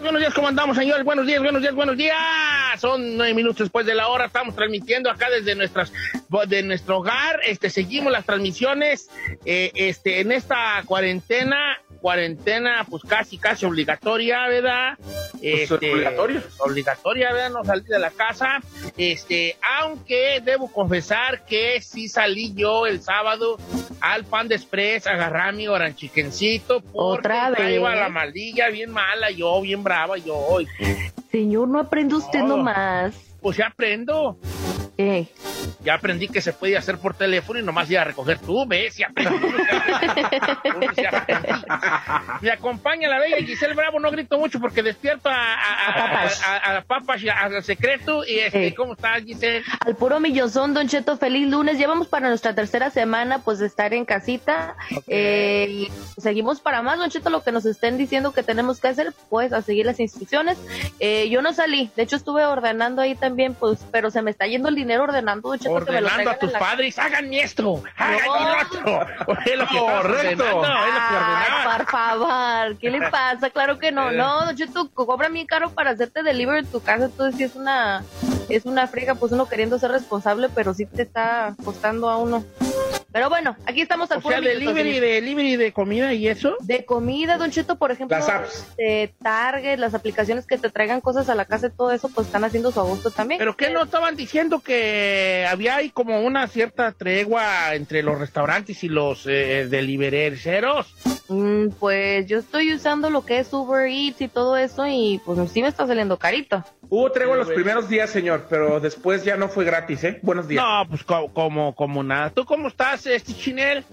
Buenos días, ¿cómo andamos, señores? Buenos días, buenos días, buenos días. Son nueve minutos después de la hora. Estamos transmitiendo acá desde nuestras, de nuestro hogar. Este, seguimos las transmisiones, eh, este, en esta cuarentena cuarentena, pues casi, casi obligatoria, ¿verdad? Pues, este, obligatoria. Obligatoria, ¿verdad? No salir de la casa. Este, aunque debo confesar que sí salí yo el sábado al Pan de Express a agarrar mi oranchiquencito. Otra vez. Iba la maldilla bien mala, yo bien brava, yo. Señor, no aprende usted nomás. Pues ya aprendo. Ya aprendí que se puede hacer por teléfono y nomás ir a recoger tú, ¿ves? Me acompaña la bella Giselle Bravo, no grito mucho porque despierto a, a, a, a Papas, al secreto. Y este, ¿cómo estás, Giselle? Al puro millonzón, Don Cheto, feliz lunes. Llevamos para nuestra tercera semana, pues, de estar en casita. Eh, seguimos para más, Don Cheto, lo que nos estén diciendo que tenemos que hacer, pues, a seguir las instrucciones. Eh, yo no salí, de hecho, estuve ordenando ahí también, pues, pero se me está yendo el dinero ordenando, Don Cheto. Ordenando a tus padres, hagan esto, hagan no. Es lo que Correcto. Ay, por favor, ¿qué le pasa? Claro que no, no, Don Cheto, cobra mi caro para hacerte delivery en tu casa, entonces sí es una, es una friega, pues uno queriendo ser responsable, pero sí te está costando a uno. Pero bueno, aquí estamos al o sea, delivery, delivery de comida y eso. De comida, Don Cheto, por ejemplo, las apps. de Target, las aplicaciones que te traigan cosas a la casa y todo eso, pues están haciendo su agosto también. Pero qué no estaban diciendo que había ahí como una cierta tregua entre los restaurantes y los eh, delivereros. Mm, pues yo estoy usando lo que es Uber Eats y todo eso y pues sí me está saliendo carito. Hubo tregua los primeros días, señor, pero después ya no fue gratis, ¿eh? Buenos días. No, pues como, como, como nada. ¿Tú cómo estás, este chinel?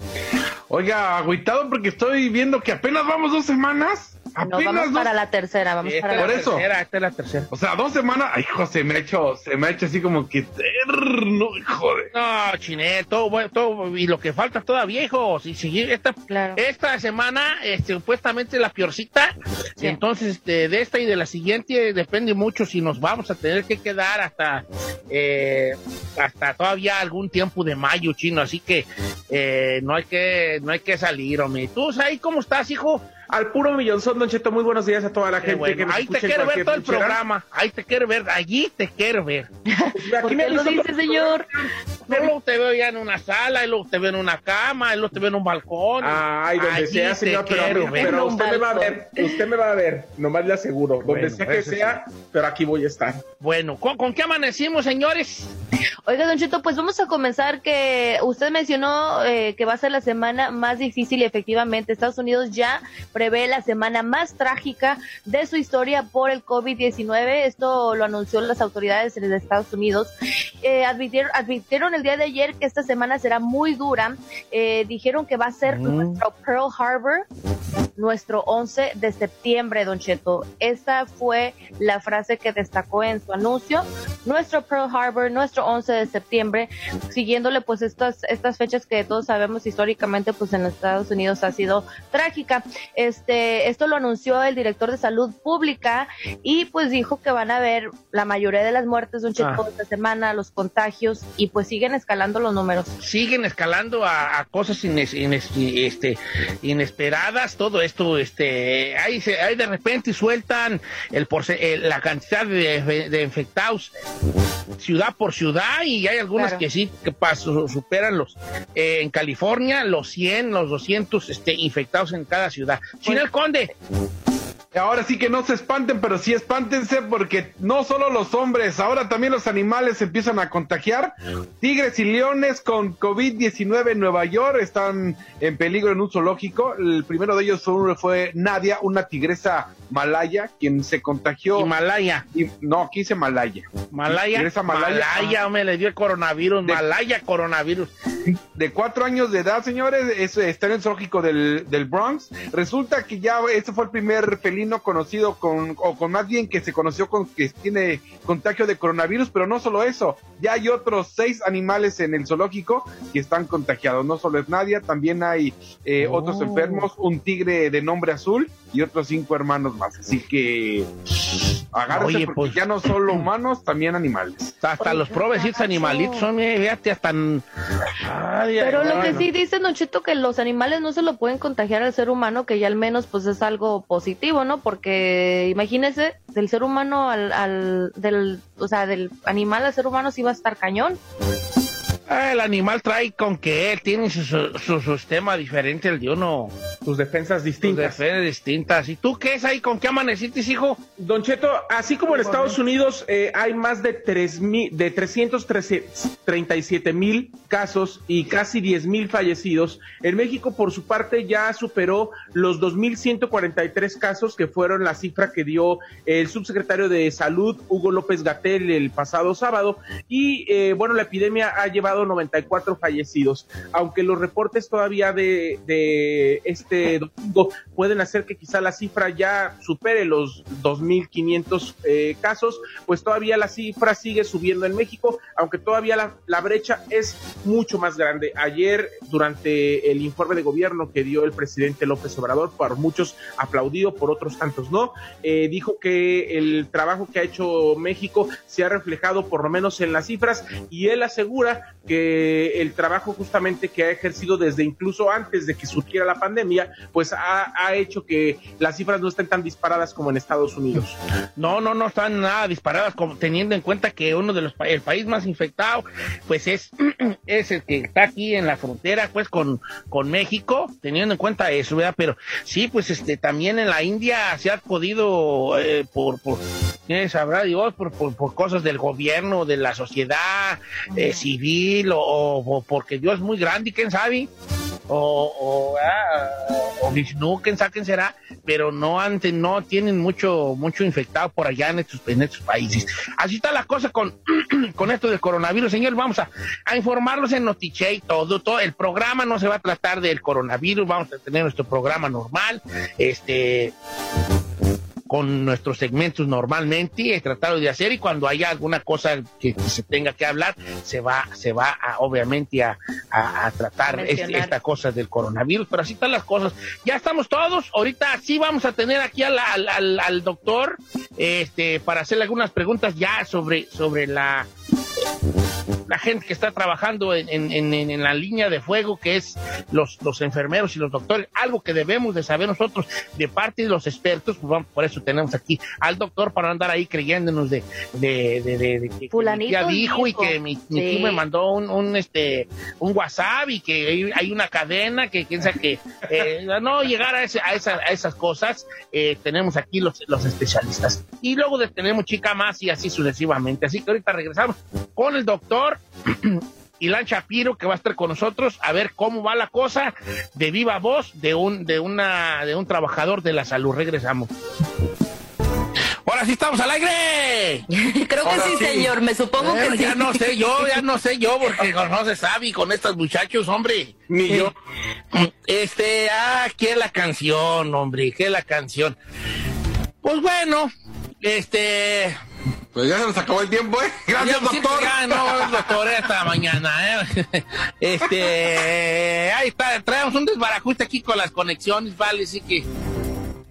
Oiga, agüitado porque estoy viendo que apenas vamos dos semanas. No, vamos dos. para la tercera, vamos Esta para la por la eso. tercera, esta es la tercera. O sea, dos semanas. Ay, hijo, se me ha hecho, se me ha hecho así como que eterno, joder. No, chinel, todo, bueno, todo, y lo que falta todavía, hijo. Si seguir esta, Claro. esta semana, este, supuestamente la piorcita. Sí. Entonces, este, de esta y de la siguiente depende mucho si nos vamos a tener que quedar hasta, eh, hasta todavía algún tiempo de mayo, chino. Así que eh, no hay que, no hay que salir, hombre. ¿Tú ahí cómo estás, hijo? Al puro millonzón, Don Cheto, muy buenos días a toda la Qué gente bueno. que nos Ahí te quiero ver todo el trinchera. programa. Ahí te quiero ver. Allí te quiero ver. ¿Por Aquí qué me lo dice, señor? Yo luego te veo ya en una sala, y luego te veo en una cama, y luego te veo en un balcón. Ay, donde Allí sea, te señor, pero, quiero ver. pero usted me va a ver, usted me va a ver, nomás le aseguro, donde Bueno, sea que sea, pero aquí voy a estar. Bueno, ¿con, con qué amanecimos, señores? Oiga, Don Cheto, pues vamos a comenzar que usted mencionó eh, que va a ser la semana más difícil y efectivamente Estados Unidos ya prevé la semana más trágica de su historia por el COVID-19. Esto lo anunció las autoridades de Estados Unidos. Eh, advirtieron, advirtieron el día de ayer que esta semana será muy dura. Eh, dijeron que va a ser Mm. nuestro Pearl Harbor, nuestro 11 de septiembre, Don Cheto. Esa fue la frase que destacó en su anuncio. Nuestro Pearl Harbor, nuestro 11 de septiembre, siguiéndole pues estas, estas fechas que todos sabemos históricamente pues en Estados Unidos ha sido trágica. Este, esto lo anunció el director de salud pública y pues dijo que van a ver la mayoría de las muertes, Don Cheto, Ah. esta semana, los contagios y pues siguen escalando los números. Siguen escalando a, a cosas ines- ines- este, inesperadas, todo esto, este, ahí, se, ahí de repente sueltan el eh, la cantidad de, de infectados ciudad por ciudad y hay algunas Claro. que sí que paso- superan los eh, en California los 100, los 200 este, infectados en cada ciudad. Chinel Conde, Ahora sí que no se espanten, pero sí espántense porque no solo los hombres, ahora también los animales se empiezan a contagiar. Tigres y leones con COVID-19 en Nueva York están en peligro en un zoológico. El primero de ellos fue, Nadia, una tigresa malaya, quien se contagió. Himalaya, y- no, aquí dice malaya. Malaya, Tigresa malaya. Malaya, me le dio el coronavirus, De- Malaya coronavirus. de cuatro años de edad, señores, es, está en el zoológico del, del Bronx. Resulta que ya este fue el primer felino conocido con, o con más bien que se conoció con que tiene contagio de coronavirus, pero no solo eso, ya hay otros seis animales en el zoológico que están contagiados. No solo es Nadia, también hay eh, Oh. otros enfermos, un tigre de nombre azul y otros cinco hermanos más. Así que agárrense Oye, porque pues. ya no solo humanos, también animales. Hasta los provecitos animalitos son, eh, fíjate, hasta... Ay, Pero ay, lo que sí dice Don Cheto que los animales no se lo pueden contagiar al ser humano, que ya al menos pues es algo positivo, ¿no? Porque imagínese, del ser humano al, al del, o sea, del animal al ser humano sí va a estar cañón. Ah, el animal trae con que él tiene su, su, sistema diferente al de uno. Tus defensas Sus distintas. defensas distintas. ¿Y tú qué es ahí? ¿Con qué amaneciste, hijo? Don Cheto, así como en Estados Unidos eh, hay más de, 3 mil, de 337 mil casos y casi 10 mil fallecidos, en México por su parte ya superó los 2.143 casos que fueron la cifra que dio el subsecretario de Salud, Hugo López Gatel, el pasado sábado. Y eh, bueno, la epidemia ha llevado 94 fallecidos, aunque los reportes todavía de, este domingo pueden hacer que quizá la cifra ya supere los 2.500 eh, casos, pues todavía la cifra sigue subiendo en México, aunque todavía la, la brecha es mucho más grande. Ayer, durante el informe de gobierno que dio el presidente López Obrador, por muchos aplaudido, por otros tantos no, eh, dijo que el trabajo que ha hecho México se ha reflejado por lo menos en las cifras y él asegura que el trabajo justamente que ha ejercido desde incluso antes de que surgiera la pandemia, pues ha, hecho que las cifras no estén tan disparadas como en Estados Unidos. No, no, no están nada disparadas, como, teniendo en cuenta que uno de los el país más infectado, pues es, es el que está aquí en la frontera, pues con, con México, teniendo en cuenta eso, ¿verdad? Pero sí, pues este también en la India se ha podido, eh, por, por sabrá Dios, por, por, por cosas del gobierno, de la sociedad eh, civil, o, porque Dios es muy grande, y quién sabe o, o, ah, o Vishnu, quién sabe quién será, pero no antes no tienen mucho mucho infectado por allá en estos, en estos países. Así está la cosa con, con esto del coronavirus, señor. Vamos a, a informarlos en Notiche y todo, todo. El programa no se va a tratar del coronavirus, vamos a tener nuestro programa normal, este con nuestros segmentos normalmente he tratado de hacer y cuando haya alguna cosa que, se tenga que hablar se va se va a, obviamente a, a- a tratar este- esta cosa del coronavirus. Pero así están las cosas. Ya estamos todos. Ahorita sí vamos a tener aquí al, al, al- al doctor este para hacerle algunas preguntas ya sobre sobre la la gente que está trabajando en, en- en- en la línea de fuego, que es los, los enfermeros y los doctores, algo que debemos de saber nosotros de parte de los expertos, pues vamos, por eso tenemos aquí al doctor para no andar ahí creyéndonos de, de, de, de- de que, tía dijo y que mi, mi Sí. tío me mandó un, un, este un WhatsApp y que hay, hay una cadena que piensa que eh, no llegar a, ese- a, esa- a esas cosas, eh, tenemos aquí los, los especialistas. Y luego tenemos chica más y así sucesivamente. Así que ahorita regresamos con el doctor Ilan Shapiro que va a estar con nosotros a ver cómo va la cosa de viva voz de un de una de un trabajador de la salud. Regresamos. Ahora sí estamos al aire. Creo que sí, sí. señor. Me supongo que sí. ya no sé yo, ya no sé yo porque no se sabe con estos muchachos, hombre. Ni yo. Este, ah, ¿qué es la canción, hombre? ¿Qué es la canción? Pues bueno, este, Pues ya se nos acabó el tiempo, ¿eh? Gracias, sí, doctor. Ya, no, doctor, esta mañana, ¿eh? Este, ahí está, traemos un desbarajuste aquí con las conexiones, vale, así que,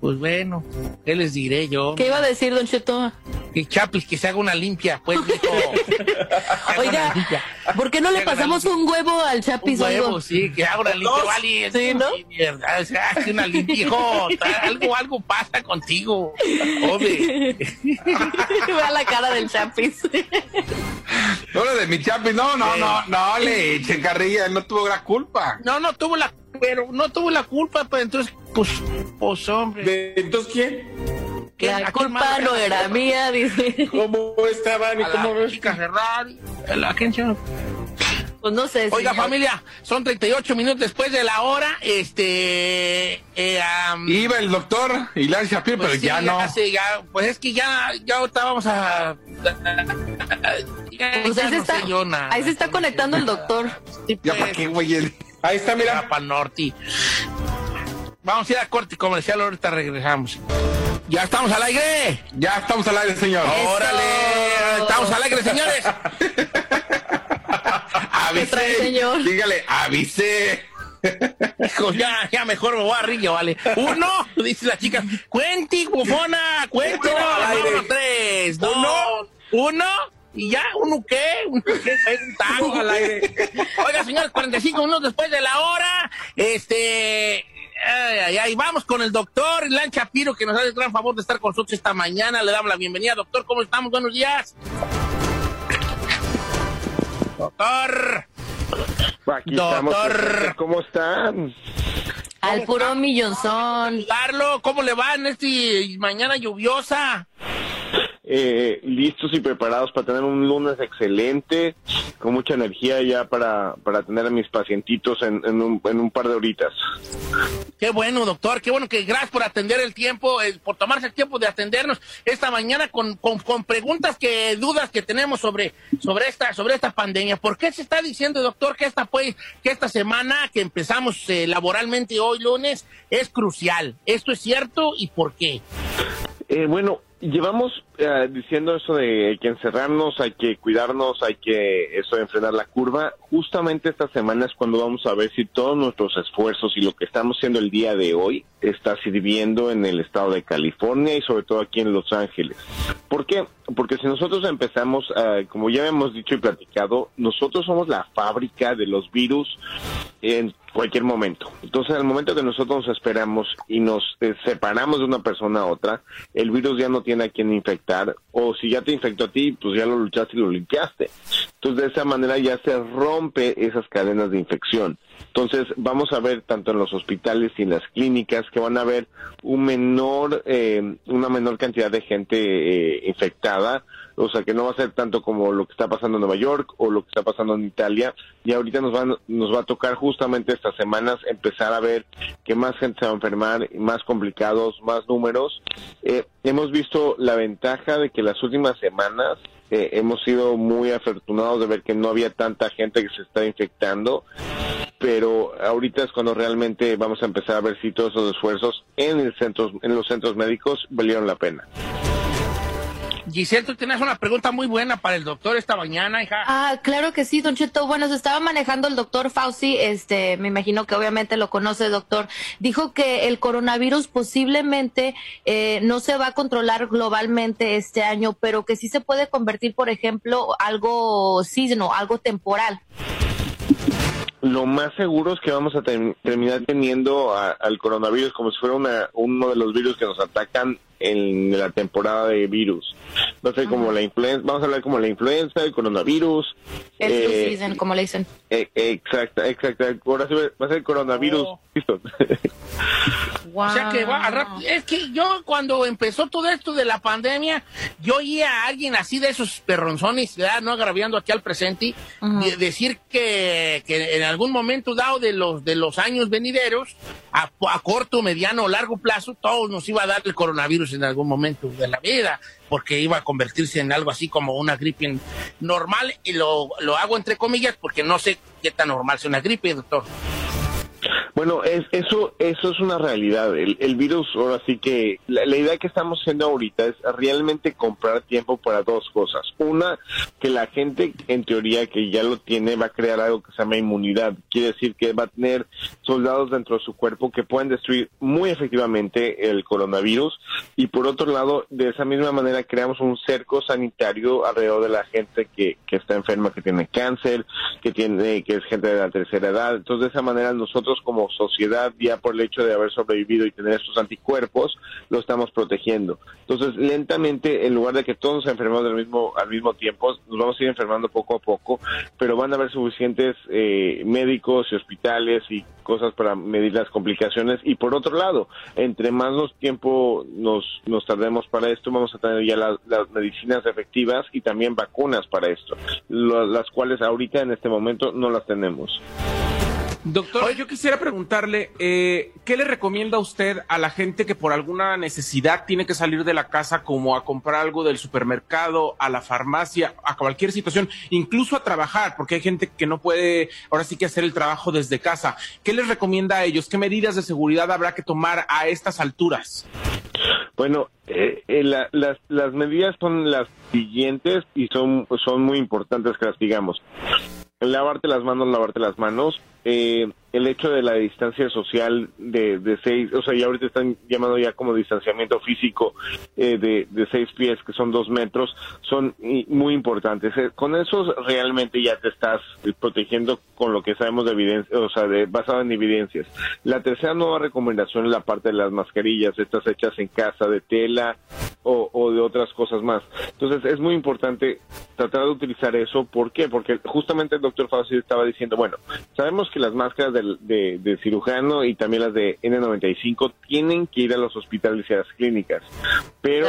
pues bueno, ¿qué les diré yo? ¿Qué iba a decir, Don Cheto? Que Chapis, que se haga una limpia, pues, dijo. Haga Oiga, limpia. ¿por qué no le pasamos un huevo al Un Chapis o huevo, algo? sí, que haga una limpia, vale. Sí, ¿no? mierda, o sea, hace una limpia, hijo, algo, algo pasa contigo, hombre. Vea la cara del Chapis. No, lo de mi chapi, no, no, no, no, le echen carrilla, él no tuvo gran culpa. No, no tuvo la, pero no tuvo la culpa, pues entonces, pues, pues, hombre. Entonces, ¿quién? ¿qué- La culpa no era mía, dice. ¿Cómo estaban y cómo ves? Ferrari, la agencia. Pues no sé. Oiga, señor. familia, son 38 minutos después de la hora. Este. Eh, Iba el doctor Ilan Shapiro, pues pero sí, ya no. sí, ya, pues es que ya, ya ahorita vamos a. Pues ahí se, no está, sé yo nada. ahí se está conectando el doctor. Sí, Ya para qué, güey. Ahí está, mira, para el norte. Vamos a ir a corte comercial, ahorita regresamos. Ya estamos al aire. Ya estamos al aire, señor. Órale, estamos al aire, señores. ¿Qué trae, señor? Dígale, avise. Hijo, ya, ya mejor me voy a rir, vale. Uno, dice la chica. Cuenti, bufona, cuenti. Uno al aire. Vámonos, tres, dos, uno. Y ya, ¿uno qué? ¿Uno qué? Es un tango. al aire. Oiga, señores, 45 minutos después de la hora, este... Ay, ay, ay, vamos con el doctor Ilan Chapiro, que nos hace el gran favor de estar con nosotros esta mañana. Le damos la bienvenida, doctor. ¿Cómo estamos? Buenos días. Doctor. Aquí. Doctor. ¿Cómo están? Al puro millonzón. Carlos, ¿cómo le va en esta mañana lluviosa? Eh, listos y preparados para tener un lunes excelente, con mucha energía ya para, para tener a mis pacientitos en, en un, par de horitas. Qué bueno, doctor, qué bueno que gracias por atender el tiempo, por tomarse el tiempo de atendernos esta mañana con, con, con preguntas que, dudas que tenemos sobre, sobre esta, sobre esta pandemia. ¿Por qué se está diciendo, doctor, que esta que esta semana que empezamos eh, laboralmente hoy lunes es crucial? ¿Esto es cierto y por qué? Eh, bueno, llevamos eh, diciendo eso de hay que encerrarnos, hay que cuidarnos, hay que eso enfrenar la curva. Justamente esta semana es cuando vamos a ver si todos nuestros esfuerzos y lo que estamos haciendo el día de hoy está sirviendo en el estado de California y sobre todo aquí en Los Ángeles. ¿Por qué? Porque si nosotros empezamos, eh, como ya hemos dicho y platicado, nosotros somos la fábrica de los virus en cualquier momento. Entonces, al momento que nosotros nos esperamos y nos eh, separamos de una persona a otra, el virus ya no tiene a quien infectar, o si ya te infectó a ti, pues ya lo luchaste y lo limpiaste. Entonces, de esa manera ya se rompe esas cadenas de infección. Entonces, vamos a ver tanto en los hospitales y en las clínicas que van a haber un menor, eh, una menor cantidad de gente eh, infectada, o sea que no va a ser tanto como lo que está pasando en Nueva York o lo que está pasando en Italia. Y ahorita nos van nos va a tocar justamente estas semanas empezar a ver que más gente se va a enfermar más complicados más números. Eh, hemos visto la ventaja de que las últimas semanas eh, hemos sido muy afortunados de ver que no había tanta gente que se está infectando pero ahorita es cuando realmente vamos a empezar a ver si todos esos esfuerzos en el centros en los centros médicos valieron la pena Giselle, tú tenías una pregunta muy buena para el doctor esta mañana, hija. Ah, claro que sí, Don Cheto. Bueno, se estaba manejando el doctor Fauci, este, me imagino que obviamente lo conoce, doctor. Dijo que el coronavirus posiblemente eh, no se va a controlar globalmente este año, pero que sí se puede convertir, por ejemplo, algo seasonal, algo temporal. lo más seguro es que vamos a ter- terminar teniendo a- al coronavirus como si fuera una, uno de los virus que nos atacan en la temporada de virus. Va a ser como la influenza, vamos a hablar como la influenza, el coronavirus. El flu eh, season, como le dicen. eh, exacta, exacta. Ahora sí va a ser coronavirus. Oh. Listo. O sea que va rato- Es que yo cuando empezó todo esto de la pandemia, yo oía a alguien así de esos perronzones, ya no agraviando aquí al presente, de- decir que, que en algún momento dado de los, de los años venideros, a, a corto, mediano o largo plazo, todos nos iba a dar el coronavirus en algún momento de la vida, porque iba a convertirse en algo así como una gripe normal, y lo, lo hago entre comillas porque no sé qué tan normal sea una gripe, doctor. Bueno, es, eso, eso es una realidad. El, el virus, ahora sí que la, idea que estamos haciendo ahorita es realmente comprar tiempo para dos cosas. Una, que la gente, en teoría, que ya lo tiene, va a crear algo que se llama inmunidad. Quiere decir que va a tener soldados dentro de su cuerpo que pueden destruir muy efectivamente el coronavirus. Y por otro lado, de esa misma manera, creamos un cerco sanitario alrededor de la gente que, que está enferma, que tiene cáncer, que tiene, que es gente de la tercera edad. Entonces, de esa manera, nosotros como sociedad, ya por el hecho de haber sobrevivido y tener estos anticuerpos, lo estamos protegiendo. Entonces, lentamente, en lugar de que todos nos enfermemos al mismo, al mismo tiempo, nos vamos a ir enfermando poco a poco, pero van a haber suficientes eh, médicos y hospitales y cosas para medir las complicaciones. Y por otro lado, entre más nos tiempo nos, nos tardemos para esto, vamos a tener ya las medicinas efectivas y también vacunas para esto, lo- las cuales ahorita en este momento no las tenemos. Doctor, yo quisiera preguntarle, eh, ¿qué le recomienda usted a la gente que por alguna necesidad tiene que salir de la casa como a comprar algo del supermercado, a la farmacia, a cualquier situación, incluso a trabajar, porque hay gente que no puede ahora sí que hacer el trabajo desde casa? ¿Qué les recomienda a ellos? ¿Qué medidas de seguridad habrá que tomar a estas alturas? Bueno, eh, eh, la- las, las medidas son las siguientes y son, son muy importantes que las digamos. Lavarte las manos, lavarte las manos. Eh, el hecho de la distancia social de, de seis, o sea, ya ahorita están llamando ya como distanciamiento físico eh, de, seis pies, que son dos metros, son muy importantes. Eh, con eso realmente ya te estás protegiendo con lo que sabemos de evidencia, o sea, de, basado en evidencias. La tercera nueva recomendación es la parte de las mascarillas, estas hechas en casa de tela o, o de otras cosas más. Entonces es muy importante tratar de utilizar eso. ¿Por qué? Porque justamente el doctor Fauci estaba diciendo, bueno, sabemos que las máscaras de de, cirujano y también las de N95 tienen que ir a los hospitales y a las clínicas. Pero,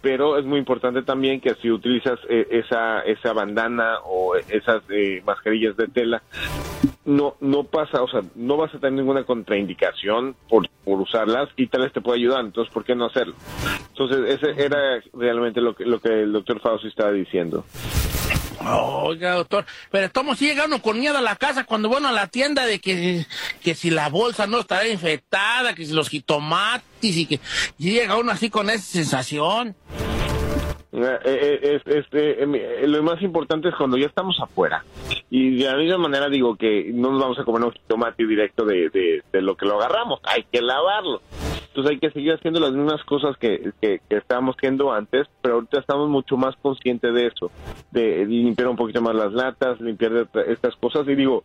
pero es muy importante también que si utilizas eh, esa, esa bandana o esas eh, mascarillas de tela, no no pasa, o sea, no vas a tener ninguna contraindicación por, por usarlas y tal vez te puede ayudar, entonces ¿por qué no hacerlo? Entonces ese era realmente lo que lo que el doctor Fauci estaba diciendo. Oiga, doctor, pero estamos llegando con miedo a la casa cuando bueno a la tienda de que, que si la bolsa no estará infectada, que si los jitomates y que llega uno así con esa sensación. Eh, eh, eh, lo más importante es cuando ya estamos afuera. Y de la misma manera digo que no nos vamos a comer un jitomate directo de, de, lo que lo agarramos, hay que lavarlo. Entonces hay que seguir haciendo las mismas cosas que, que, estábamos haciendo antes, pero ahorita estamos mucho más conscientes de eso, de limpiar un poquito más las latas, limpiar estas cosas. Y digo,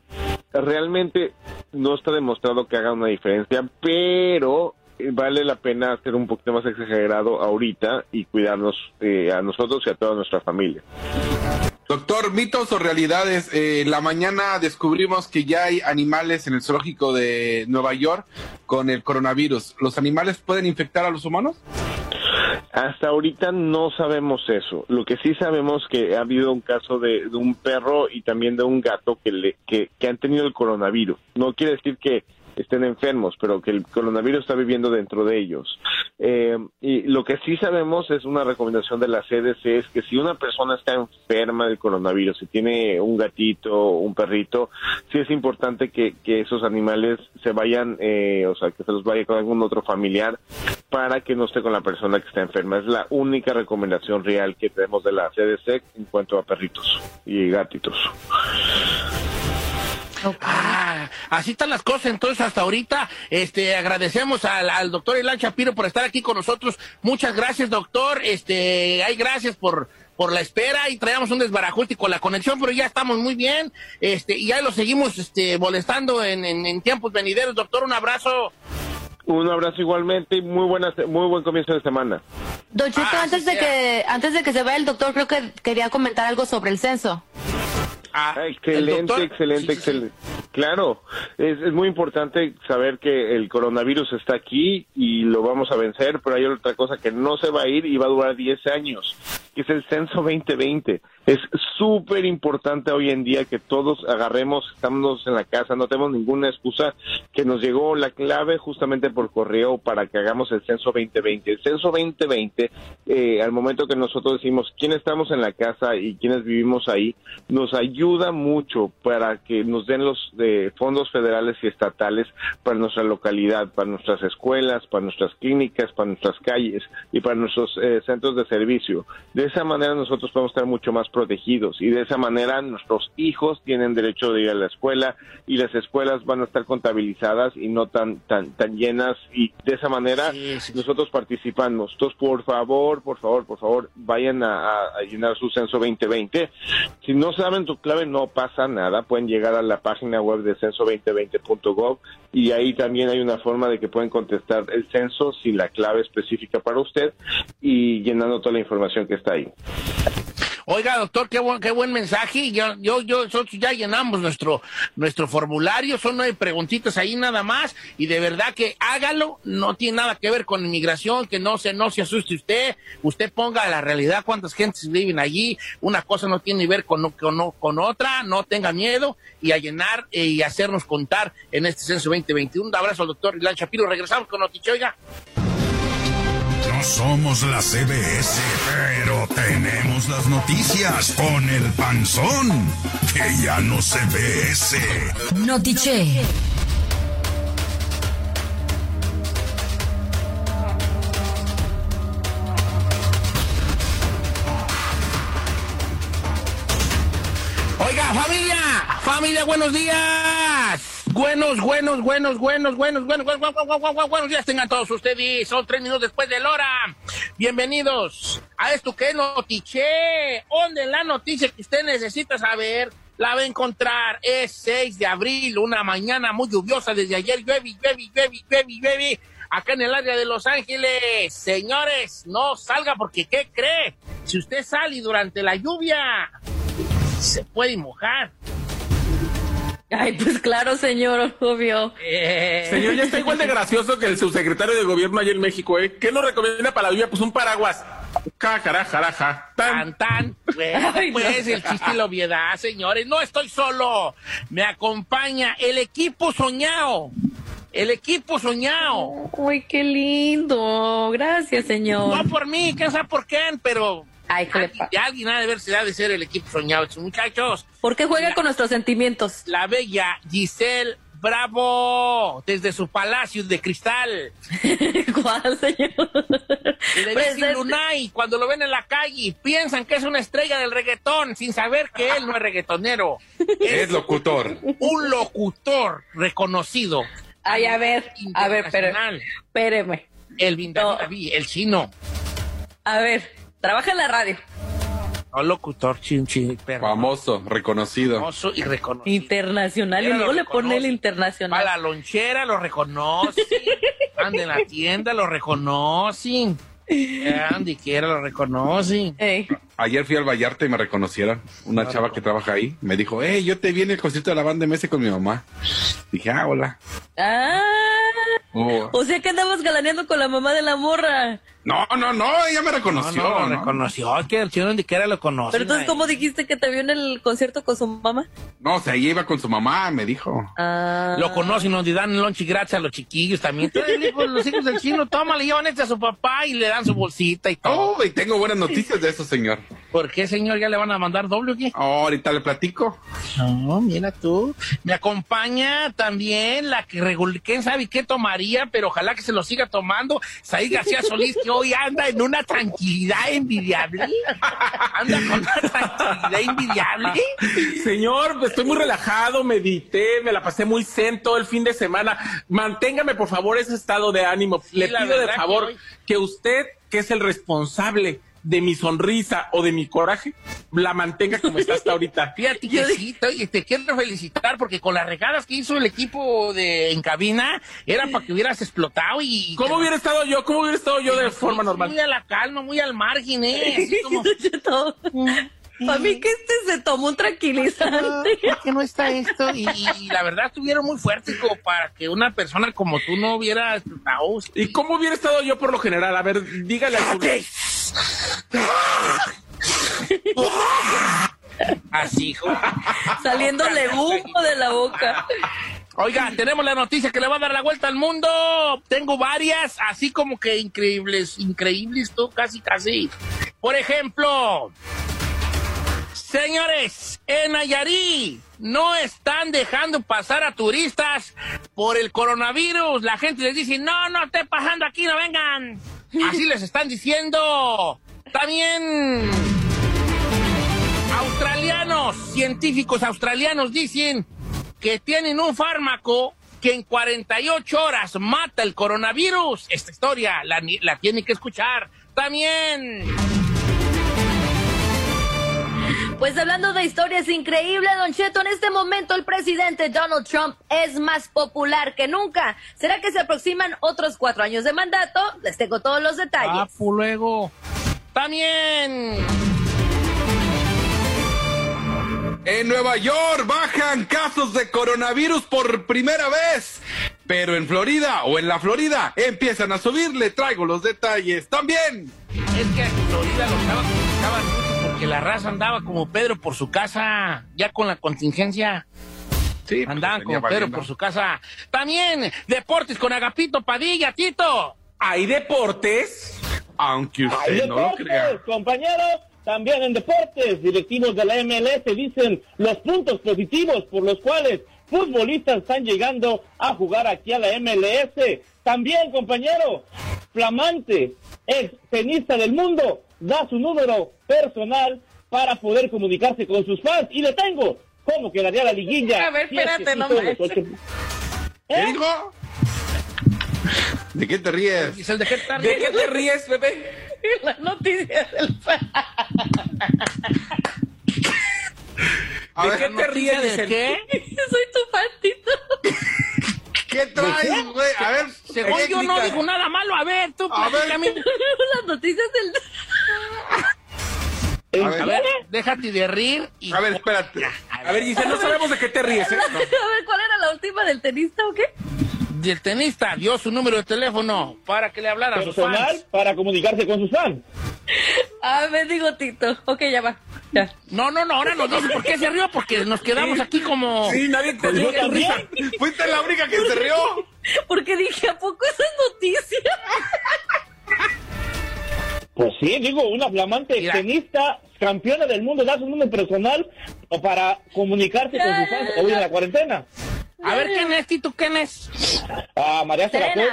realmente no está demostrado que haga una diferencia, pero vale la pena ser un poquito más exagerado ahorita y cuidarnos eh, a nosotros y a toda nuestra familia. Doctor, mitos o realidades. Eh, la mañana descubrimos que ya hay animales en el zoológico de Nueva York con el coronavirus. ¿Los animales pueden infectar a los humanos? Hasta ahorita no sabemos eso. Lo que sí sabemos que ha habido un caso de, un perro y también de un gato que, le, que han tenido el coronavirus. No quiere decir que estén enfermos, pero que el coronavirus está viviendo dentro de ellos. Eh, y lo que sí sabemos es una recomendación de la CDC es que si una persona está enferma del coronavirus, si tiene un gatito un perrito, sí es importante que, que esos animales se vayan, eh, o sea, que se los vaya con algún otro familiar para que no esté con la persona que está enferma. Es la única recomendación real que tenemos de la CDC en cuanto a perritos y gatitos. Ah, así están las cosas. Entonces, hasta ahorita, este, agradecemos al, doctor Elan Shapiro por estar aquí con nosotros. Muchas gracias, doctor. Este, hay gracias por, por la espera y traíamos un desbarajuste con la conexión, pero ya estamos muy bien. Este, y ya lo seguimos, este, molestando en, en, tiempos venideros. Doctor, un abrazo. Un abrazo igualmente y muy buena, muy buen comienzo de semana. Don Chito, ah, antes de que, antes de que se vaya el doctor, creo que quería comentar algo sobre el censo. Ah, excelente, excelente, excelente. Claro, es, es, muy importante saber que el coronavirus está aquí y lo vamos a vencer, pero hay otra cosa que no se va a ir y va a durar 10 años, que es el censo 2020. Es súper importante hoy en día que todos agarremos, estamos en la casa, no tenemos ninguna excusa, que nos llegó la clave justamente por correo para que hagamos el censo 2020. El censo 2020, eh, al momento que nosotros decimos quién estamos en la casa y quiénes vivimos ahí, nos ayuda mucho para que nos den los eh, fondos federales y estatales para nuestra localidad, para nuestras escuelas, para nuestras clínicas, para nuestras calles y para nuestros eh, centros de servicio. De esa manera nosotros podemos estar mucho más protegidos y de esa manera nuestros hijos tienen derecho de ir a la escuela y las escuelas van a estar contabilizadas y no tan tan tan llenas y de esa manera nosotros participamos. Entonces, por favor, por favor, por favor, vayan a, llenar su censo 2020. Si no saben tu clave, no pasa nada. Pueden llegar a la página web de censo2020.gov y ahí también hay una forma de que pueden contestar el censo sin la clave específica para usted y llenando toda la información que está ahí. Oiga, doctor, qué buen, qué buen mensaje. Yo, yo, yo, nosotros ya llenamos nuestro, nuestro formulario, son nueve preguntitas ahí nada más, y de verdad que hágalo, no tiene nada que ver con inmigración, que no se, no se asuste usted, usted ponga la realidad cuántas gentes viven allí, una cosa no tiene que ver con, con, con otra, no tenga miedo, y a llenar eh, y hacernos contar en este censo 2021. Un abrazo al doctor Ilan Shapiro, regresamos con Noticia, oiga. No somos la CBS, pero tenemos las noticias con el panzón, que ya no se ve ese. Notiche. Oiga, familia, Familia, buenos días. Buenos, buenos, buenos, buenos, buenos, buenos, buenos, buenos, buenos, días tengan todos ustedes. Son tres minutos después de hora. Bienvenidos a esto que es Notiche. Donde la noticia que usted necesita saber la va a encontrar. Es 6 de abril, una mañana muy lluviosa desde ayer. Llueve, llueve, llueve, llueve, llueve. Acá en el área de Los Ángeles. Señores, no salga porque ¿qué cree? Si usted sale durante la lluvia, se puede mojar. Ay, pues claro, señor, obvio. Eh, Señor, ya está igual de gracioso que el subsecretario de gobierno allá en México, ¿eh? ¿Qué nos recomienda para la lluvia? Pues un paraguas. Cajaraja, tan. Tan, tan. Bueno, Ay, pues no. el chiste y la obviedad, señores. No estoy solo. Me acompaña el equipo soñado. El equipo soñado. Uy, qué lindo. Gracias, señor. No por mí, quién sabe por quién, pero Ay, ¿qué le alguien, pasa? alguien ha de ver si ha de ser el equipo soñado. Muchachos, ¿Por qué juega con nuestros sentimientos? la bella Giselle Bravo, desde su palacio de cristal. ¿Cuál, señor? Le Pues, dicen es- Lunay cuando lo ven en la calle. Piensan que es una estrella del reggaetón sin saber que él no es reggaetonero. Es locutor. un locutor reconocido. Ay, a ver, a ver, espéreme. El Vindavi, el chino. A ver, trabaja en la radio. No, locutor chin, chin, perro. Famoso, reconocido. Famoso y reconocido. Internacional. Y luego le pone el. Va a internacional. la lonchera, lo reconoce. Anda en la tienda, lo reconocen. Andy quiera, lo reconocen. Ey. Ayer fui al Vallarta y me reconocieron. Una chava que trabaja ahí me dijo, hey, yo te vi en el concierto de la banda MS con mi mamá. Dije, ah, hola. Ah, Oh. o sea que andabas galaneando con la mamá de la morra. No, no, no, ella me No, reconoció. no, ¿no? reconoció. Es que el chino quiera lo conoce. Pero entonces, ¿cómo dijiste que te vio en el concierto con su mamá? No, o sea, ella iba con su mamá, me dijo. Ah. Lo conocen, nos dan lunch gratis a los chiquillos también. Hijo- los hijos del chino, toma, le llevan este a su papá y le dan su bolsita y todo. Oh, y tengo buenas noticias de eso, señor. ¿Por qué, señor? ¿Ya le van a mandar doble o qué? Oh, ahorita le platico. No, mira tú. Me acompaña también la que regul- quién sabe qué tomaría, pero ojalá que se lo siga tomando. Said García Solís, que hoy anda en una tranquilidad envidiable. Anda con una tranquilidad envidiable. Señor, pues, estoy muy relajado, medité, me la pasé muy zen todo el fin de semana. Manténgame, por favor, ese estado de ánimo. Le pido de que favor hoy- que usted, que es el responsable de mi sonrisa o de mi coraje, la mantenga como está hasta ahorita. Fíjate que sí, te, te quiero felicitar porque con las regadas que hizo el equipo de en cabina era para que hubieras explotado y... ¿Cómo hubiera estado yo? ¿Cómo hubiera estado yo de forma Muy normal? a la calma, muy al margen, ¿eh? Así como... Todo. Para mí que este se tomó un tranquilizante. ¿Por qué no está esto? Y, y la verdad estuvieron muy fuertes como para que una persona como tú no hubiera explotado. ¿Y cómo hubiera estado yo por lo general? A ver, dígale al público. Así, hijo. Saliéndole humo de la boca. Oiga, tenemos la noticia que le va a dar la vuelta al mundo. Tengo varias, así como que increíbles, increíbles, tú, casi, casi. Por ejemplo, señores, en Nayarit no están dejando pasar a turistas por el coronavirus. La gente les dice, no, no esté pasando aquí, no vengan. Así les están diciendo. También australianos, científicos australianos dicen que tienen un fármaco que en 48 horas mata el coronavirus. Esta historia la, la tienen que escuchar. También Pues hablando de historias increíbles, Don Cheto, en este momento el presidente Donald Trump es más popular que nunca. ¿Será que se aproximan otros cuatro años de mandato? Les tengo todos los detalles. Ah, pues luego. También En Nueva York bajan casos de coronavirus por primera vez. Pero en Florida o en la Florida empiezan a subir. Le traigo los detalles también. es que en Florida los chavos la raza andaba como Pedro por su casa, ya con la contingencia. Sí, pues, Andaban como Pedro por su casa. También deportes con Agapito Padilla, Tito. ¿Hay deportes? Aunque Hay usted no lo deportes, crea. compañeros. También en deportes, directivos de la MLS dicen los puntos positivos por los cuales futbolistas están llegando a jugar aquí a la MLS. También, compañero, flamante, ex tenista del mundo, da su número personal para poder comunicarse con sus fans. Y le tengo cómo quedaría la liguilla. A ver, Si es que espérate, no ¿Qué dijo? ¿De qué te ríes? Giselle, ¿de qué tal? ¿De qué te ríes, Pepe? La noticia del A ¿De ver, qué te ríes, ¿De qué? Soy tu fantito. ¿Qué traes, güey? A ver, Según yo no digo nada malo. A ver, tú A ver. Las noticias del... a A ver, déjate de rir. Y... a ver, espérate. A ver, Giselle, no sabemos de qué te ríes, ¿eh? No. A ver, ¿cuál era la última del tenista o qué? del tenista dio su número de teléfono para que le hablara a sus Personal fans. para comunicarse con sus fans. A ver, digo Tito. Ok, ya va. Ya. No, no, no, ahora nos dice por qué se rió, porque nos quedamos aquí como... Sí, nadie te Pues risa. Fuiste la única que se rió. Porque dije, ¿a poco esa es noticia? Pues sí, digo, una flamante Mira. tenista, campeona del mundo, da su número personal o para comunicarse con sus fans hoy en la cuarentena. A ver, ¿quién es, Tito? ¿Quién es? A María Serena,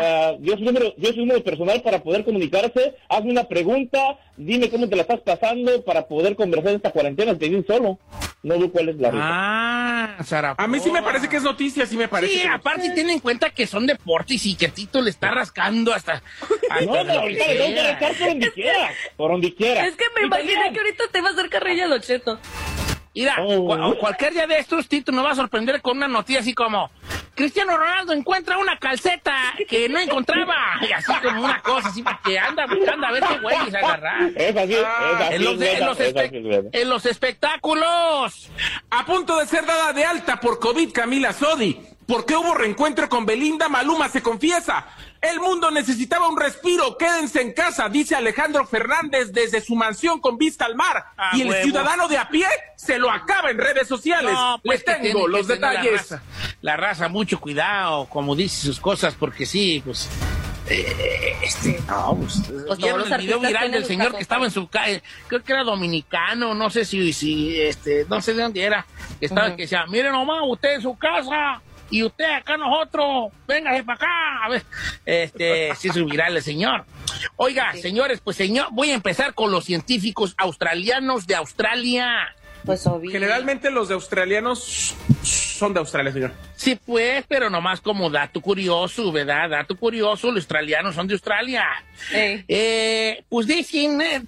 ah, dio, su número, dio su número personal para poder comunicarse. Hazme una pregunta, dime cómo te la estás pasando para poder conversar esta cuarentena. Te di solo. No veo cuál es la ruta. Ah, Sarapova. A mí sí me parece que es noticia, sí me parece. Sí, que- aparte tiene en cuenta que son deportes y que Tito le está rascando hasta... hasta No, no, ahorita le tengo que dejar por donde quiera. Por donde quiera. Es que me imaginé que ahorita te iba a hacer carrilla Don Cheto. Mira, Oh. cu- cualquier día de estos, Tito nos va a sorprender con una noticia así como Cristiano Ronaldo encuentra una calceta que no encontraba. Y así como una cosa, así para que anda buscando a ver qué güey se agarra. Es así, es así. En los, es así, en los espectáculos. A punto de ser dada de alta por COVID Camila Sodi. ¿Por qué hubo reencuentro con Belinda? Maluma se confiesa. El mundo necesitaba un respiro. Quédense en casa, dice Alejandro Fernández desde su mansión con vista al mar. Ah, y el huevo. ciudadano de a pie se lo acaba en redes sociales. No, pues Les tengo los La detalles. raza, la raza, mucho cuidado, como dice sus cosas, porque sí, pues. eh, este, no, pues. todos ¿vieron el video viral del señor casos, que estaba en su calle, creo que era dominicano, no sé si, si este, no sé de dónde era, que estaba, que decía, miren nomás, usted en su casa, y usted acá nosotros, véngase para acá, a ver, este, sí es viral el señor. Oiga, señores, pues señor, voy a empezar con los científicos australianos de Australia. Pues obvio. Generalmente los de australianos son de Australia, señor. Sí, pues, pero nomás como dato curioso, ¿verdad? Dato curioso, los australianos son de Australia. Eh, pues dicen, eh,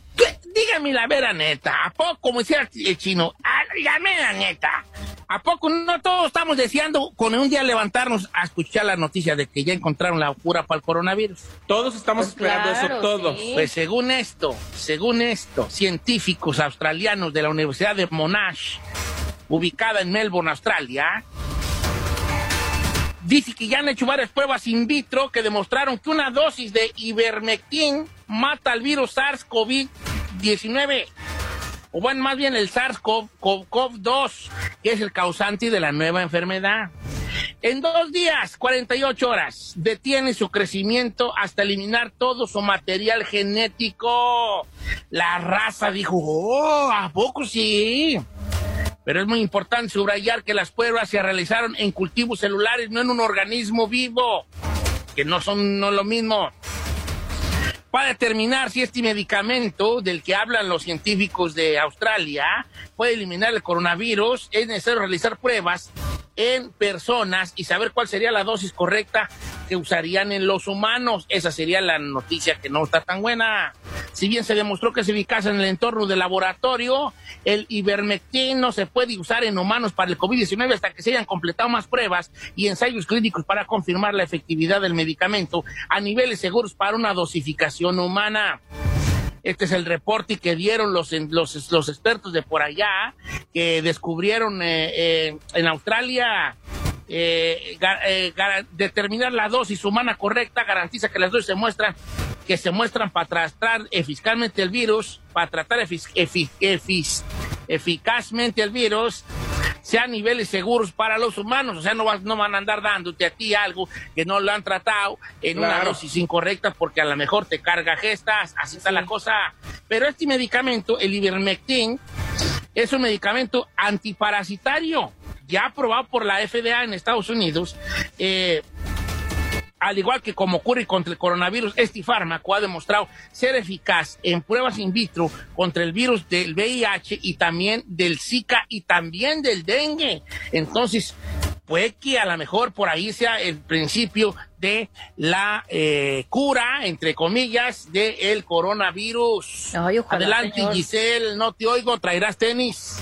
dígame la vera neta, ¿a poco, como decía el chino, ah, dígame la neta, ¿a poco no todos estamos deseando con un día levantarnos a escuchar la noticia de que ya encontraron la cura para el coronavirus? Todos estamos Pues esperando claro, eso, todos. sí. Pues según esto, según esto, científicos australianos de la Universidad de Monash, ubicada en Melbourne, Australia, dice que ya han hecho varias pruebas in vitro que demostraron que una dosis de ivermectin mata al virus SARS-CoV-19. O bueno, más bien el SARS-CoV-2, que es el causante de la nueva enfermedad. En dos días, 48 horas, detiene su crecimiento hasta eliminar todo su material genético. La raza dijo, oh, ¿a poco sí? Pero es muy importante subrayar que las pruebas se realizaron en cultivos celulares, no en un organismo vivo, que no son no lo mismo. Para determinar si este medicamento del que hablan los científicos de Australia puede eliminar el coronavirus, es necesario realizar pruebas en personas y saber cuál sería la dosis correcta que usarían en los humanos. Esa sería la noticia que no está tan buena. Si bien se demostró que es eficaz en el entorno del laboratorio, el ivermectin no se puede usar en humanos para el COVID-19 hasta que se hayan completado más pruebas y ensayos clínicos para confirmar la efectividad del medicamento a niveles seguros para una dosificación humana. Este es el reporte que dieron los, los, los expertos de por allá, que descubrieron eh, eh, en Australia. eh, determinar la dosis humana correcta garantiza que las dosis se muestran que se muestran para tratar eficazmente el virus, para tratar efic- efi- efic- eficazmente el virus, sean niveles seguros para los humanos. O sea, no, vas- no van a andar dándote a ti algo que no lo han tratado en una dosis incorrecta porque a lo mejor te carga gestas, así está la cosa. Pero este medicamento, el ivermectin, es un medicamento antiparasitario, ya aprobado por la FDA en Estados Unidos. eh, al igual que como ocurre contra el coronavirus, este fármaco ha demostrado ser eficaz en pruebas in vitro contra el virus del VIH y también del Zika y también del dengue. Entonces, puede que a lo mejor por ahí sea el principio de la eh, cura, entre comillas, del coronavirus. Ay, ojalá, Adelante, señor. Giselle, no te oigo, traerás tenis.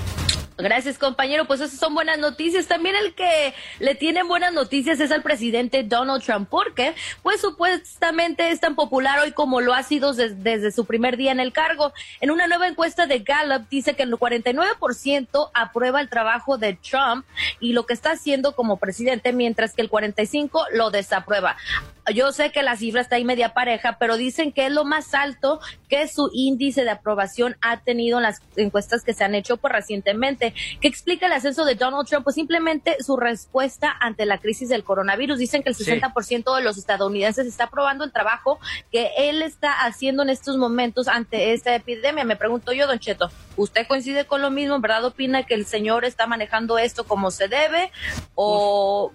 Gracias, compañero. Pues esas son buenas noticias. También el que le tiene buenas noticias es al presidente Donald Trump, porque pues supuestamente es tan popular hoy como lo ha sido des- desde su primer día en el cargo. En una nueva encuesta de Gallup dice que el 49% aprueba el trabajo de Trump y lo que está haciendo como presidente, mientras que el 45% lo desaprueba. Yo sé que la cifra está ahí media pareja, pero dicen que es lo más alto que su índice de aprobación ha tenido en las encuestas que se han hecho pues, recientemente. ¿Qué explica el ascenso de Donald Trump? Pues simplemente su respuesta ante la crisis del coronavirus. Dicen que el Sí. 60% de los estadounidenses está aprobando el trabajo que él está haciendo en estos momentos ante esta epidemia. Me pregunto yo, Don Cheto, ¿usted coincide con lo mismo? ¿En verdad opina que el señor está manejando esto como se debe? ¿O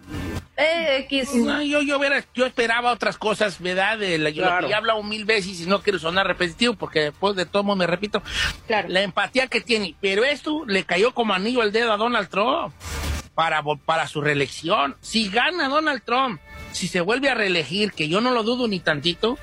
eh, X? No, yo, yo, yo esperaba otras cosas, ¿verdad? De la, yo lo Claro. que ya he hablado mil veces y no quiero sonar repetitivo porque después de todo me repito. Claro. La empatía que tiene. Pero esto le cayó como anillo al dedo a Donald Trump para, vo- para su reelección. Si gana Donald Trump, si se vuelve a reelegir, que yo no lo dudo ni tantito,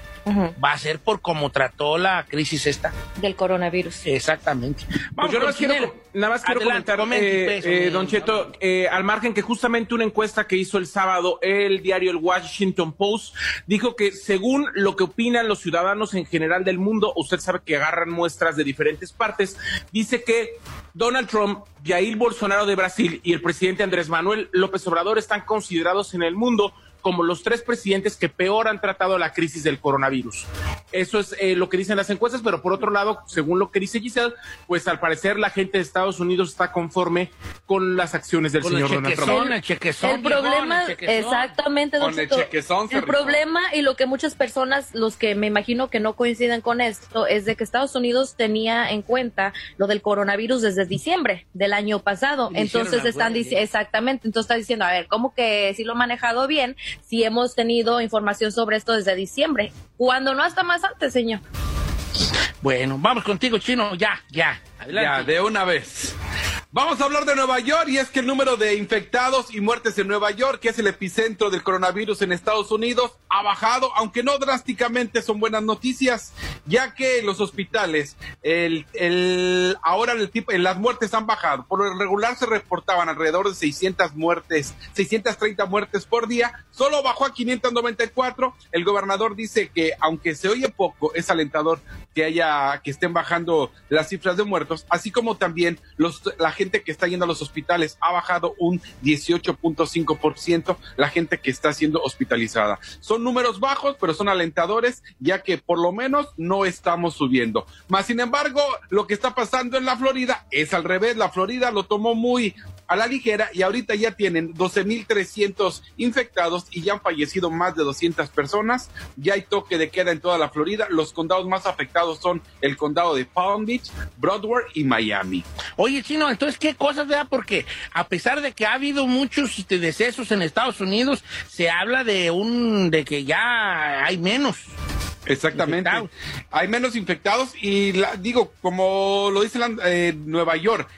Va a ser por cómo trató la crisis esta. del coronavirus. Exactamente. Pues yo nada más quiero, nada más quiero Adelante, comentar, comente, eh, pues, eh. Don Cheto, eh, al margen que justamente una encuesta que hizo el sábado el diario El Washington Post dijo que según lo que opinan los ciudadanos en general del mundo, usted sabe que agarran muestras de diferentes partes, dice que Donald Trump, Jair Bolsonaro de Brasil y el presidente Andrés Manuel López Obrador están considerados en el mundo como los tres presidentes que peor han tratado la crisis del coronavirus. Eso es eh, lo que dicen las encuestas, pero por otro lado, según lo que dice Giselle, pues al parecer la gente de Estados Unidos está conforme con las acciones del Con señor Donald Trump. el chequezón. El viejón, problema, el chequezón. exactamente, don Con el chequezón problema y lo que muchas personas, los que me imagino que no coinciden con esto, es de que Estados Unidos tenía en cuenta lo del coronavirus desde diciembre del año pasado. Entonces están diciendo, exactamente, entonces está diciendo, a ver, ¿cómo que si lo he manejado bien? Si hemos tenido información sobre esto desde diciembre, cuando no hasta más antes, señor. Bueno, vamos contigo, Chino, ya, ya. Ya, Adelante. de una vez. Vamos a hablar de Nueva York y es que el número de infectados y muertes en Nueva York, que es el epicentro del coronavirus en Estados Unidos, ha bajado, aunque no drásticamente son buenas noticias, ya que los hospitales, el, el, ahora el tipo, las muertes han bajado. Por lo regular se reportaban alrededor de 600 muertes, 630 muertes por día, solo bajó a 594. El gobernador dice que aunque se oye poco, es alentador que haya, que estén bajando las cifras de muertos, así como también los, la gente que está yendo a los hospitales ha bajado un 18.5%, la gente que está siendo hospitalizada. Son números bajos, pero son alentadores, ya que por lo menos no estamos subiendo. Más sin embargo, lo que está pasando en la Florida es al revés. La Florida lo tomó muy a la ligera y ahorita ya tienen 12.300 infectados y ya han fallecido más de 200 personas. Ya hay toque de queda en toda la Florida. Los condados más afectados son el condado de Palm Beach, Broward y Miami. Oye, Chino, entonces, ¿qué cosas, verdad? Porque a pesar de que ha habido muchos este, decesos en Estados Unidos, se habla de un, de que ya hay menos. Exactamente. Infectados. Hay menos infectados y la- digo, como lo dice la- eh, Nueva York,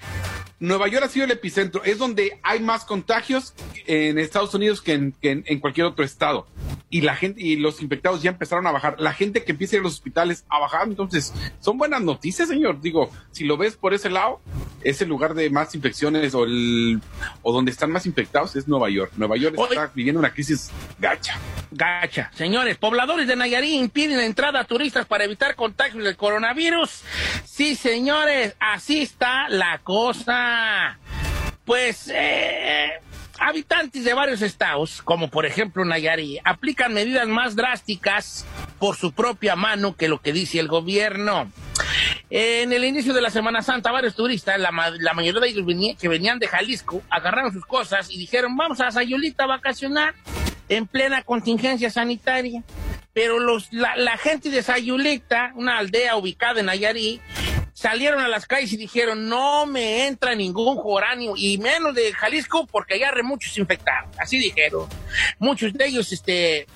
Nueva York ha sido el epicentro, es donde hay más contagios en Estados Unidos que en, que en- en cualquier otro estado. Y la gente y los infectados ya empezaron a bajar. La gente que empieza a ir a los hospitales ha bajado. Entonces, son buenas noticias, señor. Digo, si lo ves por ese lado, es el lugar de más infecciones o, el, o donde están más infectados es Nueva York. Nueva York está viviendo una crisis gacha. Gacha. Señores, pobladores de Nayarit impiden la entrada a turistas para evitar contagios del coronavirus. Sí, señores, así está la cosa. Pues, eh, habitantes de varios estados, como por ejemplo Nayarit, aplican medidas más drásticas por su propia mano que lo que dice el gobierno. En el inicio de la Semana Santa, varios turistas, la, la mayoría de ellos que venían de Jalisco, agarraron sus cosas y dijeron, vamos a Sayulita a vacacionar en plena contingencia sanitaria. Pero la gente de Sayulita, una aldea ubicada en Nayarit, salieron a las calles y dijeron, no me entra ningún foráneo, y menos de Jalisco, porque allá muchos infectados. Así dijeron. Muchos de ellos, este,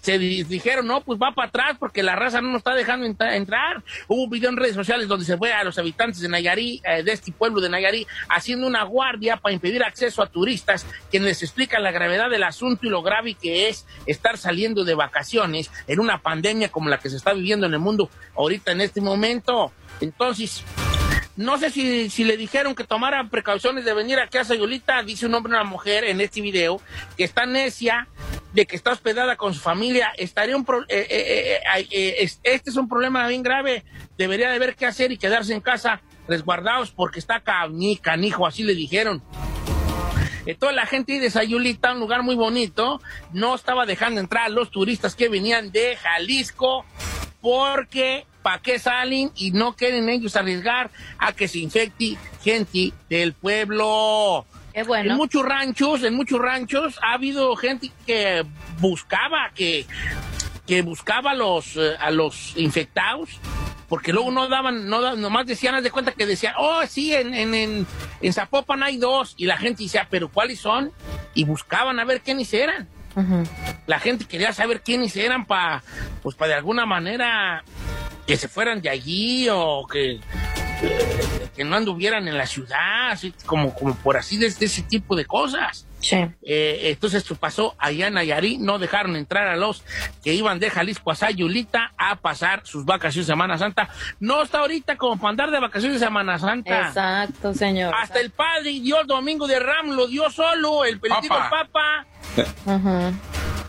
se di- dijeron, no, pues va para atrás porque la raza no nos está dejando entra- entrar. Hubo un video en redes sociales donde se fue a los habitantes de Nayarí, eh, de este pueblo de Nayarí, haciendo una guardia para impedir acceso a turistas, quienes les explican la gravedad del asunto y lo grave que es estar saliendo de vacaciones en una pandemia como la que se está viviendo en el mundo ahorita en este momento. Entonces, no sé si, si le dijeron que tomara precauciones de venir aquí a Sayulita, dice un hombre y una mujer en este video, que está necia de que está hospedada con su familia. Estaría un eh, eh, eh, es- este es un problema bien grave. Debería de ver qué hacer y quedarse en casa resguardados porque está cani- canijo, así le dijeron. Toda la gente de Sayulita, un lugar muy bonito, no estaba dejando entrar a los turistas que venían de Jalisco porque ¿para qué salen y no quieren ellos arriesgar a que se infecte gente del pueblo? Qué En muchos ranchos, en muchos ranchos ha habido gente que buscaba, que, que buscaba a los, eh, a los infectados, porque luego no daban, no da- nomás decían, haz de cuenta que decían, oh, sí, en, en, en, en Zapopan hay dos, y la gente decía, pero ¿cuáles son? Y buscaban a ver quiénes eran. Ujú. La gente quería saber quiénes eran para, pues para de alguna manera que se fueran de allí o que, eh, que no anduvieran en la ciudad, así como, como por así de, de ese tipo de cosas. Sí. Eh, entonces esto pasó allá en Nayarit, no dejaron entrar a los que iban de Jalisco a Sayulita a pasar sus vacaciones de Semana Santa. No está ahorita como para andar de vacaciones de Semana Santa. Exacto, señor. Hasta el Padre dio el Domingo de Ram, lo dio solo, el pelotito Papa.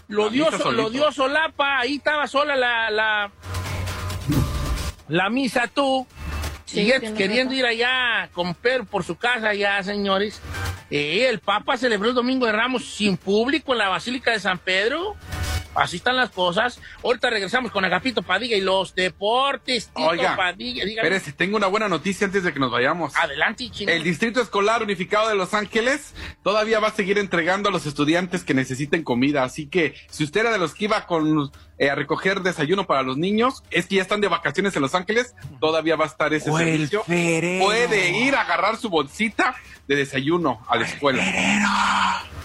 Lo dio, solito. lo dio solapa, ahí estaba sola la, la, la misa tú. Sí, y queriendo ir allá con Pedro por su casa ya, señores. Eh, el Papa celebró el Domingo de Ramos sin público en la Basílica de San Pedro. Así están las cosas. Ahorita regresamos con Agapito Padilla y los deportes. Tito Oiga, Padilla, dígame. Espérese, tengo una buena noticia antes de que nos vayamos. Adelante, chino. El Distrito Escolar Unificado de Los Ángeles todavía va a seguir entregando a los estudiantes que necesiten comida. Así que si usted era de los que iba con, eh, a recoger desayuno para los niños, es que ya están de vacaciones en Los Ángeles, todavía va a estar ese O servicio. Puede ir a agarrar su bolsita de desayuno a la escuela.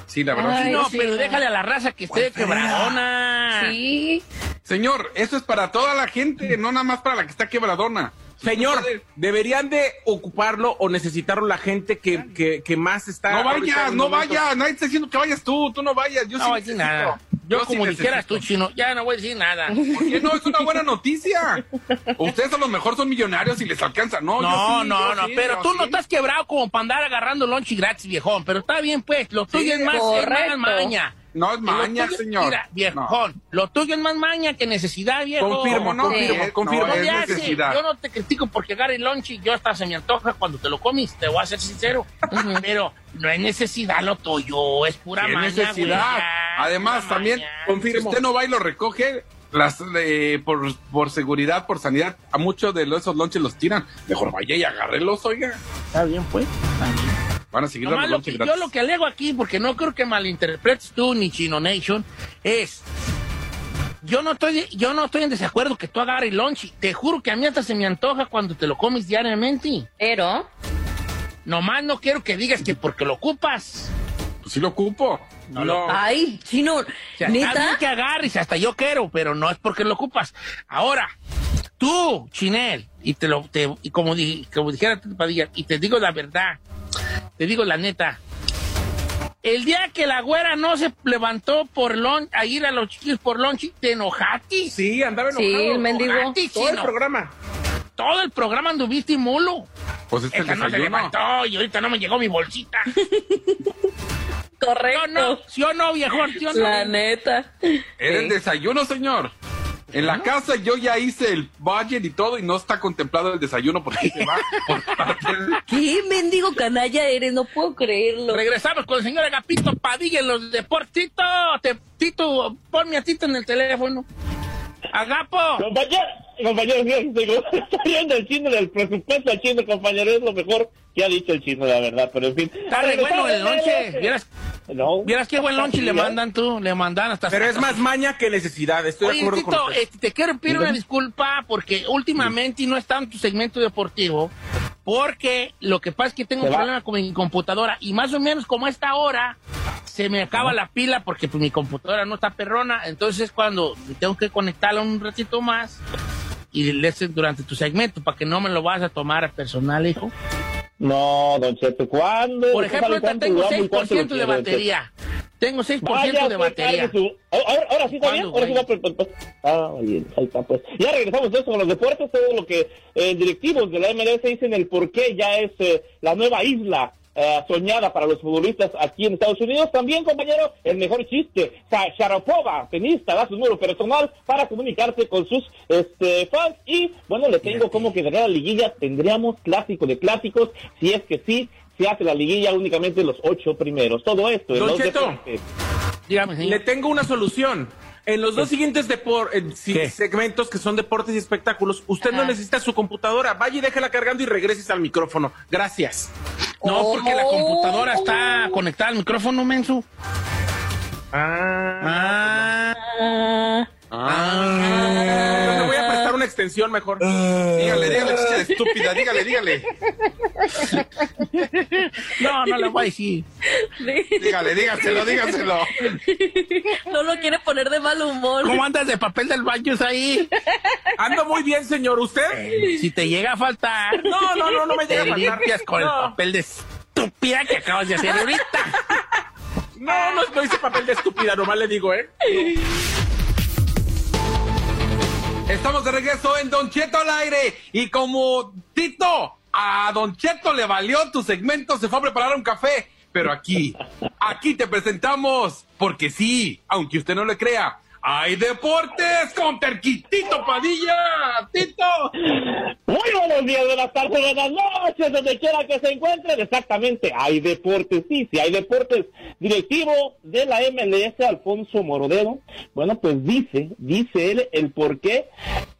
Sí, la verdad. Ay, no, sí, pero no. déjale a la raza que esté quebradona. Sí. Señor, esto es para toda la gente, no nada más para la que está quebradona. Señor, deberían de ocuparlo o necesitarlo la gente que, que, que más está. No vayas, no vayas, nadie está diciendo que vayas tú, tú no vayas, yo No sí voy a decir nada. Yo, sí como dijeras tú, chino, ya no voy a decir nada. ¿Por qué no? Es una buena noticia. Ustedes a lo mejor son millonarios y les alcanza. No, No, yo sí, no, yo no, sí, pero yo tú no sí. estás quebrado como para andar agarrando lonchi gratis, viejón. Pero está bien, pues, lo tuyo es más, es más maña. No es maña, tuyo- señor. Mira, viejón, lo tuyo es más maña que necesidad, viejo. Confirmo, No, confirmo, confirmo. no, es necesidad. Yo no te critico porque agarre el lonchi, yo hasta se me antoja cuando te lo comes, te voy a ser sincero. Pero no es necesidad lo tuyo, es pura maña. necesidad. güey, Además, pura también, maña. confirmo. si usted no va y lo recoge, las, eh, por, por seguridad, por sanidad, a muchos de los- esos lonches los tiran. Mejor vaya y agárrelos, oiga. Está bien, pues. Está bien. Van a seguir dando Nomás lo lonche que- gratis. yo lo que alego aquí, porque no creo que malinterpretes tú ni Chino Nation, es. Yo no estoy, yo no estoy en desacuerdo que tú agarres lunch. Te juro que a mí hasta se me antoja cuando te lo comes diariamente. Pero, Nomás no quiero que digas que porque lo ocupas. Pues sí lo ocupo. No, lo- ay, chino, O sea, neta. que agarres, hasta yo quiero, pero no es porque lo ocupas. Ahora, tú, Chinel, y te lo, te- y como, di- como dijera Padilla, y te digo la verdad, te digo la neta. El día que la güera no se levantó por lon, a ir a los chiquillos por lunch, te enojaste. Sí, andaba enojado. Sí, el mendigo. Enojaste, Todo el programa. Todo el programa anduviste mulo. Pues es que el Esta no se levantó y ahorita no me llegó mi bolsita. Correcto. No, no, ¿sí o no, viejón? ¿Sí o no? La neta. Era el desayuno, señor. En la casa yo ya hice el budget y todo y no está contemplado el desayuno porque se va por parte ¿Qué mendigo canalla eres? No puedo creerlo. Regresamos con el señor Agapito Padilla en los deportes. Tito, te- Tito, ponme a Tito en el teléfono. Agapo. Compañero, compañero, está viendo el chino del presupuesto al chino, compañero, es lo mejor que ha dicho el chino, la verdad, pero en fin. Está re bueno el lonche. ¿Vieras, No. vieras qué buen lonche le mandan tú. Le mandan hasta... Pero es más maña que necesidad. Estoy de Oye, acuerdo con Tito, usted. este, te quiero pedir una disculpa porque últimamente no está en tu segmento deportivo. Porque lo que pasa es que tengo un va. problema con mi computadora y más o menos como a esta hora se me acaba la pila porque pues, mi computadora no está perrona, entonces es cuando tengo que conectarla un ratito más y le durante tu segmento para que no me lo vas a tomar a personal, hijo. No, Don Cheto, ¿cuándo? Por ejemplo, ahorita tengo 6% de batería. Tengo 6% Vaya, de pues, batería. su- Ahora, ahora sí está bien. ¿Cuándo, Ahora sí va, pues, pues. Ah, bien, ahí está, pues. Ya regresamos eso con los deportes, todo lo que eh, directivos de la MLS dicen el por qué ya es eh, la nueva isla eh, soñada para los futbolistas aquí en Estados Unidos. También, compañero, el mejor chiste. Sharapova, tenista, da su número personal para comunicarse con sus este, fans. Y, bueno, le tengo como que ganar la liguilla. Tendríamos clásico de clásicos, si es que sí. Se hace la liguilla únicamente los ocho primeros. Todo esto en Don los Cheto. deportes. Dígame, señor. Le tengo una solución. En los dos siguientes depor- eh, segmentos que son deportes y espectáculos, usted no necesita su computadora. Vaya y déjela cargando y regreses al micrófono. Gracias. No, porque la computadora está conectada al micrófono, menso. Ah. Ah. Ah. Le voy a prestar una extensión mejor. Dígale, dígale, chicha de estúpida, dígale, dígale. No, no le voy a decir. Dígale, dígaselo, dígaselo. No lo quiere poner de mal humor. ¿Cómo andas de papel del baño ahí? Ando muy bien, señor. ¿Usted? Si te llega a faltar, No, no, no, no me llega a faltar. limpias con el No. papel de estúpida que acabas de hacer ahorita. No, no, no hice papel de estúpida, nomás le digo, ¿eh? Estamos de regreso en Don Cheto al aire. Y como Tito, a Don Cheto le valió tu segmento, se fue a preparar un café. Pero aquí, aquí te presentamos, porque sí, aunque usted no le crea, hay deportes con Terquitito Padilla. Tito. Muy buenos días, buenas tardes, buenas noches, donde quiera que se encuentren. Exactamente, hay deportes, sí, sí, hay deportes. Directivo de la MLS, Alfonso Morodero, bueno, pues dice, dice él el por qué,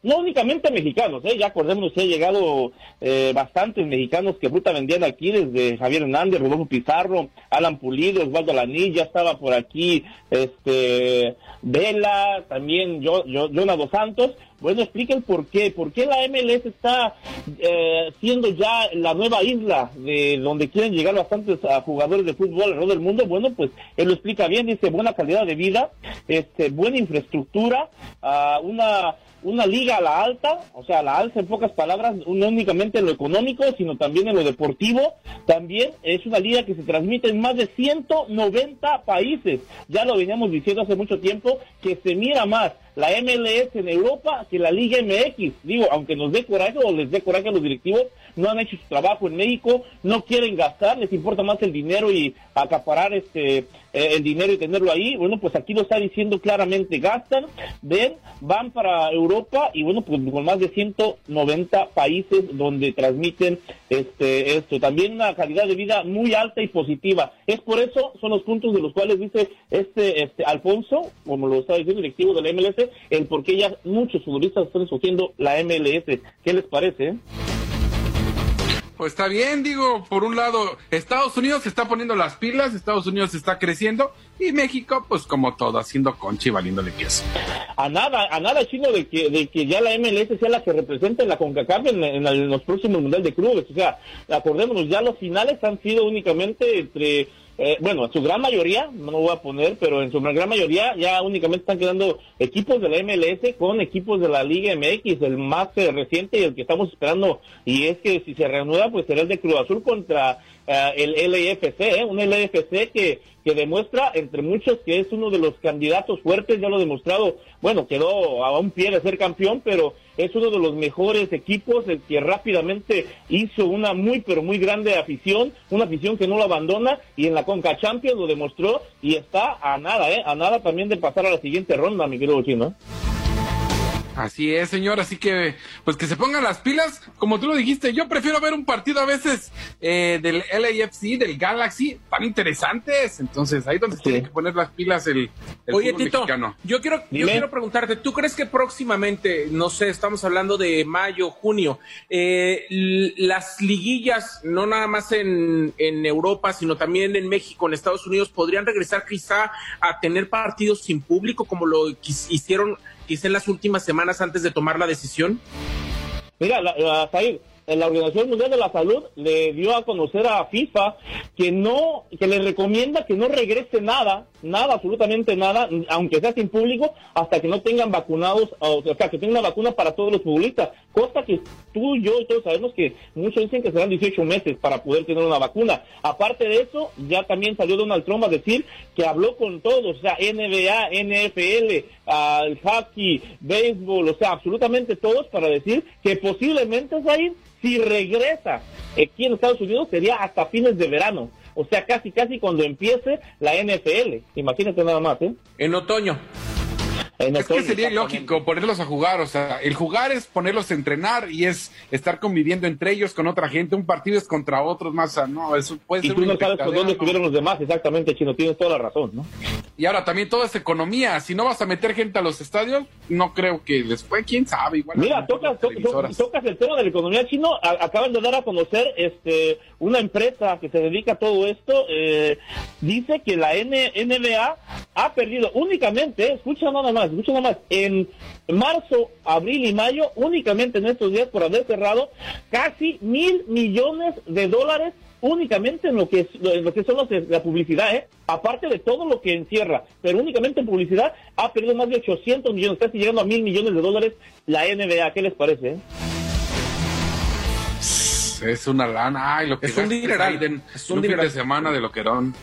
no únicamente mexicanos, ¿eh? ya acordémonos ha llegado eh, bastantes mexicanos que fruta vendían aquí, desde Javier Hernández, Rodolfo Pizarro, Alan Pulido, Osvaldo Lanilla, estaba por aquí, este, Vela, también yo, yo, Jonah Dos Santos. Bueno, explica el por qué. ¿Por qué la MLS está eh, siendo ya la nueva isla de donde quieren llegar bastantes ah, jugadores de fútbol alrededor del mundo? Bueno, pues él lo explica bien. Dice buena calidad de vida, este, buena infraestructura, ah, una una liga a la alta, o sea, a la alza en pocas palabras, no únicamente en lo económico, sino también en lo deportivo. También es una liga que se transmite en más de 190 países. Ya lo veníamos diciendo hace mucho tiempo que se mira más la MLS en Europa que la Liga MX. Digo, aunque nos dé coraje o les dé coraje a los directivos, no han hecho su trabajo en México, no quieren gastar, les importa más el dinero y acaparar este eh, el dinero y tenerlo ahí. Bueno, pues aquí lo está diciendo claramente, gastan, ven, van para Europa y bueno, pues con más de 190 países donde transmiten este esto. También una calidad de vida muy alta y positiva. Es por eso, son los puntos de los cuales dice este, este Alfonso, como lo está diciendo el directivo de la MLS, el por qué ya muchos futbolistas están escogiendo la MLS. ¿Qué les parece? Pues está bien, digo, por un lado, Estados Unidos se está poniendo las pilas, Estados Unidos está creciendo y México, pues como todo, haciendo concha y valiéndole queso. a nada, a nada chino de que, de que ya la MLS sea la que represente la CONCACAF en, en, en los próximos Mundial de Clubes. O sea, acordémonos, ya los finales han sido únicamente entre, eh, bueno, en su gran mayoría, no lo voy a poner, pero en su gran mayoría ya únicamente están quedando equipos de la MLS con equipos de la Liga MX, el más eh, reciente y el que estamos esperando. Y es que si se reanuda, pues será el de Cruz Azul contra eh, el LFC, ¿eh? un LFC que, que demuestra, entre muchos, que es uno de los candidatos fuertes, ya lo ha demostrado, bueno, quedó a un pie de ser campeón, pero es uno de los mejores equipos, el que rápidamente hizo una muy, pero muy grande afición, una afición que no lo abandona, y en la Conca Champions lo demostró, y está a nada, ¿eh? A nada también de pasar a la siguiente ronda, mi querido chino. Así es, señor, así que pues que se pongan las pilas, como tú lo dijiste, yo prefiero ver un partido a veces eh, del LAFC, del Galaxy, tan interesantes, entonces ahí donde se Sí. tiene que poner las pilas el, el Oye, Tito, mexicano. yo quiero, yo quiero preguntarte, ¿tú crees que próximamente, no sé, estamos hablando de mayo, junio, eh, las liguillas, no nada más en, en Europa, sino también en México, en Estados Unidos, podrían regresar quizá a tener partidos sin público como lo hicieron quizá en las últimas semanas antes de tomar la decisión? Mira, la, la, la Organización Mundial de la Salud le dio a conocer a FIFA que no, que le recomienda que no regrese nada, nada, absolutamente nada, aunque sea sin público, hasta que no tengan vacunados, o sea, que tengan una vacuna para todos los futbolistas. Cosa que tú, yo y todos sabemos que muchos dicen que serán 18 meses para poder tener una vacuna. Aparte de eso, ya también salió Donald Trump a decir que habló con todos, o sea, NBA, NFL, al hockey, béisbol, o sea, absolutamente todos para decir que posiblemente Zayn, si regresa aquí en Estados Unidos, sería hasta fines de verano. O sea, casi, casi cuando empiece la NFL. Imagínate nada más, ¿eh? En otoño. En Es que sería ilógico ponerlos a jugar, o sea, el jugar es ponerlos a entrenar y es estar conviviendo entre ellos con otra gente, un partido es contra otros más, no, eso puede Y ser tú no sabes por estuvieron los demás, exactamente, Chino, tienes toda la razón, ¿no? Y ahora también toda esa economía, si no vas a meter gente a los estadios, no creo que después, quién sabe, igual. Mira, tocas, to- tocas el tema de la economía chino. A- acaban de dar a conocer este una empresa que se dedica a todo esto. eh, dice que la N- NBA ha perdido únicamente, escucha nada más, escucha nada más, en marzo, abril y mayo, únicamente en estos días por haber cerrado casi mil millones de dólares únicamente en lo que es, en lo que son los de la publicidad, ¿eh? aparte de todo lo que encierra, pero únicamente en publicidad ha perdido más de 800 millones, casi llegando a mil millones de dólares la NBA. ¿Qué les parece? eh? Es una lana, ay, lo que Es un dineral, Biden, es un un fin de semana de loquerón.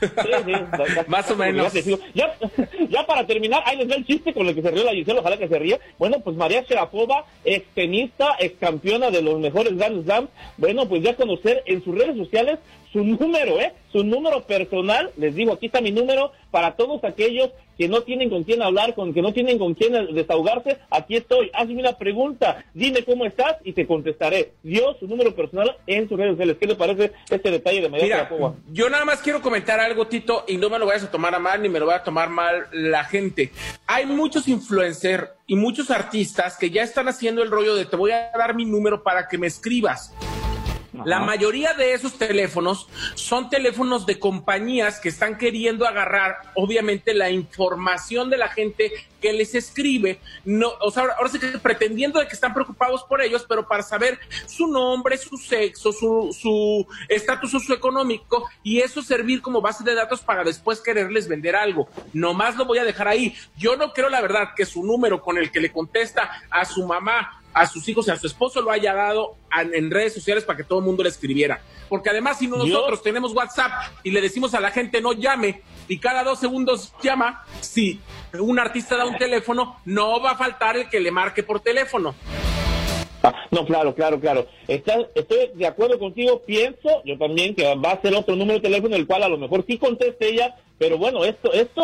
Da- da- Más o menos. Ya, para terminar, ahí les va el chiste con el que se rió la Gisela, ojalá que se ría. Bueno, pues María Sharapova, ex tenista, ex campeona de los mejores Grand Slam, bueno, pues ya conocer en sus redes sociales su número, ¿eh? Su número personal, les digo, aquí está mi número para todos aquellos que no tienen con quién hablar, con que no tienen con quién desahogarse, aquí estoy, hazme una pregunta, dime cómo estás y te contestaré. Dio su número personal en sus redes sociales. ¿Qué le parece este detalle de María Mira, Sharapova? yo nada más quiero comentar algo, Tito, y no me lo vayas a tomar a mal ni me lo vaya a tomar mal la gente. Hay muchos influencers y muchos artistas que ya están haciendo el rollo de te voy a dar mi número para que me escribas. La mayoría de esos teléfonos son teléfonos de compañías que están queriendo agarrar, obviamente, la información de la gente que les escribe. No, o sea, ahora, ahora sí que pretendiendo de que están preocupados por ellos, pero para saber su nombre, su sexo, su su estatus socioeconómico y eso servir como base de datos para después quererles vender algo. Nomás lo voy a dejar ahí. Yo no creo, la verdad, que su número con el que le contesta a su mamá a sus hijos y a su esposo lo haya dado a- en redes sociales para que todo el mundo le escribiera. Porque además, si no nosotros tenemos WhatsApp y le decimos a la gente no llame y cada dos segundos llama, si un artista da un teléfono, no va a faltar el que le marque por teléfono. Ah, no, claro, claro, claro. Está- estoy de acuerdo contigo. Pienso, yo también, que va a ser otro número de teléfono, el cual a lo mejor sí conteste ella. Pero bueno, esto, esto,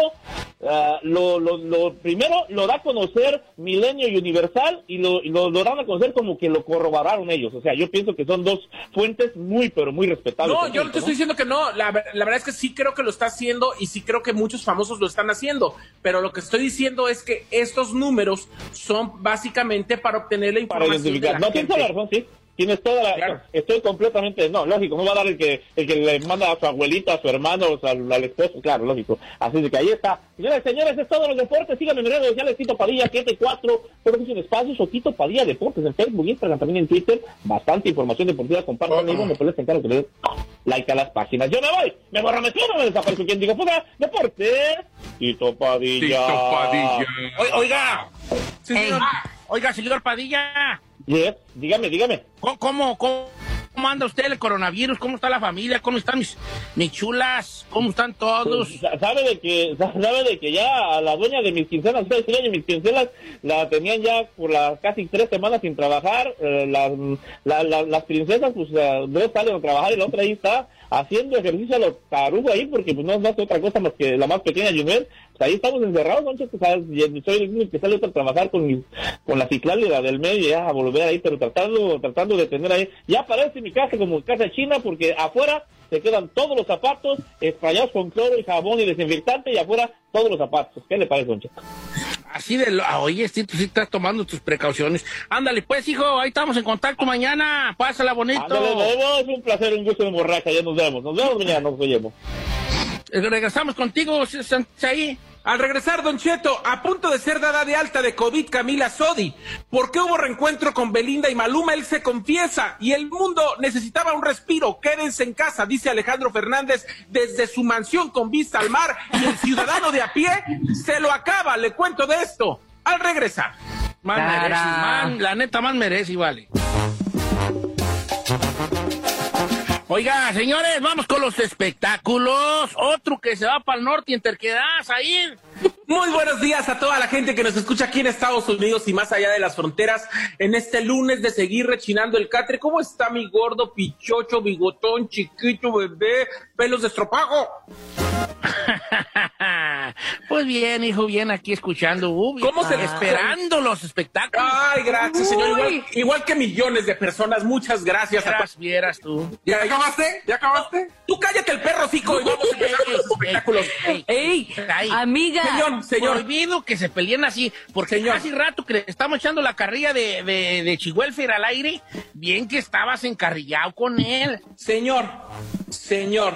ah, lo, lo, lo primero lo da a conocer Milenio y Universal y lo, y lo, lo dan a conocer como que lo corroboraron ellos. O sea, yo pienso que son dos fuentes muy, pero muy respetables. No, yo no te estoy diciendo que no. La, ver- la verdad es que sí creo que lo está haciendo y sí creo que muchos famosos lo están haciendo. Pero lo que estoy diciendo es que estos números son básicamente para obtener la para información. de identificar. la No, gente. razón, sí. Tienes toda la Claro. Estoy completamente. No, lógico, no va a dar el que, el que le manda a su abuelita, a su hermano, o sea, al, al esposo. Claro, lógico. Así de que ahí está. Señores, señores, es todo los deportes. Síganme en mis redes sociales, Tito Padilla, 74, Producción Espacios o Tito Padilla Deportes en Facebook, Instagram, también en Twitter. Bastante información deportiva. Compartan, oh, me parece encargo que le den like a las páginas. Yo me voy, me borro, me tiro, me desaparezco. ¿Quién digo fuga? Deportes. Tito Padilla. Tito Padilla. O- Oiga, señor. oiga, señor Padilla, Yes, dígame, dígame. ¿cómo, cómo, cómo, anda usted el coronavirus? ¿Cómo está la familia? ¿Cómo están mis, mis chulas? ¿Cómo están todos? Pues, sa- sabe de que sabe de que ya a la dueña de mis quincenas, ustedes saben, mis quincenas la tenían ya por las casi tres semanas sin trabajar. eh, las, la- la- las princesas, pues eh, dos salen a trabajar y la otra ahí está haciendo ejercicio a los tarugo ahí, porque pues no, no hace otra cosa más que la más pequeña Junet. Pues ahí estamos encerrados, ¿no? ¿sabes? Y soy el único que sale a trabajar con, con la ciclálida del medio, ya a volver ahí, pero tratando, tratando de tener ahí. Ya parece mi casa como casa china, porque afuera se quedan todos los zapatos espallados con cloro y jabón y desinfectante y afuera todos los zapatos. ¿Qué le parece, don? Así de... Lo, ah, oye, sí, tú sí estás tomando tus precauciones. Ándale, pues, hijo, ahí estamos en contacto mañana. Pásala bonito. Ándale, nos vemos, es un placer, un gusto de borracha, ya nos vemos. Nos vemos mañana, nos vemos. Eh, Regresamos contigo, ahí. Al regresar, Don Cheto, a punto de ser dada de alta de COVID Camila Sodi. ¿Por qué hubo reencuentro con Belinda y Maluma? Él se confiesa y el mundo necesitaba un respiro. Quédense en casa, dice Alejandro Fernández desde su mansión con vista al mar y el ciudadano de a pie se lo acaba. Le cuento de esto al regresar. Más merece, man, la neta más merece, vale. Oiga, señores, vamos con los espectáculos. Otro que se va para el norte y interquedas ahí. Muy buenos días a toda la gente que nos escucha aquí en Estados Unidos y más allá de las fronteras en este lunes de seguir rechinando el catre. ¿Cómo está mi gordo, pichocho, bigotón, chiquito, bebé, pelos de estropajo? pues bien, hijo, bien aquí escuchando. Uh, ¿Cómo se esperando los espectáculos? Ay, gracias, señor. Igual, igual, que millones de personas, muchas gracias. Vieras, vieras tú. ¿Ya acabaste? ¿Ya acabaste? Tú cállate el perro, fico, y vamos a empezar con los espectáculos. ¡Ey! amiga. Señor, señor. Prohibido que se peleen así, porque señor. hace rato que estamos echando la carrilla de, de, de Chihuelfer al aire, bien que estabas encarrillado con él. Señor, señor,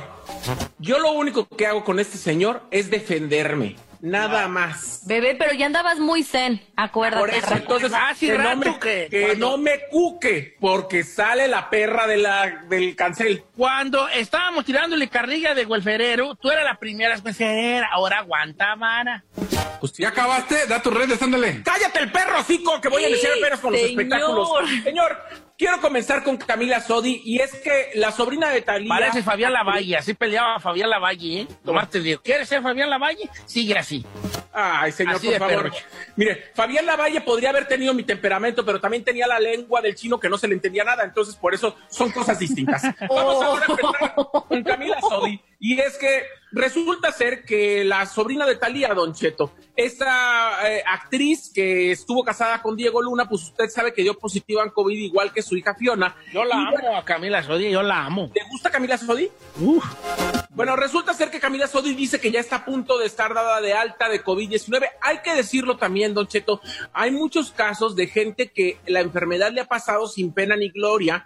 yo lo único que hago con este señor es defenderme. Nada más. Bebé, pero ya andabas muy zen, acuérdate. Por eso, entonces, que, no me, que, que no me cuque, porque sale la perra de la, del cancel. Cuando estábamos tirándole carrilla de golferero, tú eras la primera ahora aguanta, mana. Pues ya acabaste, da tus redes, ándale. ¡Cállate el perro, Cico, que voy a iniciar apenas con los espectáculos! Señor, Quiero comenzar con Camila Sodi y es que la sobrina de Talía. Parece Fabián Lavalle, así peleaba Fabián Lavalle, ¿eh? Tomás te digo, ¿quieres ser Fabián Lavalle? Sigue así. Ay, señor, por favor. Mire, Fabián Lavalle podría haber tenido mi temperamento, pero también tenía la lengua del chino que no se le entendía nada, entonces por eso son cosas distintas. Vamos ahora a empezar con Camila Sodi. Y es que resulta ser que la sobrina de Talía, Don Cheto, esta eh, actriz que estuvo casada con Diego Luna, pues usted sabe que dio positiva en COVID igual que su hija Fiona. Yo la amo a Camila Sodi, yo la amo. ¿Te gusta Camila Sodi? Uf. Bueno, resulta ser que Camila Sodi dice que ya está a punto de estar dada de alta de COVID-19. Hay que decirlo también, Don Cheto, hay muchos casos de gente que la enfermedad le ha pasado sin pena ni gloria,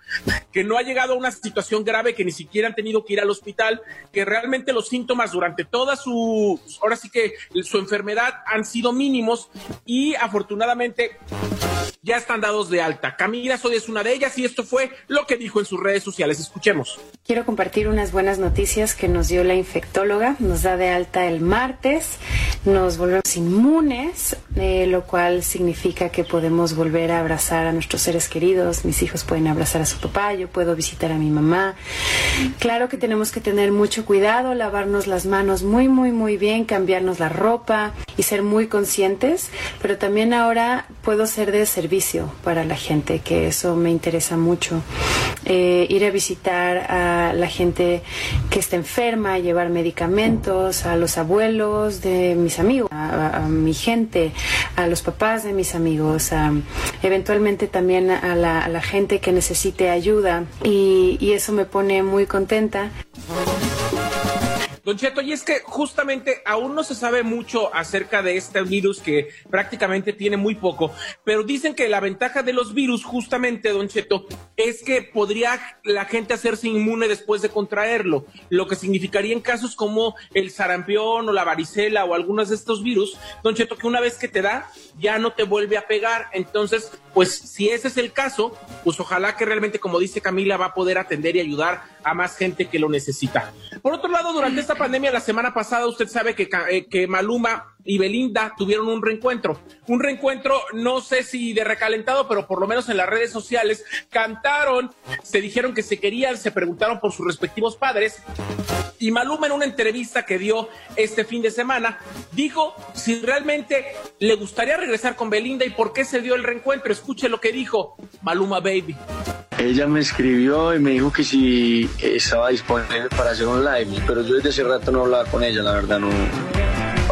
que no ha llegado a una situación grave, que ni siquiera han tenido que ir al hospital, que realmente los síntomas durante toda su, ahora sí que su enfermedad han sido mínimos y afortunadamente ya están dados de alta. Camila Sodi es una de ellas y esto fue lo que dijo en sus redes sociales. Escuchemos. Quiero compartir unas buenas noticias que nos dio la infectóloga. Nos da de alta el martes, nos volvemos inmunes, eh, lo cual significa que podemos volver a abrazar a nuestros seres queridos. Mis hijos pueden abrazar a su papá, yo puedo visitar a mi mamá. Claro que tenemos que tener mucho cuidado, lavarnos las manos muy, muy, muy bien, cambiarnos la ropa y ser muy conscientes, pero también ahora puedo ser de servicio para la gente, que eso me interesa mucho. Eh, ir a visitar a la gente que está enferma, llevar medicamentos, a los abuelos de mis amigos, a, mi gente, a los papás de mis amigos, a, eventualmente también a la, gente que necesite ayuda y eso me pone muy contenta. Don Cheto, y es que justamente aún no se sabe mucho acerca de este virus que prácticamente tiene muy poco, pero dicen que la ventaja de los virus justamente, Don Cheto, es que podría la gente hacerse inmune después de contraerlo, lo que significaría en casos como el sarampión o la varicela o algunos de estos virus, Don Cheto, que una vez que te da, ya no te vuelve a pegar. Entonces, pues si ese es el caso, pues ojalá que realmente, como dice Camila, va a poder atender y ayudar a más gente que lo necesita. Por otro lado, durante esta pandemia, la semana pasada, usted sabe que, eh, que Maluma y Belinda tuvieron un reencuentro. Un reencuentro, no sé si de recalentado, pero por lo menos en las redes sociales cantaron, se dijeron que se querían, se preguntaron por sus respectivos padres. Y Maluma en una entrevista que dio este fin de semana dijo si realmente le gustaría regresar con Belinda y por qué se dio el reencuentro. Escuche lo que dijo Maluma Baby. Ella me escribió y me dijo que si estaba disponible para hacer un live, pero yo desde hace rato no hablaba con ella, la verdad no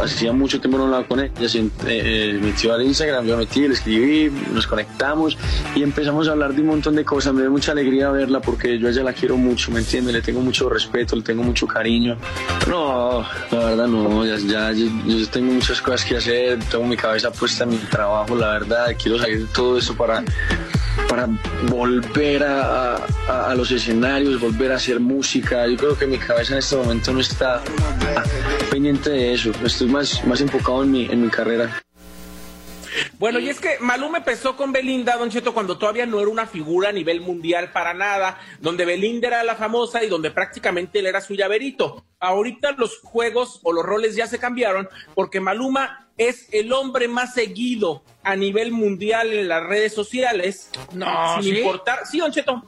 hacía mucho tiempo no hablaba con ella, se eh, metió al Instagram, yo metí, le escribí, nos conectamos y empezamos a hablar de un montón de cosas. Me dio mucha alegría verla porque yo a ella la quiero mucho, ¿me entiende? Le tengo mucho respeto, le tengo mucho cariño. No, la verdad no, ya, ya yo, yo, tengo muchas cosas que hacer, tengo mi cabeza puesta en mi trabajo, la verdad, quiero salir de todo esto para para volver a, los escenarios, volver a hacer música. Yo creo que mi cabeza en este momento no está pendiente de eso. Estoy más, más enfocado en mi, en mi carrera. Bueno, y es que Maluma empezó con Belinda, Don Cheto, cuando todavía no era una figura a nivel mundial para nada, donde Belinda era la famosa y donde prácticamente él era su llaverito. Ahorita los juegos o los roles ya se cambiaron porque Maluma es el hombre más seguido a nivel mundial en las redes sociales. No, sin ¿sí? importar. Sí, Don Cheto.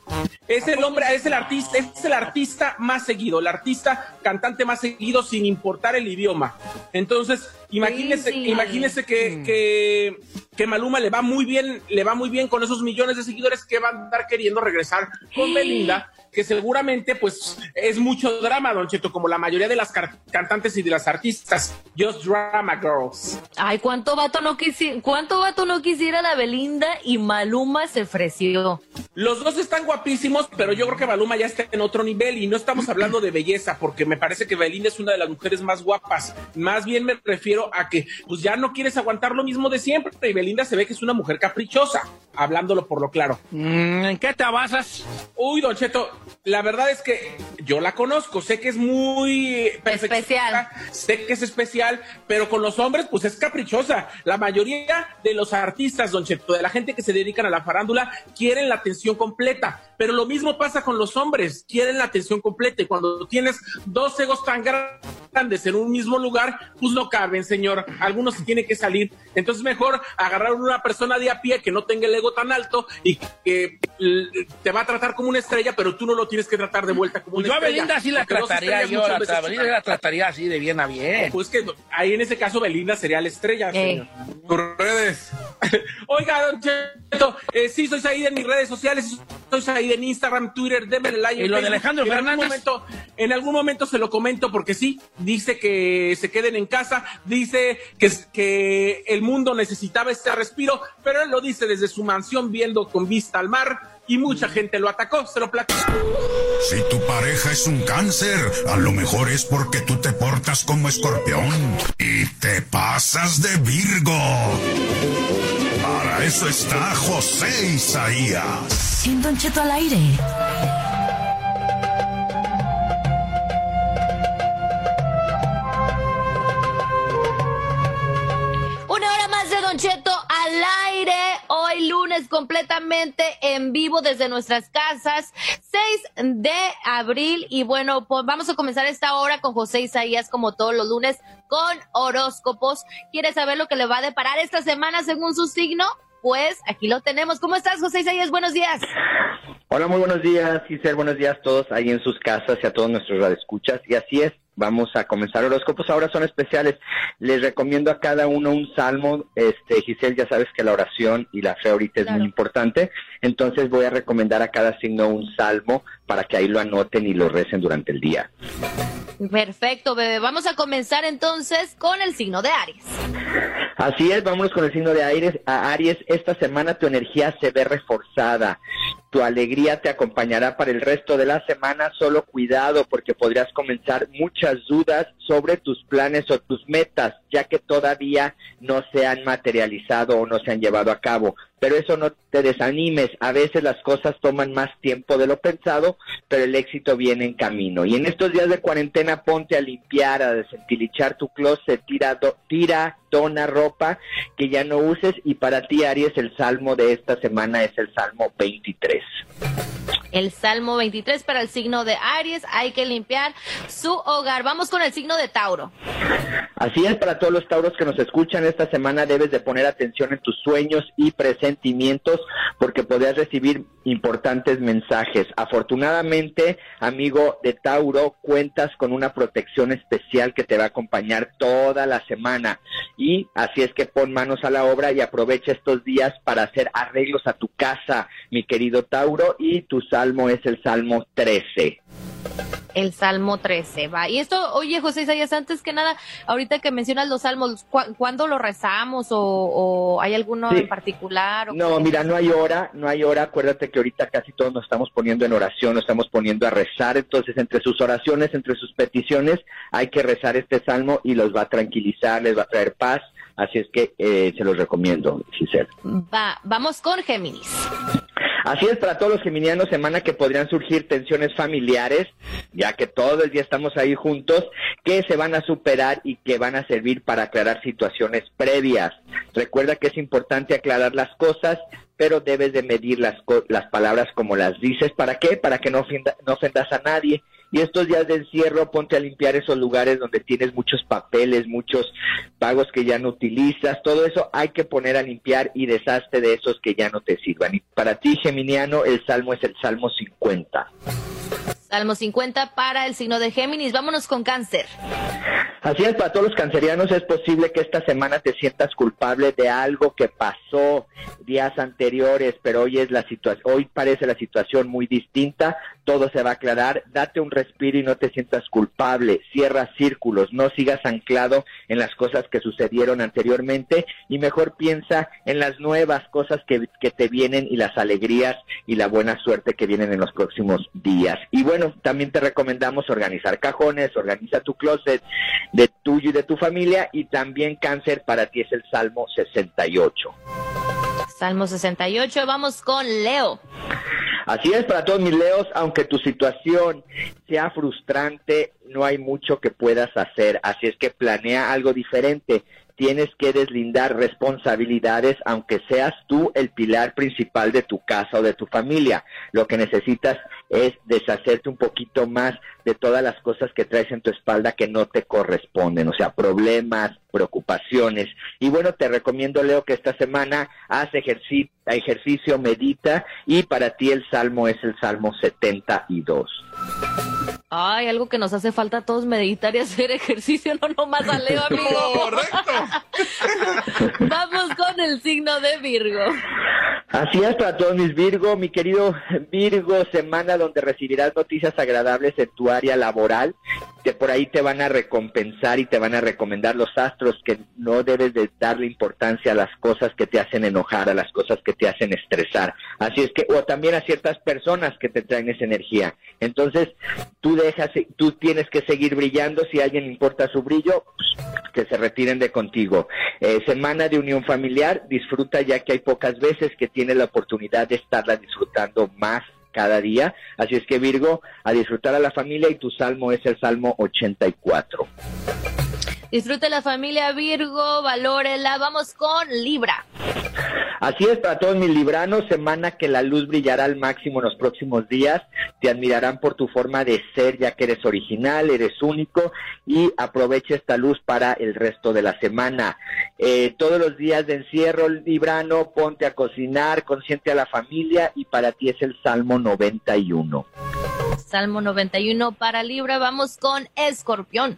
Es el hombre, es el artista, es el artista más seguido, el artista cantante más seguido sin importar el idioma. Entonces, imagínese, sí. imagínese que, que, que Maluma le va muy bien, le va muy bien con esos millones de seguidores que van a andar queriendo regresar con Belinda, que seguramente pues es mucho drama, Don Cheto, como la mayoría de las cantantes y de las artistas. Just drama girls. Ay, cuánto vato no quisiera, cuánto vato no quisiera la Belinda y Maluma se ofreció. Los dos están guapísimos, pero yo creo que Maluma ya está en otro nivel y no estamos hablando de belleza, porque me parece que Belinda es una de las mujeres más guapas. Más bien me refiero a que pues ya no quieres aguantar lo mismo de siempre y Belinda se ve que es una mujer caprichosa, hablándolo por lo claro. Mm, ¿En qué te basas? Uy, Don Cheto, la verdad es que yo la conozco, sé que es muy Especial. sé que es especial, pero con los hombres pues es caprichosa. La mayoría de los artistas, Don Cheto, de la gente que se dedican a la farándula, quieren la atención completa, pero lo mismo pasa con los hombres, quieren la atención completa y cuando tienes dos egos tan grandes en un mismo lugar, pues no caben, señor. Algunos se tienen que salir. Entonces mejor agarrar una persona de a pie que no tenga el ego tan alto y que eh, te va a tratar como una estrella, pero tú no lo tienes que tratar de vuelta como Pues una yo a estrella. Belinda sí la trataría, yo la, tra- Belinda la trataría así de bien a bien. Pues que ahí en ese caso Belinda sería la estrella, señor. Tus redes. Oiga, Don Cheto, eh, sí, soy ahí en mis redes sociales, soy ahí en Instagram, Twitter, déme like. ¿Y en lo de. Alejandro en algún momento, en algún momento se lo comento porque sí, dice que se queden en casa, dice que, que el mundo necesitaba este respiro, pero él lo dice desde su mansión viendo con vista al mar y mucha gente lo atacó, se lo platico. Si tu pareja es un cáncer, a lo mejor es porque tú te portas como escorpión y te pasas de Virgo. Para eso está José Isaías. En Don Cheto al aire. Hora más de Don Cheto al aire, hoy lunes completamente en vivo desde nuestras casas, 6 de abril y bueno, pues vamos a comenzar esta hora con José Isaías como todos los lunes con horóscopos. ¿Quiere saber lo que le va a deparar esta semana según su signo? Pues aquí lo tenemos. ¿Cómo estás, José Isaías? Buenos días. Hola, muy buenos días, Giselle. Buenos días a todos ahí en sus casas y a todos nuestros radioescuchas. Y así es, vamos a comenzar horóscopos. Ahora son especiales. Les recomiendo a cada uno un salmo. Este, Giselle, ya sabes que la oración y la fe ahorita es muy importante. Entonces voy a recomendar a cada signo un salmo para que ahí lo anoten y lo recen durante el día. Perfecto, bebé. Vamos a comenzar entonces con el signo de Aries. Así es, vámonos con el signo de Aries. A Aries, esta semana tu energía se ve reforzada. Tu alegría te acompañará para el resto de la semana. Solo cuidado porque podrías comenzar muchas dudas sobre tus planes o tus metas, ya que todavía no se han materializado o no se han llevado a cabo. Pero eso no te desanimes. A veces las cosas toman más tiempo de lo pensado, pero el éxito viene en camino. Y en estos días de cuarentena ponte a limpiar, a desentilichar tu closet, tira, do- tira, dona ropa que ya no uses y para ti Aries el salmo de esta semana es el Salmo 23. El Salmo 23 para el signo de Aries. Hay que limpiar su hogar. Vamos con el signo de Tauro. Así es, para todos los tauros que nos escuchan esta semana debes de poner atención en tus sueños y presentimientos porque podrías recibir importantes mensajes. Afortunadamente, amigo de Tauro, cuentas con una protección especial que te va a acompañar toda la semana y así es que pon manos a la obra y aprovecha estos días para hacer arreglos a tu casa, mi querido Tauro, y tu salmo es el Salmo 13. El Salmo 13 va. Y esto, oye, José Isaías, antes que nada, ahorita que mencionas los salmos, ¿cu- ¿cuándo lo rezamos o, o hay alguno Sí. en particular? o No, mira, no hay hora, no hay hora. Acuérdate que ahorita casi todos nos estamos poniendo en oración, nos estamos poniendo a rezar. Entonces, entre sus oraciones, entre sus peticiones, hay que rezar este salmo y los va a tranquilizar, les va a traer paz. Así es que eh, se los recomiendo, Giselle. Va, vamos con Géminis. Así es para todos los geminianos, semana que podrían surgir tensiones familiares, ya que todo el día estamos ahí juntos, que se van a superar y que van a servir para aclarar situaciones previas. Recuerda que es importante aclarar las cosas, pero debes de medir las, las palabras como las dices. ¿Para qué? Para que no, ofenda- no ofendas a nadie. Y estos días de encierro, ponte a limpiar esos lugares donde tienes muchos papeles, muchos pagos que ya no utilizas. Todo eso hay que poner a limpiar y deshazte de esos que ya no te sirvan. Y para ti, Geminiano, el salmo es el Salmo 50. Salmo 50 para el signo de Géminis. Vámonos con cáncer. Así es, para todos los cancerianos es posible que esta semana te sientas culpable de algo que pasó días anteriores, pero hoy es la situación, hoy parece la situación muy distinta, todo se va a aclarar, date un respiro y no te sientas culpable, cierra círculos, no sigas anclado en las cosas que sucedieron anteriormente y mejor piensa en las nuevas cosas que, que te vienen y las alegrías y la buena suerte que vienen en los próximos días. Y bueno, también te recomendamos organizar cajones, organiza tu closet de tuyo y de tu familia y también cáncer para ti es el Salmo 68. Salmo 68. Vamos con Leo. Así es para todos mis leos, aunque tu situación sea frustrante, no hay mucho que puedas hacer, así es que planea algo diferente. Tienes que deslindar responsabilidades, aunque seas tú el pilar principal de tu casa o de tu familia. Lo que necesitas es deshacerte un poquito más de todas las cosas que traes en tu espalda que no te corresponden, o sea, problemas, preocupaciones. Y bueno, te recomiendo, Leo, que esta semana haz ejerci- ejercicio, medita y para ti el salmo es el Salmo 72. Ay, algo que nos hace falta a todos meditar y hacer ejercicio, no nomás a Leo, amigo. Vamos con el signo de Virgo. Así es para todos mis Virgo, mi querido Virgo, semana donde recibirás noticias agradables en tu área laboral, que por ahí te van a recompensar y te van a recomendar los astros que no debes de darle importancia a las cosas que te hacen enojar, a las cosas que te hacen estresar. Así es que, o también a ciertas personas que te traen esa energía. Entonces, tú dejas, tú tienes que seguir brillando, si a alguien importa su brillo, pues, que se retiren de contigo. Eh, semana de unión familiar, disfruta ya que hay pocas veces que tienes la oportunidad de estarla disfrutando más cada día. Así es que Virgo, a disfrutar a la familia y tu salmo es el Salmo 84. Disfrute la familia Virgo, valórela. Vamos con Libra. Así es para todos mis libranos, semana que la luz brillará al máximo en los próximos días, te admirarán por tu forma de ser, ya que eres original, eres único y aprovecha esta luz para el resto de la semana. Eh, todos los días de encierro, librano, ponte a cocinar, consiente a la familia y para ti es el Salmo 91. Salmo 91 para Libra. Vamos con Escorpión.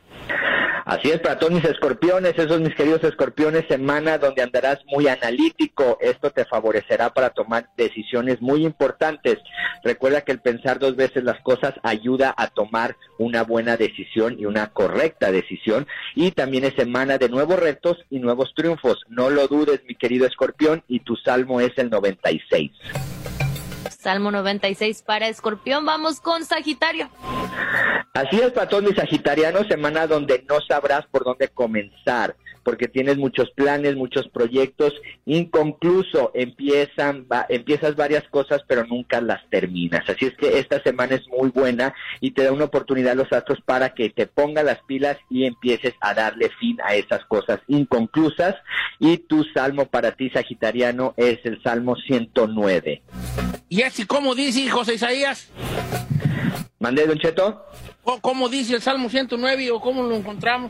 Así es, para todos mis escorpiones, esos mis queridos escorpiones, semana donde andarás muy analítico. Esto te favorecerá para tomar decisiones muy importantes. Recuerda que el pensar dos veces las cosas ayuda a tomar una buena decisión y una correcta decisión. Y también es semana de nuevos retos y nuevos triunfos. No lo dudes, mi querido escorpión, y tu salmo es el 96. Salmo 96 para Escorpión. Vamos con Sagitario. Así es, para todos mis sagitarianos, semana donde no sabrás por dónde comenzar, porque tienes muchos planes, muchos proyectos, inconcluso, empiezan, va- empiezas varias cosas, pero nunca las terminas. Así es que esta semana es muy buena y te da una oportunidad los astros para que te pongas las pilas y empieces a darle fin a esas cosas inconclusas. Y tu salmo para ti, sagitariano, es el Salmo 109. ¿Y así cómo dice José Isaías? ¿Mandé, Don Cheto? ¿Cómo- ¿Cómo dice el Salmo 109 o cómo lo encontramos?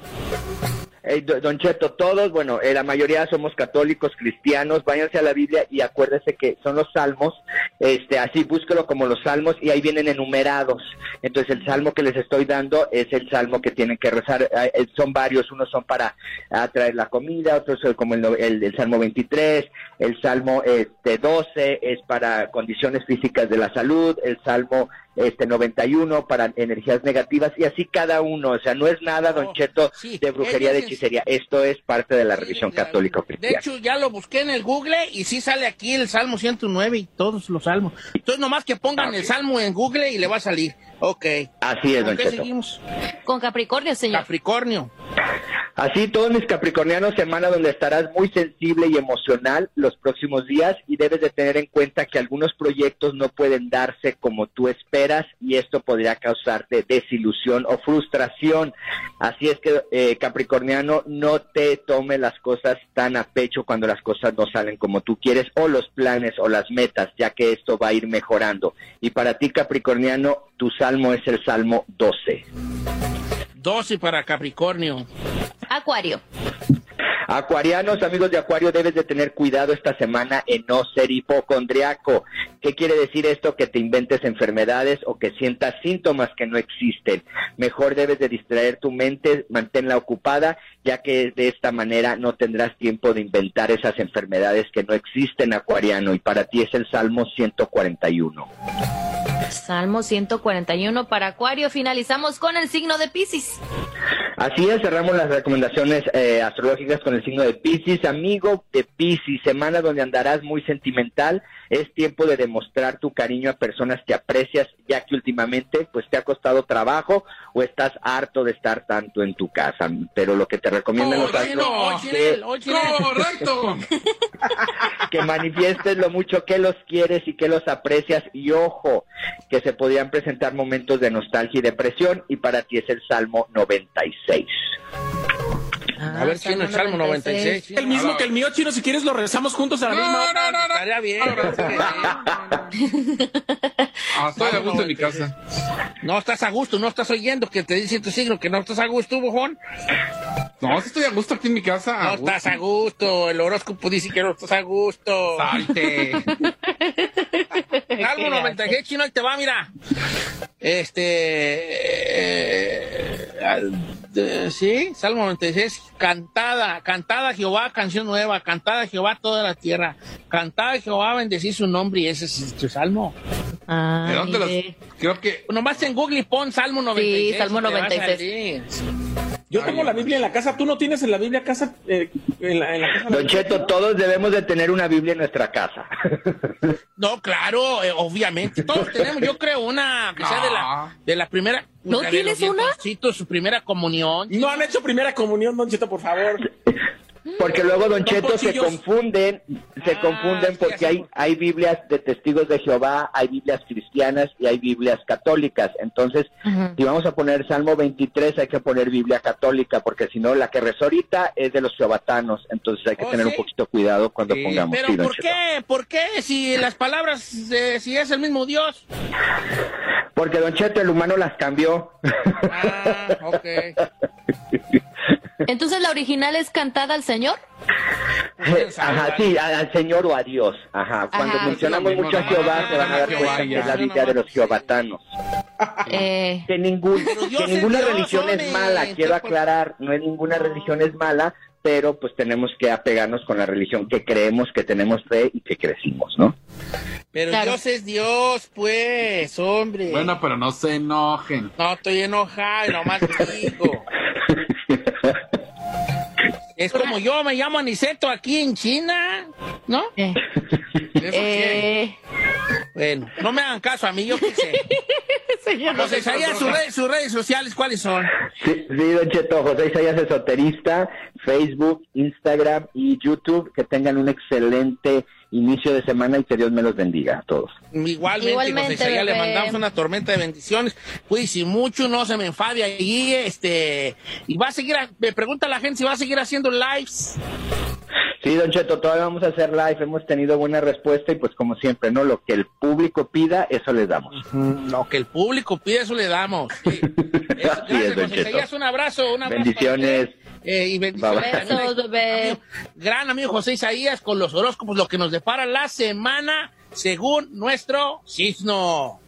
Do- don Cheto, todos, bueno, eh, la mayoría somos católicos, cristianos, váyanse a la Biblia y acuérdense que son los salmos, este, así búsquelo como los salmos y ahí vienen enumerados. Entonces el salmo que les estoy dando es el salmo que tienen que rezar, eh, eh, son varios, unos son para atraer la comida, otros son como el, el salmo 23, el salmo este 12 es para condiciones físicas de la salud, el salmo este 91 para energías negativas y así cada uno, o sea, no es nada, Don Cheto, de brujería, de es- hechicería, esto es parte de la religión católica De cristiana. hecho, ya lo busqué en el Google y sí sale aquí el Salmo 109 y todos los salmos. Entonces, nomás que pongan el Salmo en Google y le va a salir. Ok. Así es, ¿Con Don qué Cheto. seguimos? Con Capricornio, señor. Capricornio. Así, todos mis capricornianos, semana donde estarás muy sensible y emocional los próximos días y debes de tener en cuenta que algunos proyectos no pueden darse como tú esperas y esto podría causarte desilusión o frustración. Así es que, eh, capricorniano, no te tome las cosas tan a pecho cuando las cosas no salen como tú quieres o los planes o las metas, ya que esto va a ir mejorando. Y para ti, capricorniano, tu salmo es el Salmo 12. 12 para Capricornio. Acuario. Acuarianos, amigos de Acuario, debes de tener cuidado esta semana en no ser hipocondriaco. ¿Qué quiere decir esto? Que te inventes enfermedades o que sientas síntomas que no existen. Mejor debes de distraer tu mente, manténla ocupada, ya que de esta manera no tendrás tiempo de inventar esas enfermedades que no existen, Acuariano, y para ti es el Salmo 141. Salmo 141 para Acuario. Finalizamos con el signo de Pisces. Así es, cerramos las recomendaciones eh, astrológicas con el signo de Pisces. Amigo de Pisces, semana donde andarás muy sentimental, es tiempo de demostrar tu cariño a personas que aprecias, ya que últimamente pues te ha costado trabajo o estás harto de estar tanto en tu casa. Pero lo que te recomiendan los astros que, Correcto. que manifiestes lo mucho que los quieres y que los aprecias y ojo, que se podrían presentar momentos de nostalgia y depresión y para ti es el Salmo 96. A ver, chino, el Salmo 96. El mismo que el mío, chino, si quieres lo rezamos juntos a la misma hora. Estaría bien. Ah, estoy a gusto en mi casa. No estás a gusto, no estás oyendo que te dice tu signo que no estás a gusto, bojón. No, estoy a gusto aquí en mi casa. No estás a gusto. El horóscopo dice que no estás a gusto. Salte. Salmo 96, chino, ahí te va, mira. Este. eh, eh, sí, Salmo 96. Cantada, cantada a Jehová, canción nueva. Cantada a Jehová toda la tierra. Cantada a Jehová, bendecir su nombre. Y ese es tu salmo. ¿De dónde los- Creo que. Nomás en Google y pon Salmo 96. Sí, Salmo te va a 96. salir. Yo tengo la Biblia en la casa. ¿Tú no tienes en la Biblia casa? eh, en, la, en la casa Don Cheto, todos debemos de tener una Biblia en nuestra casa. No, claro, eh, obviamente. Todos tenemos, yo creo, una que sea de la, de la primera. ¿No tienes una? su primera comunión. No han hecho primera comunión, Don Cheto, por favor. Porque luego, Don Don Cheto, se confunden, se Ah, confunden porque hay, hay Biblias de testigos de Jehová, hay Biblias cristianas y hay Biblias católicas. Entonces, si vamos a poner Salmo 23, hay que poner Biblia católica, porque si no, la que rezó ahorita es de los jehovatanos. Entonces hay que ¿Oh, tener sí? un poquito cuidado cuando Sí, pongamos. Pero Sí, ¿por Cheto. qué? ¿Por qué? Si las palabras, eh, si es el mismo Dios. Porque Don Cheto, el humano las cambió. Ah, ok. Entonces la original es cantada al Señor. Ajá, sí, a- al Señor o a Dios. Ajá, cuando Ajá. mencionamos Sí, mucho a mismo, Jehová, no, se van a dar Jehová cuenta que es la Biblia de los jehovatanos. Eh, Que, ningún, que ninguna religión es mala, quiero aclarar, no es ninguna religión es mala, pero pues tenemos que apegarnos con la religión que creemos, que tenemos fe y que crecimos, ¿no? Pero Claro. Dios es Dios, pues, hombre. Bueno, pero no se enojen. No, estoy enojado, nomás digo. Es como yo me llamo Aniceto aquí en China, ¿no? eh, eh, Bueno, no me hagan caso a mí, yo qué sé. José Isaías, sus redes, sus redes sociales, ¿cuáles son? Sí, sí, Don Cheto, José Isaías Esoterista, Facebook, Instagram y YouTube, que tengan un excelente inicio de semana y que Dios me los bendiga a todos. Igualmente, Igualmente, José Isaías, le mandamos una tormenta de bendiciones. Cuídese mucho, no se me enfade ahí, este, y va a seguir, a- me pregunta la gente si va a seguir haciendo lives. Sí, Don Cheto, todavía vamos a hacer live, hemos tenido buena respuesta y pues como siempre, ¿no? Lo que el público pida, eso les damos. Lo que el público pide, eso le damos. Sí. Eso, Así gracias, es, Don José Cheto. Isaías, un abrazo, un abrazo. Bendiciones. Eh, y bendiciones. Besos, bebé. amigo- gran amigo José Isaías con los horóscopos, lo que nos depara la semana según nuestro signo.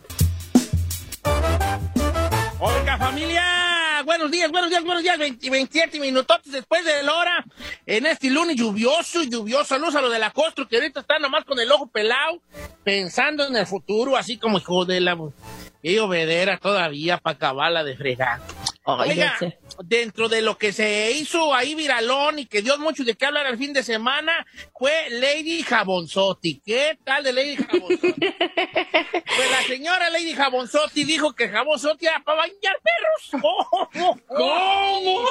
Oiga, familia, buenos días, buenos días, buenos días. 20 27 minutos después de la hora, en este lunes lluvioso, lluvioso. Saludos a los de la Costro, que ahorita están nomás con el ojo pelado, pensando en el futuro, así como hijo de la. Y obedera todavía para acabarla de fregar. Oiga, sé. Dentro de lo que se hizo ahí viralón y que dio mucho de qué hablar el fin de semana fue Lady Jabonzotti. ¿Qué tal de Lady Jabonzotti? pues la señora Lady Jabonzotti dijo que Jabonzotti era para bañar perros. ¿Cómo? ¿Cómo?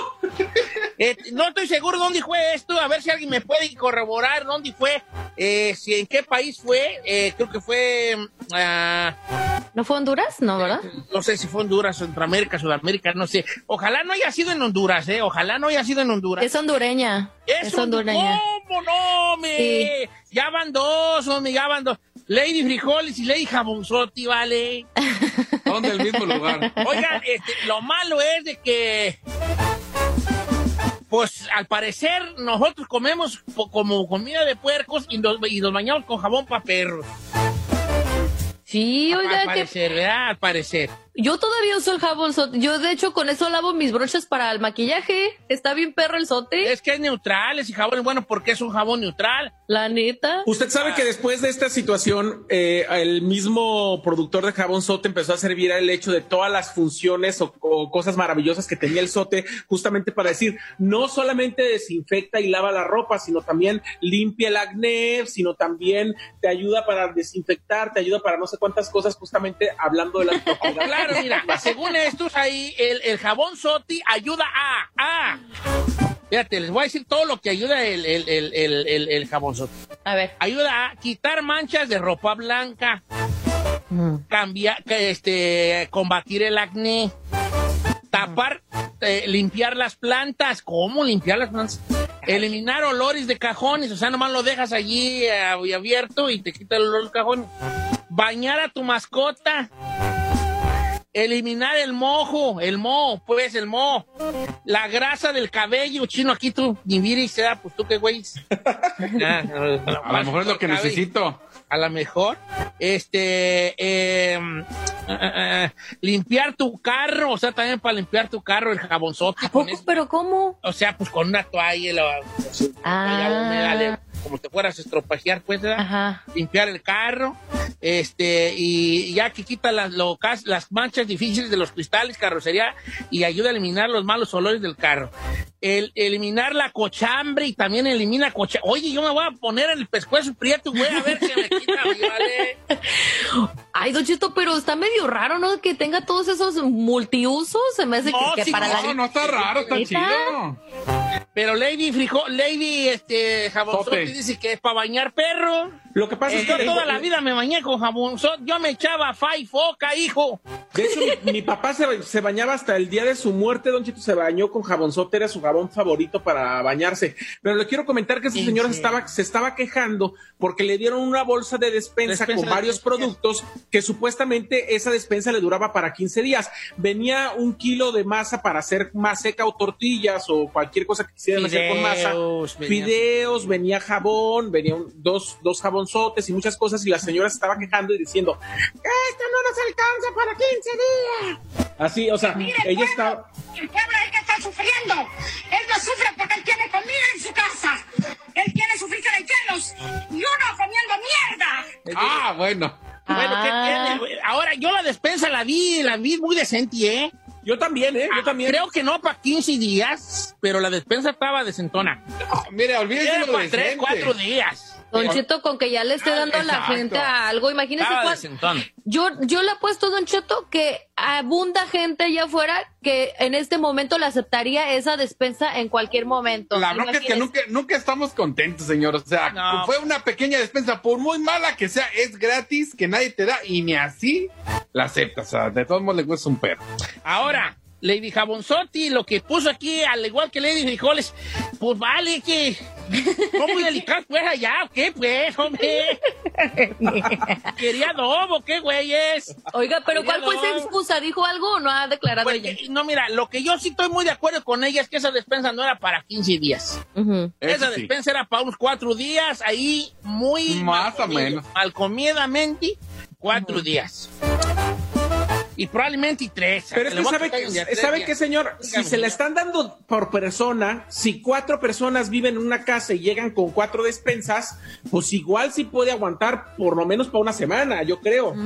Eh, no estoy seguro dónde fue esto, a ver si alguien me puede corroborar dónde fue, eh, si en qué país fue, eh, creo que fue, ah, ¿No fue Honduras? No, ¿verdad? no sé si fue Honduras, Centroamérica, Sudamérica, no sé. Ojalá no haya sido en Honduras, ¿eh? Ojalá no haya sido en Honduras. Es hondureña. Es, Es hondureña. ¿Cómo no, me? Sí. Ya van dos, hombre, ya van dos. Lady Frijoles y Lady Jabonzotti, ¿vale? Son del mismo lugar. Oigan, este, lo malo es de que, pues al parecer nosotros comemos como comida de puercos y nos, y nos bañamos con jabón para perros. Sí, al oiga, que parecer, ¿verdad? Al parecer. Yo todavía uso el jabón sote. Yo, de hecho, con eso lavo mis brochas para el maquillaje. Está bien perro el sote. Es que es neutral, ese jabón es bueno porque es un jabón neutral. La neta. Usted sabe que después de esta situación, eh, el mismo productor de jabón sote empezó a servir el hecho de todas las funciones o, o cosas maravillosas que tenía el sote, justamente para decir, no solamente desinfecta y lava la ropa, sino también limpia el acné, sino también te ayuda para desinfectar, te ayuda para no sé cuántas cosas, justamente hablando de las propiedades. Claro, mira, según estos ahí, el, el jabón Soti ayuda a, a. Fíjate, les voy a decir todo lo que ayuda el, el, el, el, jabón Soti. A ver. Ayuda a quitar manchas de ropa blanca, cambiar, que, este, combatir el acné, tapar, eh, limpiar las plantas. ¿Cómo limpiar las plantas? Eliminar olores de cajones, o sea, nomás lo dejas allí eh, abierto y te quita el olor del cajón. Bañar a tu mascota. Eliminar el mojo, el moho, pues el moho. La grasa del cabello, chino, aquí tú, ni miris, ¿eh? pues tú qué güey. Ah, A lo mejor es lo que cabello. necesito. A lo mejor. Este, eh, ah, ah, limpiar tu carro, o sea, también para limpiar tu carro, el jabonzote. ¿A poco? ¿Pero cómo? O sea, pues con una toalla, la, Ah. Como te fueras a estropajear, pues, ¿verdad? Ajá. limpiar el carro, este, y ya que quita las, lo- cas- las manchas difíciles de los cristales, carrocería, y ayuda a eliminar los malos olores del carro. El, eliminar la cochambre y también elimina cochambre. Oye, yo me voy a poner en el pescuezo prieto, güey, a ver si me quita, vale. Ay, Don Cheto, pero está medio raro, ¿no? Que tenga todos esos multiusos. Se me hace No, que, que sí, para no, la... No, no está raro, está chido. Pero Lady Frijo, Lady este, Jabonzote dice que es para bañar perro. Lo que pasa Eh, es yo que toda la vida me bañé con jabonzote. Yo me echaba fa y foca, hijo. De hecho, mi, mi papá se, se bañaba hasta el día de su muerte, Don Chito se bañó con jabonzote, era su jabón favorito para bañarse. Pero le quiero comentar que esa ¿En señora se estaba, se estaba quejando porque le dieron una bolsa de despensa, Despensa con varios 15 días. productos que supuestamente esa despensa le duraba para 15 días. Venía un kilo de masa para hacer más seca o tortillas o cualquier cosa que quisieran hacer con masa. Fideos, venía- venía jabón, venían dos, dos jabonzotes y muchas cosas y la señora se estaba quejando y diciendo, esto no nos alcanza para 15 días. Así, o sea, ella estaba... El pueblo es el que está sufriendo. Él no sufre porque él tiene comida en su casa. Él tiene sus frijoles y uno comiendo mierda. Ah, bueno. Bueno, ¿qué Ah. tiene? Ahora, yo la despensa la vi, la vi muy decente, ¿eh? Yo también, ¿eh? Yo también. Creo que no para 15 días, pero la despensa estaba decentona. Mire, olvídese para 3, decente. 4 días. Don Cheto, con que ya le esté Ah, dando a la exacto. gente a algo. Imagínese decentona. Yo, yo le apuesto, Don Cheto, que abunda gente allá afuera que en este momento le aceptaría esa despensa en cualquier momento. La bronca es que nunca estamos contentos, señor. O sea, No. fue una pequeña despensa, por muy mala que sea, es gratis, que nadie te da, y ni así la aceptas. O sea, de todos modos le cuesta un perro. Ahora, Lady Jabonzotti, lo que puso aquí, al igual que Lady Frijoles, pues vale que. ¿Cómo delicado pues allá? ¿O qué, pues, hombre? ¿Quería adobo? ¿Qué, güeyes? Oiga, pero ¿cuál fue esa excusa? ¿Dijo algo o no ha declarado Pues, ella? no, mira, lo que yo sí estoy muy de acuerdo con ella es que esa despensa no era para 15 días. Esa sí. despensa era para unos cuatro días, ahí muy... Más o menos. Mal comidamente, cuatro días. Y probablemente y tres. Pero es que sabe, quitar un día, que, tres ¿sabe días. qué, señor? Si se le están dando por persona, si cuatro personas viven en una casa y llegan con cuatro despensas, pues igual sí puede aguantar por lo menos para una semana, yo creo.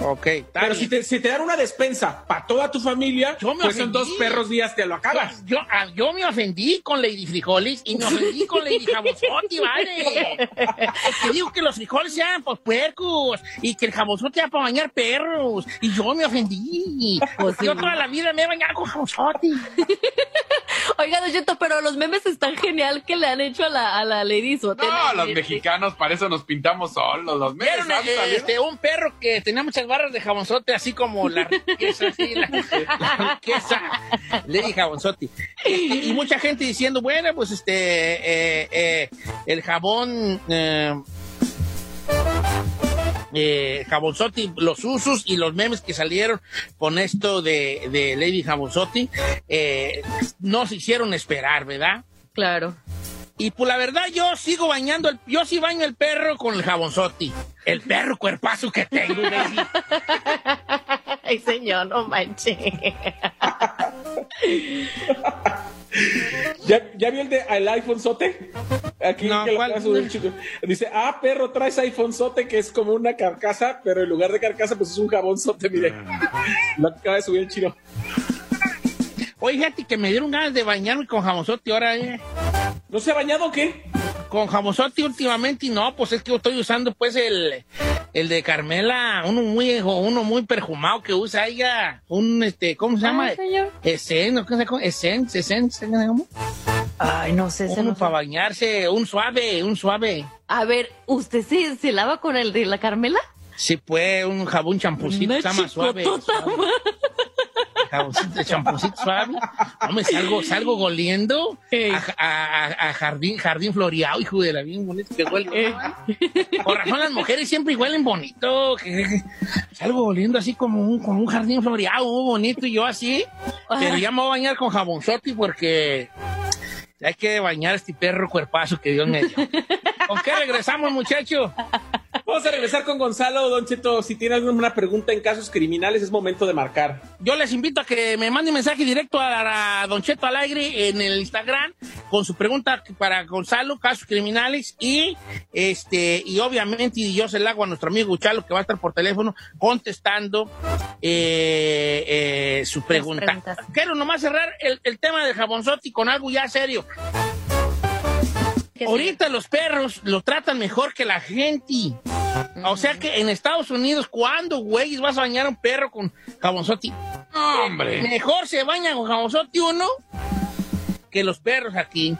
Ok, está Pero si te, si te dan una despensa para toda tu familia, Yo me pues en ofendí. dos perros días te lo acabas. Yo, ah, yo me ofendí con Lady Frijoles y me ofendí con Lady Jabozotti, vale. Porque digo que los frijoles sean pues puercos y que el jabozote sea para bañar perros. Y yo me ofendí. Pues Porque yo toda la vida me he bañado con jabozote. Oiga, Don Cheto, pero los memes están genial que le han hecho a la, a la Lady Sote. No, los mexicanos para eso nos pintamos solos. Los memes Vieron han eh, salido. este, un perro que tenía muchas barras de jabonzote, así como la riqueza, así, la, la riqueza. Lady Jabonzote. Este, y mucha gente diciendo, bueno, pues este, eh, eh, el jabón. Eh, Jabonzotti, los usos y los memes que salieron con esto de, de Lady Jabonzotti eh, no se hicieron esperar, ¿verdad? Claro. Y pues la verdad, yo sigo bañando, el, yo sí baño el perro con el jabonzotti. El perro cuerpazo que tengo. Ay, señor, no manche. ¿Ya, ¿Ya vio el de el iPhone Sote? Aquí No, que subir el chico. Dice, ah, perro, traes iPhone Sote, que es como una carcasa, pero en lugar de carcasa, pues es un jabón Sote, mire. Lo acaba de subir el chino. Oye, fíjate que me dieron ganas de bañarme con jabonzotti ahora, eh. ¿No se ha bañado o qué? Con jabonzotti últimamente y no, pues es que yo estoy usando pues el, el de Carmela, uno muy, uno muy perfumado que usa ella, un este, ¿cómo se llama? Esen, ¿se llama? Ay, no sé. Uno no para bañarse, un suave, un suave. A ver, ¿usted se, se lava con el de la Carmela? Sí, pues, un jabón champucito, está más suave. Jaboncito, champucito suave. Hombre, salgo, salgo goliendo a, a- a- a jardín, jardín floreado, hijo de la bien bonito que huele. Por razón las mujeres siempre huelen bonito. salgo oliendo así como un, como un jardín floreado, muy bonito, y yo así. Pero ya me voy a bañar con jabonzotti porque hay que bañar a este perro cuerpazo que Dios me dio. ¿Con qué regresamos, muchacho? Vamos a regresar con Gonzalo, Don Cheto. Si tiene alguna pregunta en casos criminales, es momento de marcar. Yo les invito a que me manden mensaje directo a, a Don Cheto Alegre en el Instagram con su pregunta para Gonzalo, casos criminales y este y obviamente y yo se la hago a nuestro amigo Chalo que va a estar por teléfono contestando eh, eh, su pregunta. preguntas. Quiero nomás cerrar el, el tema del jabonzotti con algo ya serio. ¿Qué Ahorita los perros lo tratan mejor que la gente. O sea que en Estados Unidos, ¿cuándo, güey, vas a bañar a un perro con jabonzotti? Hombre. Mejor se bañan con jabonzotti uno que los perros aquí.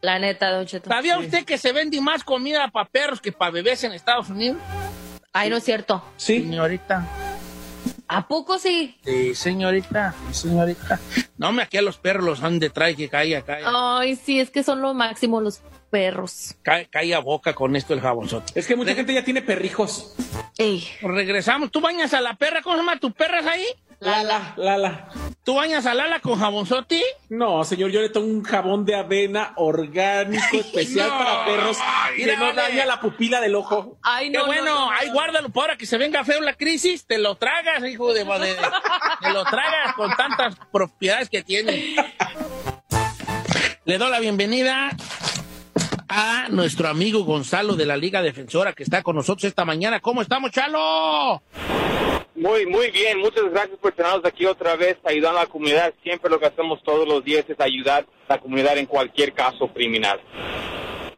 La neta, Don Cheto. ¿Sabía usted que se vende más comida para perros que para bebés en Estados Unidos? Ay, no es cierto. Sí. Señorita. ¿A poco sí? Sí, señorita. Sí, señorita. No, me aquí a los perros los han de traer que caiga, caiga. Ay, sí, es que son lo máximo los perros. Cae, cae a boca con esto el jabonzotti. Es que mucha gente ya tiene perrijos. Ey, Regresamos. ¿Tú bañas a la perra? ¿Cómo se llama tu perra ahí? Lala, Lala. ¿Tú bañas a Lala con jabonzotti? No, señor, yo le tengo un jabón de avena orgánico especial no. para perros Ay, que no vale. daña la pupila del ojo. ay, Qué no. bueno, no, no, ahí no. guárdalo para que se venga feo la crisis, te lo tragas, hijo de, de- te lo tragas con tantas propiedades que tiene. Le doy la bienvenida a nuestro amigo Gonzalo de la Liga Defensora que está con nosotros esta mañana. ¿Cómo estamos, Chalo? Muy, muy bien. Muchas gracias por tenernos aquí otra vez ayudando a la comunidad. Siempre lo que hacemos todos los días es ayudar a la comunidad en cualquier caso criminal.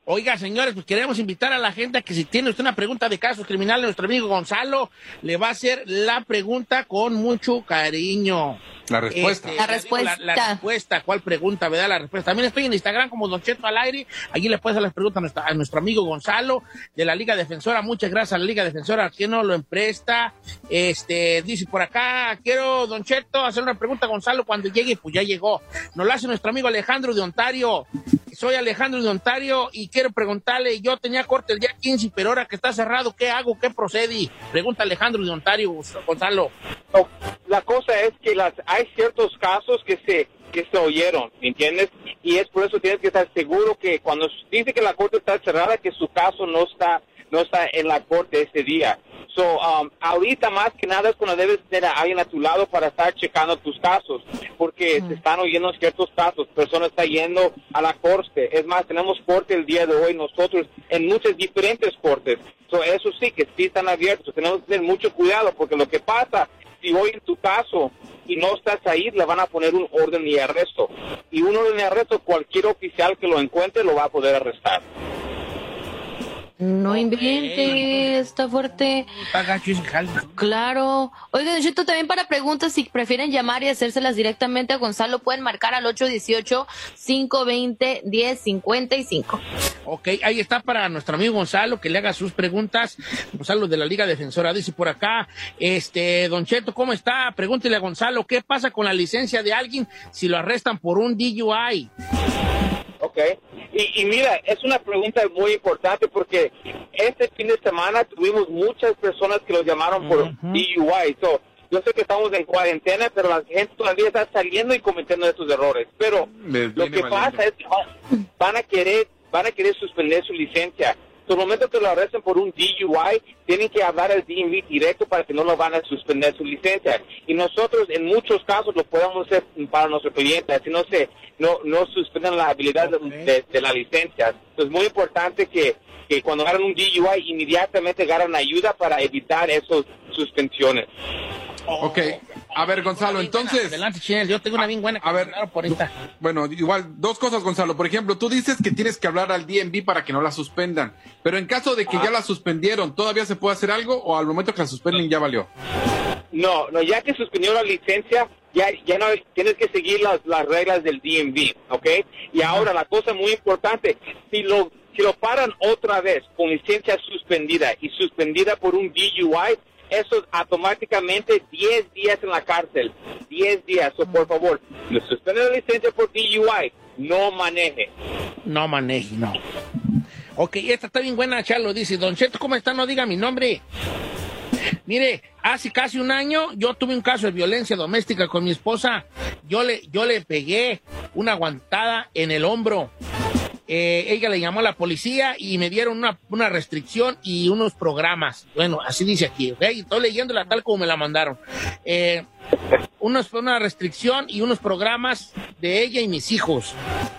Oiga, señores, pues queremos invitar a la gente a que si tiene usted una pregunta de casos criminales, nuestro amigo Gonzalo le va a hacer la pregunta con mucho cariño. La respuesta. Este, La digo La, la respuesta. respuesta, ¿cuál pregunta? ¿Verdad? La respuesta. También estoy en Instagram como Don Cheto al aire. Allí le puedes hacer las preguntas a, nuestra- a nuestro amigo Gonzalo de la Liga Defensora. Muchas gracias a la Liga Defensora. ¿A quién no lo empresta? Este, dice por acá, quiero, Don Cheto, hacer una pregunta a Gonzalo cuando llegue. Pues ya llegó. Nos la hace nuestro amigo Alejandro de Ontario. Soy Alejandro de Ontario y quiero preguntarle, yo tenía corte el día 15, pero ahora que está cerrado, ¿qué hago? ¿Qué procede? Pregunta Alejandro de Ontario, Gonzalo. No, la cosa es que las, hay ciertos casos que se que se oyeron, ¿me entiendes? Y es por eso tienes que estar seguro que cuando dice que la corte está cerrada, que su caso no está no está en la corte ese día. So, um, ahorita más que nada es cuando debes tener a alguien a tu lado para estar checando tus casos, porque se están oyendo ciertos casos, personas están yendo a la corte. Es más, tenemos corte el día de hoy nosotros en muchas diferentes cortes. So, eso sí, que sí están abiertos. Tenemos que tener mucho cuidado, porque lo que pasa, si hoy en tu caso y no estás ahí, le van a poner un orden de arresto. Y un orden de arresto, cualquier oficial que lo encuentre lo va a poder arrestar. No invente, está fuerte. Claro. Oiga, Don Cheto, también para preguntas, si prefieren llamar y hacérselas directamente a Gonzalo, pueden marcar al 818-520-1055. Ok, ahí está para nuestro amigo Gonzalo que le haga sus preguntas. Gonzalo de la Liga Defensora dice por acá, este, Don Cheto, ¿cómo está? Pregúntele a Gonzalo, ¿qué pasa con la licencia de alguien si lo arrestan por un DUI? Ok. Y, y mira, es una pregunta muy importante porque este fin de semana tuvimos muchas personas que los llamaron por DUI. So, yo sé que estamos en cuarentena, pero la gente todavía está saliendo y cometiendo estos errores. Pero lo que valiendo. pasa es que van a querer, van a querer suspender su licencia. Momento que lo arresten por un DUI, tienen que hablar al DMV directo para que no lo van a suspender su licencia. Y nosotros, en muchos casos, lo podemos hacer para nuestros clientes, así no se, no, no suspenden la habilidad de, de- de la licencia. Entonces, es muy importante que, que cuando agarran un DUI, inmediatamente agarran ayuda para evitar esas suspensiones. Ok, a ver, Gonzalo, entonces. Adelante, Chinel, yo tengo una bien buena. A ver, por bueno, igual, dos cosas, Gonzalo. Por ejemplo, tú dices que tienes que hablar al DMV para que no la suspendan. Pero en caso de que ya la suspendieron, ¿todavía se puede hacer algo o al momento que la suspenden ya valió? No, no, ya que suspendió la licencia, ya, ya no tienes que seguir las, las reglas del DMV, ¿ok? Y ahora la cosa muy importante, si lo, si lo paran otra vez con licencia suspendida y suspendida por un DUI, eso es automáticamente 10 días en la cárcel. 10 días, o por favor, le suspende la licencia por DUI, no maneje. No maneje, no. Ok, esta está bien buena, Charlo. Dice, Don Cheto, ¿cómo está? No diga mi nombre. Mire, hace casi un año yo tuve un caso de violencia doméstica con mi esposa. Yo le, yo le pegué una aguantada en el hombro. Eh, ella le llamó a la policía y me dieron una, una restricción y unos programas. Bueno, así dice aquí, ¿ok? Estoy leyéndola tal como me la mandaron. Eh, unos, una restricción y unos programas de ella y mis hijos.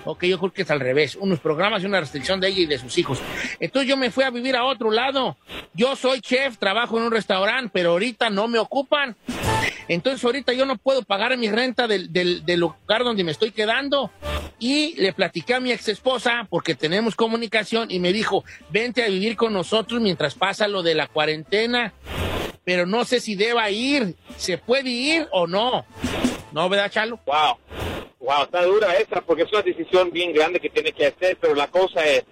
Ok, yo creo que es al revés. Unos programas y una restricción de ella y de sus hijos. Entonces yo me fui a vivir a otro lado. Yo soy chef, trabajo en un restaurante, pero ahorita no me ocupan. Entonces ahorita yo no puedo pagar mi renta del, del, del lugar donde me estoy quedando. Y le platiqué a mi ex esposa, porque tenemos comunicación, y me dijo, vente a vivir con nosotros mientras pasa lo de la cuarentena. Pero no sé si deba ir. ¿Se puede ir o no? ¿No, verdad, Chalo? Wow. Wow, está dura esa porque es una decisión bien grande que tiene que hacer, pero la cosa es,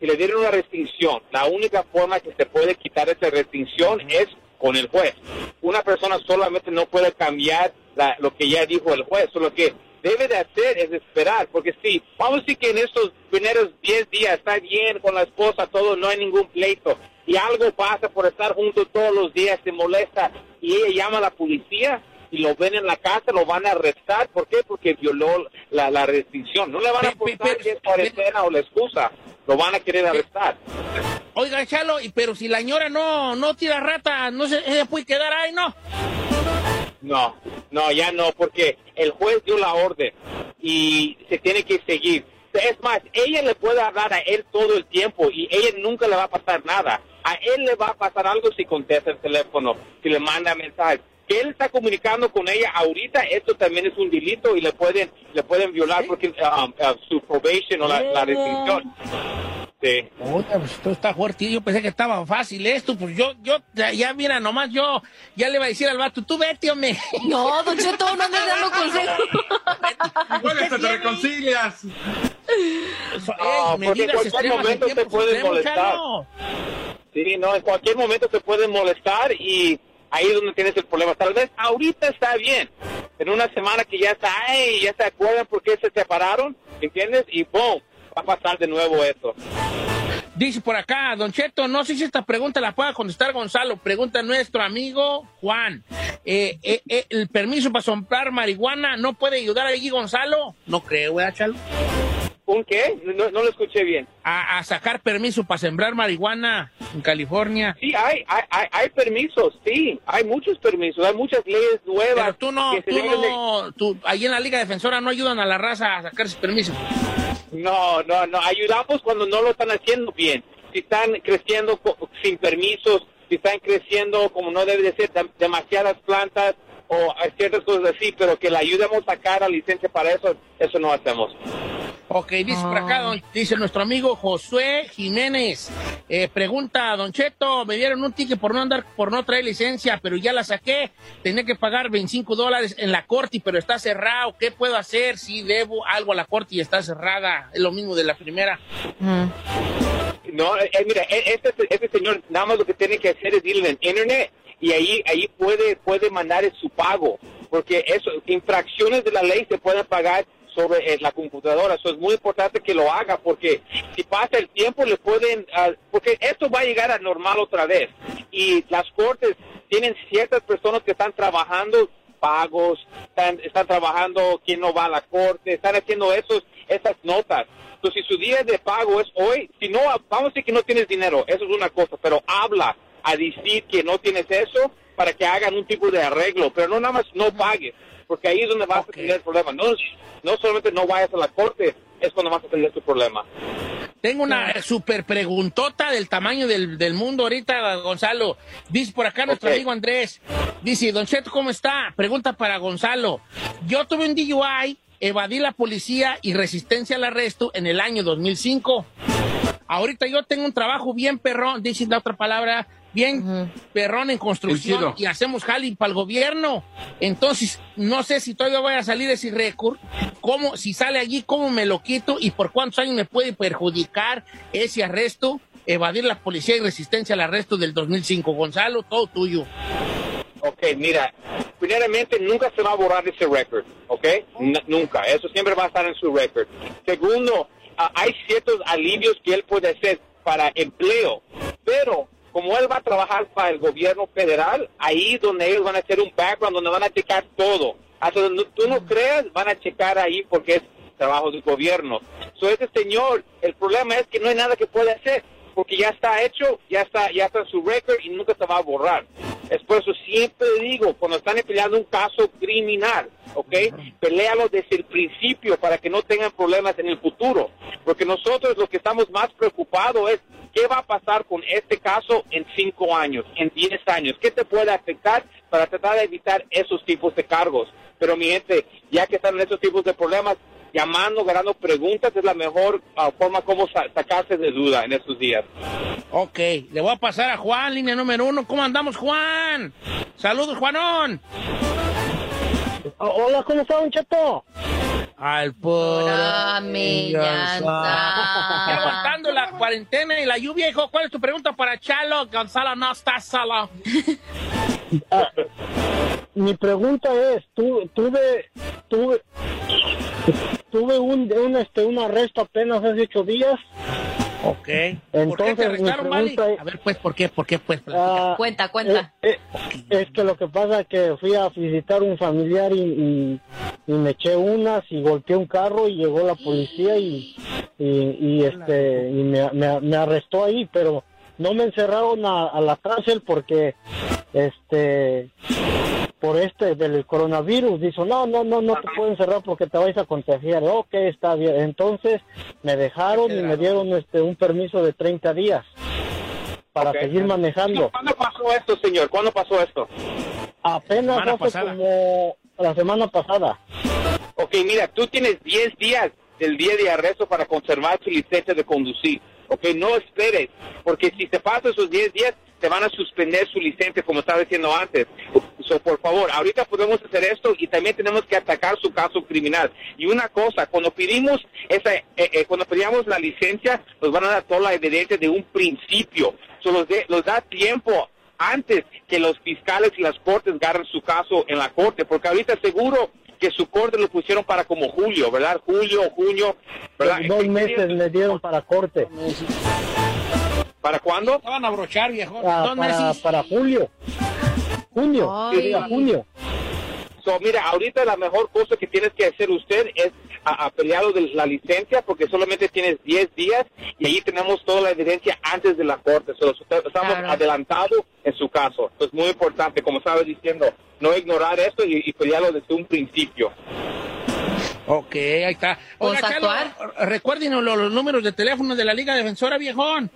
si le dieron una restricción, la única forma que se puede quitar esa restricción es con el juez. Una persona solamente no puede cambiar la- lo que ya dijo el juez, lo que debe de hacer es esperar, porque si, vamos a decir que en estos primeros 10 días está bien con la esposa, todo, no hay ningún pleito, y algo pasa por estar juntos todos los días, se molesta, y ella llama a la policía, y lo ven en la casa, lo van a arrestar. ¿Por qué? Porque violó la, la restricción. No le van a apuntar que es cuarentena o la excusa. Lo van a querer arrestar. Oiga, Chalo, pero si la señora no, no tira rata, no se, ella puede quedar ahí, ¿no? No, no, ya no, porque el juez dio la orden y se tiene que seguir. Es más, ella le puede hablar a él todo el tiempo y ella nunca le va a pasar nada. A él le va a pasar algo si contesta el teléfono, si le manda mensaje. Que él está comunicando con ella ahorita, esto también es un delito y le pueden le pueden violar porque um, uh, su probation o la, la restricción. Sí. Puta, pues esto está fuerte. Yo pensé que estaba fácil esto. Pues yo, yo, ya, ya, mira, nomás yo, ya le iba a decir al vato, tú vete, hombre. No, Don Cheto, no andes dando consejos. Igual hasta te reconcilias. Eso, No, me porque en cualquier momento te pueden molestar. Sí, no, en cualquier momento te pueden molestar y ahí es donde tienes el problema. Tal vez ahorita está bien. En una semana que ya está, ay, ya se acuerdan por qué se separaron, ¿entiendes? Y boom, va a pasar de nuevo eso. Dice por acá, Don Cheto, no sé si esta pregunta la pueda contestar Gonzalo. Pregunta nuestro amigo Juan. Eh, eh, eh, ¿El permiso para soplar marihuana no puede ayudar allí Gonzalo? No creo, ¿verdad, Chalo? ¿Un qué? No, no lo escuché bien. A, a sacar permiso para sembrar marihuana en California. Sí, hay, hay, hay, permisos, sí, hay muchos permisos, hay muchas leyes nuevas. Pero tú no, tú de- no, tú, ahí en la Liga Defensora no ayudan a la raza a sacar ese permiso. No, no, no, ayudamos cuando no lo están haciendo bien. Si están creciendo sin permisos, si están creciendo como no debe de ser, dem- demasiadas plantas o ciertas cosas así, pero que la ayudemos a sacar la licencia para eso, eso no hacemos. Ok, dice por acá, don- dice nuestro amigo Josué Jiménez. Eh, pregunta, Don Cheto, me dieron un ticket por no andar, por no traer licencia, pero ya la saqué. Tenía que pagar 25 dólares en la corte, pero está cerrado. ¿Qué puedo hacer si debo algo a la corte y está cerrada? Es lo mismo de la primera. No, eh, eh, mira, eh, este, este señor nada más lo que tiene que hacer es ir en internet y ahí ahí puede puede mandar su pago, porque eso infracciones de la ley se pueden pagar sobre la computadora, eso es muy importante que lo haga porque si pasa el tiempo le pueden ah, porque esto va a llegar a normal otra vez. Y las cortes tienen ciertas personas que están trabajando pagos, están, están trabajando quien no va a la corte, están haciendo esos, esas notas. Entonces, si su día de pago es hoy, si no, vamos a decir que no tienes dinero, eso es una cosa, pero habla a decir que no tienes eso para que hagan un tipo de arreglo, pero no nada más no pagues, porque ahí es donde vas a tener el problema. No, no solamente no vayas a la corte, es cuando vas a tener tu problema. Tengo una super preguntota del tamaño del, del mundo ahorita, Gonzalo. Dice por acá nuestro amigo Andrés. Dice, Don Cheto, ¿cómo está? Pregunta para Gonzalo. Yo tuve un DUI, evadí la policía y resistencia al arresto en el año 2005. Ahorita yo tengo un trabajo bien perrón, dice la otra palabra, bien perrón en construcción y hacemos jali para el gobierno. Entonces, no sé si todavía voy a salir de ese récord. ¿Cómo, si sale allí, cómo me lo quito y por cuántos años me puede perjudicar ese arresto? Evadir la policía y resistencia al arresto del 2005. Gonzalo, todo tuyo. Ok, mira, primeramente nunca se va a borrar ese récord, ¿ok? N- nunca, eso siempre va a estar en su récord. Segundo, hay ciertos alivios que él puede hacer para empleo, pero como él va a trabajar para el gobierno federal, ahí donde ellos van a hacer un background, donde van a checar todo. Hasta donde tú no creas, van a checar ahí porque es trabajo del gobierno. So, ese señor, el problema es que no hay nada que puede hacer, porque ya está hecho, ya está, ya está en su récord y nunca se va a borrar. Es por eso siempre digo, cuando están peleando un caso criminal, ¿ok? Peléalo desde el principio para que no tengan problemas en el futuro. Porque nosotros lo que estamos más preocupados es qué va a pasar con este caso en cinco años, en diez años, qué te puede afectar para tratar de evitar esos tipos de cargos. Pero mi gente, ya que están en esos tipos de problemas, llamando, ganando preguntas es la mejor ah, forma como sa- sacarse de duda en estos días. Ok, le voy a pasar a Juan, línea número uno. ¿Cómo andamos, Juan? Saludos, Juanón. Hola, ¿cómo está, Don Cheto? Al por... mi Ya aguantando la cuarentena y la lluvia, hijo. ¿Cuál es tu pregunta para Chalo? Gonzalo no está solo. Ah, mi pregunta es, tu- tuve, tuve, tuve un, un, este, un arresto apenas hace ocho días. Ok. ¿Por qué Entonces, te mi arrestaron, Vali? pregunta es- A ver, pues, ¿por qué? ¿Por qué? Pues, Ah, Cuenta, cuenta. eh, eh, es que lo que pasa es que fui a visitar un familiar y, y- y me eché unas y golpeé un carro y llegó la policía y, y, y, este y me, me- me arrestó ahí, pero no me encerraron a, a la cárcel porque este por este del coronavirus dijo no no no no te puedo encerrar porque te vais a contagiar ok está bien entonces me dejaron y me dieron este un permiso de 30 días para seguir manejando ¿Cuándo pasó esto, señor? ¿Cuándo pasó esto? Apenas Semana hace pasada. como la semana pasada. Ok, mira, tú tienes 10 días del día de arresto para conservar tu licencia de conducir. Ok, no esperes, porque si te pasan esos 10 días, te van a suspender su licencia, como estaba diciendo antes. So, por favor, ahorita podemos hacer esto y también tenemos que atacar su caso criminal. Y una cosa, cuando pedimos esa, eh, eh, cuando pedíamos la licencia, nos van a dar toda la evidencia de un principio. So, los, de- los da tiempo antes que los fiscales y las cortes agarren su caso en la corte, porque ahorita seguro que su corte lo pusieron para como julio, ¿verdad? Julio, junio, ¿verdad? Dos meses me dieron para corte. ¿Para cuándo? Van a brochar, viejo. Ah, para, meses. para julio. Junio. So, mira, ahorita la mejor cosa que tienes que hacer usted es a, a pelear lo de la licencia porque solamente tienes 10 días y ahí tenemos toda la evidencia antes de la corte. So, estamos Claro. adelantados en su caso. Es muy importante, como estaba diciendo, no ignorar esto y, y pelearlo desde un principio. Ok, ahí está. Oiga, actuar. recuérdenos los, los números de teléfono de la Liga Defensora, viejón.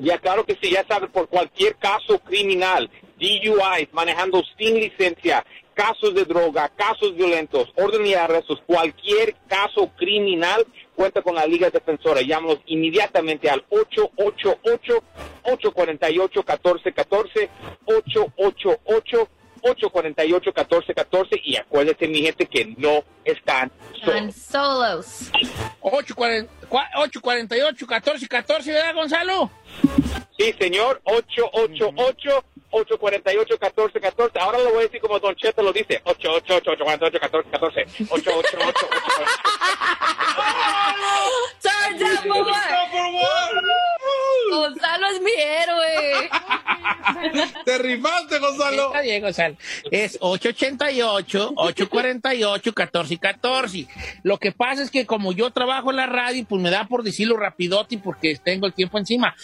Ya claro que sí, ya sabe, por cualquier caso criminal, DUIs, manejando sin licencia, casos de droga, casos violentos, orden y arrestos, cualquier caso criminal, cuenta con la Liga Defensora. Llámanos inmediatamente al 888-848-1414, 888-848-1414 y acuérdate, mi gente, que no están Están solos. solos. 848-1414, ¿verdad, Gonzalo? Sí, señor, 888-848-1414. Ahora lo voy a decir como Don Cheto lo dice. 888-848-1414. 888 Down for what? Gonzalo es mi héroe. Te rifaste, Gonzalo. Está bien, Gonzalo. Es 888-848-1414. Lo que pasa es que como yo trabajo en la radio, pues me da por decirlo rapidote porque tengo el tiempo encima.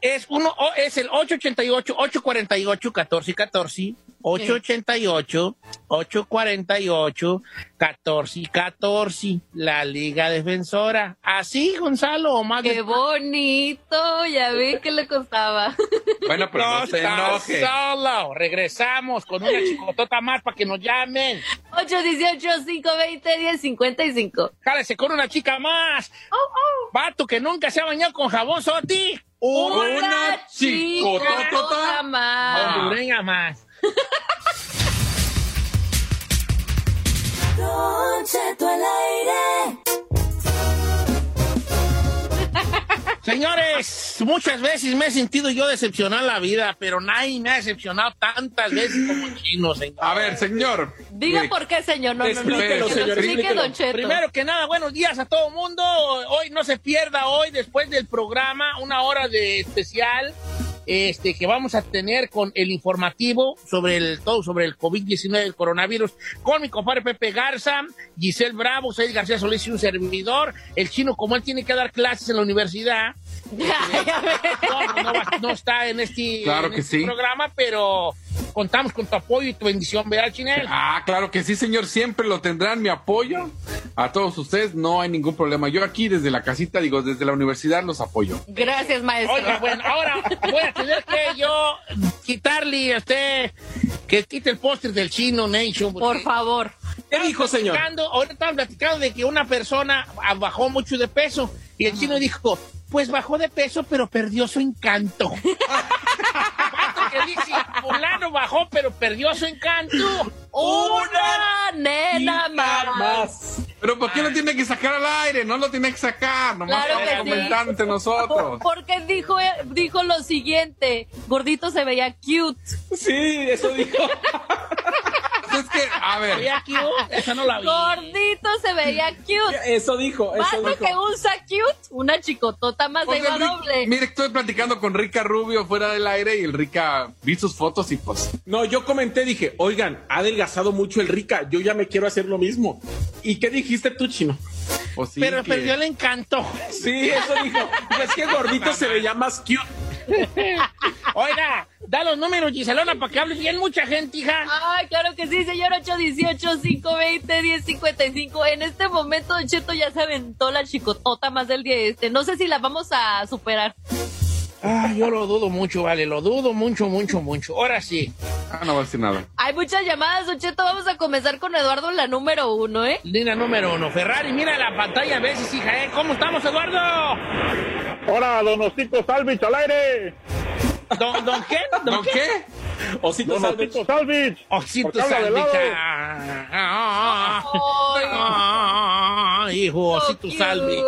Es uno, es el 888-848-1414. 888-848-1414. La Liga Defensora. Así, Gonzalo, o más Qué de- bonito. Ya vi que le costaba. Bueno, pero no, se enoje. solo. Regresamos con una chicotota más para que nos llamen. 818-520-1055. Jálese con una chica más. Oh, Vato que nunca se ha bañado con jabón soti. Una chicotota más. Hondureña más. Señores, muchas veces me he sentido yo decepcionado en la vida, pero nadie me ha decepcionado tantas veces como el chino, señor. A ver, señor. Diga por qué, señor. No, no, no. Explíquelo, que señor, explíquelo. Don Cheto. Primero que nada, buenos días a todo mundo. Hoy no se pierda hoy, después del programa, una hora de especial este, que vamos a tener con el informativo sobre el todo sobre el COVID-19, el coronavirus, con mi compadre Pepe Garza, Giselle Bravo, Said García Solís y un servidor. El chino, como él tiene que dar clases en la universidad, no, no va- no está en este, Claro en que este sí. programa, pero contamos con tu apoyo y tu bendición, ¿verdad, Chinel? Ah, claro que sí, señor. Siempre lo tendrán mi apoyo. A todos ustedes no hay ningún problema. Yo aquí desde la casita, digo, desde la universidad los apoyo. Gracias, maestro. Oiga, bueno, ahora voy a tener que yo quitarle a usted que quite el póster del chino Nation. porque Por favor. ¿Qué dijo, señor? ahorita estaban platicando de que una persona ah, bajó mucho de peso y el chino dijo, pues bajó de peso pero perdió su encanto. Que dice, fulano bajó pero perdió su encanto. Una nena más. Más. Pero ¿por qué lo tiene que sacar al aire? No lo tiene que sacar. Nomás Claro para que sí. comentar entre nosotros. Porque dijo, dijo lo siguiente. Gordito se veía cute. Sí, eso dijo. Es que, a ver, aquí, oh, esa no la vi. Gordito se veía cute. Eso dijo, eso dijo. que usa cute, una chicotota más pues, de doble. mire, estoy platicando con Rica Rubio fuera del aire y el Rica vi sus fotos y pues No, yo comenté, dije, oigan, ha adelgazado mucho el rica, yo ya me quiero hacer lo mismo. ¿Y qué dijiste tú, chino? Pues sí, pero que- perdió el encanto. Sí, eso dijo. Es que gordito se veía más cute. Oiga, da los números, Giselona, para que hable bien mucha gente, hija. Ay, claro que sí, señor 818-520-1055. En este momento, Cheto ya se aventó la chicotota más del día este. No sé si la vamos a superar. Ah, yo lo dudo mucho, vale, lo dudo mucho, mucho, mucho. Ahora sí, Ah, no va a decir nada. Hay muchas llamadas, Don Cheto. Vamos a comenzar con Eduardo, la número uno, ¿eh? línea número uno. Ferrari, mira la pantalla a veces, hija, ¿eh? ¿Cómo estamos, Eduardo? Hola, don Osito Salvich al aire. ¿Don, don qué? ¿Don, ¿No qué? qué? Osito Don Salvich. Osito Salvich. Osito Porque habla de Salvich. lado. Ah, ah, ah, ah, hijo, Osito cute. Salvich.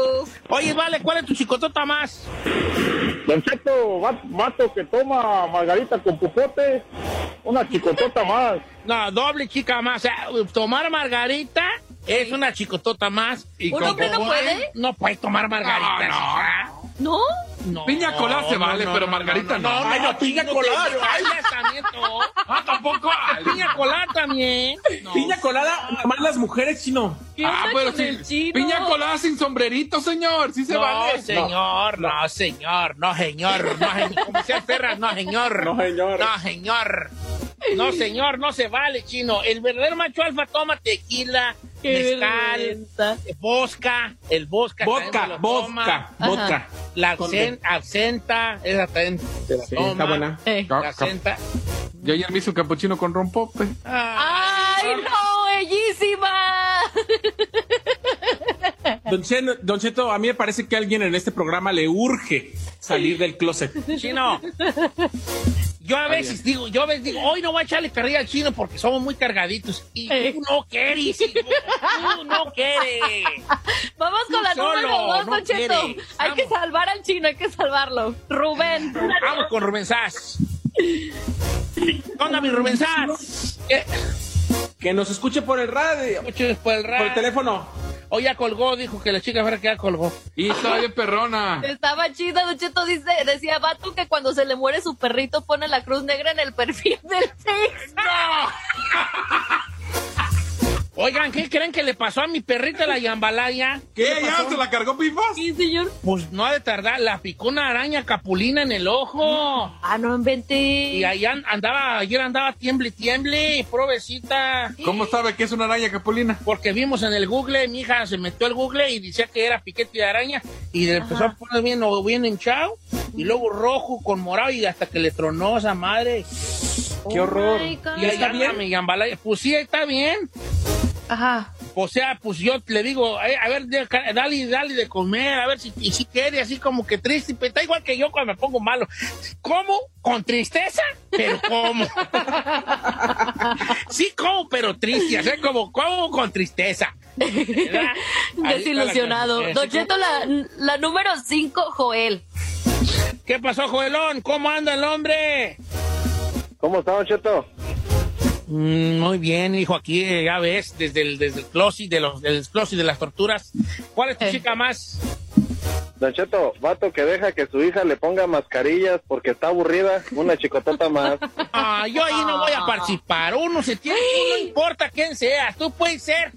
Oye, vale, ¿cuál es tu chicotota más? Don Cheto, va- vato que toma margarita con pupote, una chicotota más. No, doble chica más. O sea, tomar margarita es una chicotota más. Y ¿Un hombre no puede? No puede tomar margarita. No, no. hija. ¿No? No. Piña colada se no, vale, no, pero no, margarita no. No, no, no, piña no, colada, también, no. Ah, tampoco. Piña colada también. No. Piña colada, nada más las mujeres, chino. ¿Qué Ah, pero sí. Piña colada sin sombrerito, señor. Sí se no, vale. señor, no, señor, no, señor, no, señor. Como sea Ferras, no, señor. No, señor. No, señor. No, señor, no se vale, chino. El verdadero macho alfa toma tequila, mezcal, vodka, el vodka. Vodka, vodka, vodka. La absen- absenta, se la Sí, está buena. Eh. La absenta. Yo ayer me hice un capuchino con rompope. ¡Ay, no, bellísima! Don, Chen- Don Cheto, a mí me parece que a alguien en este programa le urge salir del closet. Chino. Yo a veces digo, yo a veces digo, hoy no voy a echarle carrilla al chino porque somos muy cargaditos. Y tú no quieres, hijo, tú no quieres. Vamos Tú con la solo, número dos, no Don Cheto. quieres. Hay que salvar al chino, hay que salvarlo. Rubén. Vamos con Rubén Sass. ¿Qué onda, mi Rubén Sass? ¿Qué? Que nos escuche por el radio, Mucho después el por el radio. teléfono. Hoy ya colgó, dijo que la chica fuera que ya colgó. Y estaba bien perrona. Estaba chida, Don Cheto dice, decía Vato que cuando se le muere su perrito pone la cruz negra en el perfil del Face. Oigan, ¿qué creen que le pasó a mi perrita la yambalaya? ¿Qué? ¿Ya se la cargó Pifas? Sí, señor. Pues no ha de tardar, la picó una araña capulina en el ojo. Ah, no inventé. Y ahí an- andaba, ayer andaba tiemble, tiemble, provecita. ¿Cómo sabe que es una araña capulina? Porque vimos en el Google, mi hija se metió al Google y decía que era piquete de araña y le empezó a poner bien, bien hinchado y luego rojo con morado y hasta que le tronó esa madre. Qué horror. my God. Y está bien, mi yambalaya. Pues sí, está bien. Ajá. O sea, pues yo le digo, eh, a ver, dale, dale de comer, a ver si, si quiere, así como que triste, pero está igual que yo cuando me pongo malo. ¿Cómo? ¿Con tristeza? Pero ¿cómo? sí, como, pero triste, o sea, como, ¿cómo con tristeza? Desilusionado. Don Cheto, la, la número 5, Joel. ¿Qué pasó, Joelón? ¿Cómo anda el hombre? ¿Cómo está, Don Cheto? Mm, muy bien, hijo, aquí eh, ya ves, desde el, desde el closet de los, del closet de las torturas. ¿Cuál es tu Eh. chica más? Don Cheto, vato que deja que su hija le ponga mascarillas porque está aburrida, una chicotota más. Ah, yo ahí no voy a participar. Uno se tiene, no importa quién sea. Tú puedes ser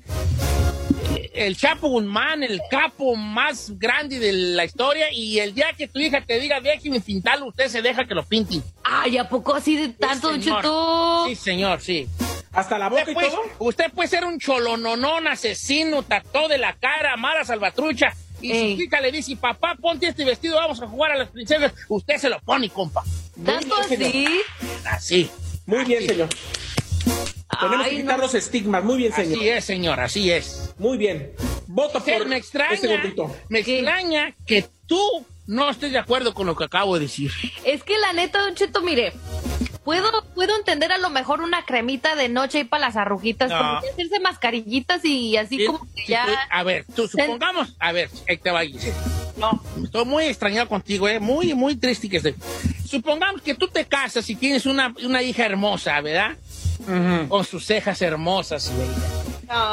el Chapo Guzmán, el capo más grande de la historia, y el día que tu hija te diga, déjeme pintarlo, usted se deja que lo pinten. Ay, ¿a poco así de tanto, Don señor. Cheto? Sí, señor, sí. Hasta la boca Usted y puede, todo. usted puede ser un cholononón, asesino, tató de la cara, mala salvatrucha. Y Ey. su hija le dice, papá, ponte este vestido, vamos a jugar a las princesas. Usted se lo pone, compa. ¿Tanto bien, señor. así? Así. Muy bien, señor. Tenemos Ay, que quitar no. los estigmas. Muy bien, señor. Así es, señor, así es. Muy bien. Voto Sí, por me extraña, ese gordito. me extraña que tú no estés de acuerdo con lo que acabo de decir. Es que la neta, Don Cheto, mire, puedo, puedo entender a lo mejor una cremita de noche y para las arruguitas, No. pero hacerse mascarillitas y así Sí, como que sí, ya... a ver, tú supongamos, a ver, ahí te va. No, estoy muy extrañado contigo, eh, muy, muy triste que estoy. Supongamos que tú te casas y tienes una, una hija hermosa, ¿verdad? Con sus cejas hermosas. y bellas.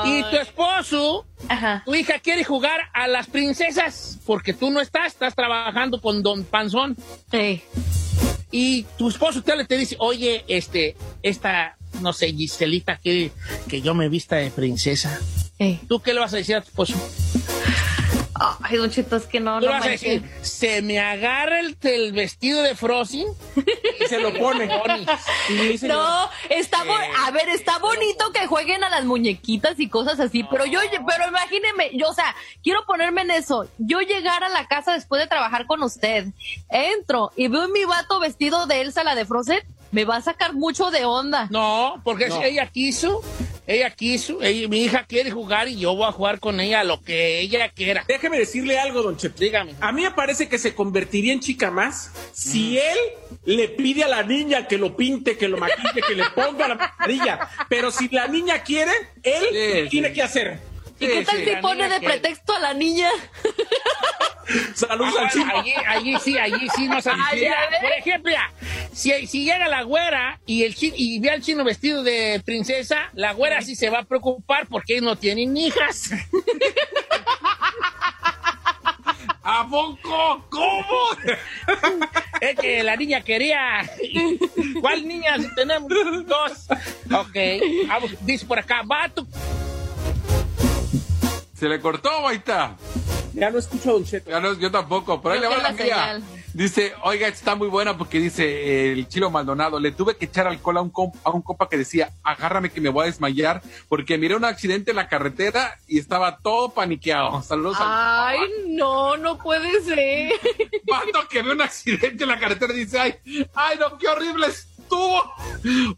Y tu esposo, Ajá. tu hija quiere jugar a las princesas, porque tú no estás, estás trabajando con Don Panzón. Sí. Y tu esposo te, te dice, oye, este, esta, no sé, Giselita, que, que yo me vista de princesa. ¿Tú qué le vas a decir a tu esposo? Ay, Don Cheto, es que no, no vas a decir, se me agarra el, el vestido de Frozen Y se lo pone. Señor. No, está bo- a ver, está bonito que jueguen a las muñequitas y cosas así, pero yo, pero imagíneme, yo, o sea, quiero ponerme en eso. Yo llegar a la casa después de trabajar con usted, entro y veo a mi vato vestido de Elsa, la de Frozen, me va a sacar mucho de onda. No, porque No. si ella quiso, ella quiso, ella- mi hija quiere jugar y yo voy a jugar con ella lo que ella quiera. Déjeme decirle algo, don Cheto. Dígame. A mí me parece que se convertiría en chica más si él le pide a la niña que lo pinte, que lo maquille, que le ponga la mascarilla. Pero si la niña quiere, él Sí, tiene sí. que hacer. ¿Y qué tal si pone de que- pretexto a la niña? Saludos Ah, al chino. allí, allí sí, allí sí no por ejemplo, si, si llega la güera y el chi- y ve al chino vestido de princesa, la güera sí se va a preocupar porque no tienen hijas. ¿A poco? ¿Cómo? Es que la niña quería. ¿Cuál niña? Si tenemos dos. Ok, vamos, dice por acá, vato. ¿Se le cortó, Baita? Ya no escucho Don Cheto. Ya no, yo tampoco, pero ahí le va la es la mía. Dice, oiga, está muy buena porque dice eh, el chilo Maldonado, le tuve que echar alcohol a un, comp- a un copa que decía, agárrame que me voy a desmayar porque miré un accidente en la carretera y estaba todo paniqueado. Saludos al Ay, no, no puede ser. vato que ve un accidente en la carretera y dice, ay, ay, no, qué horrible estuvo.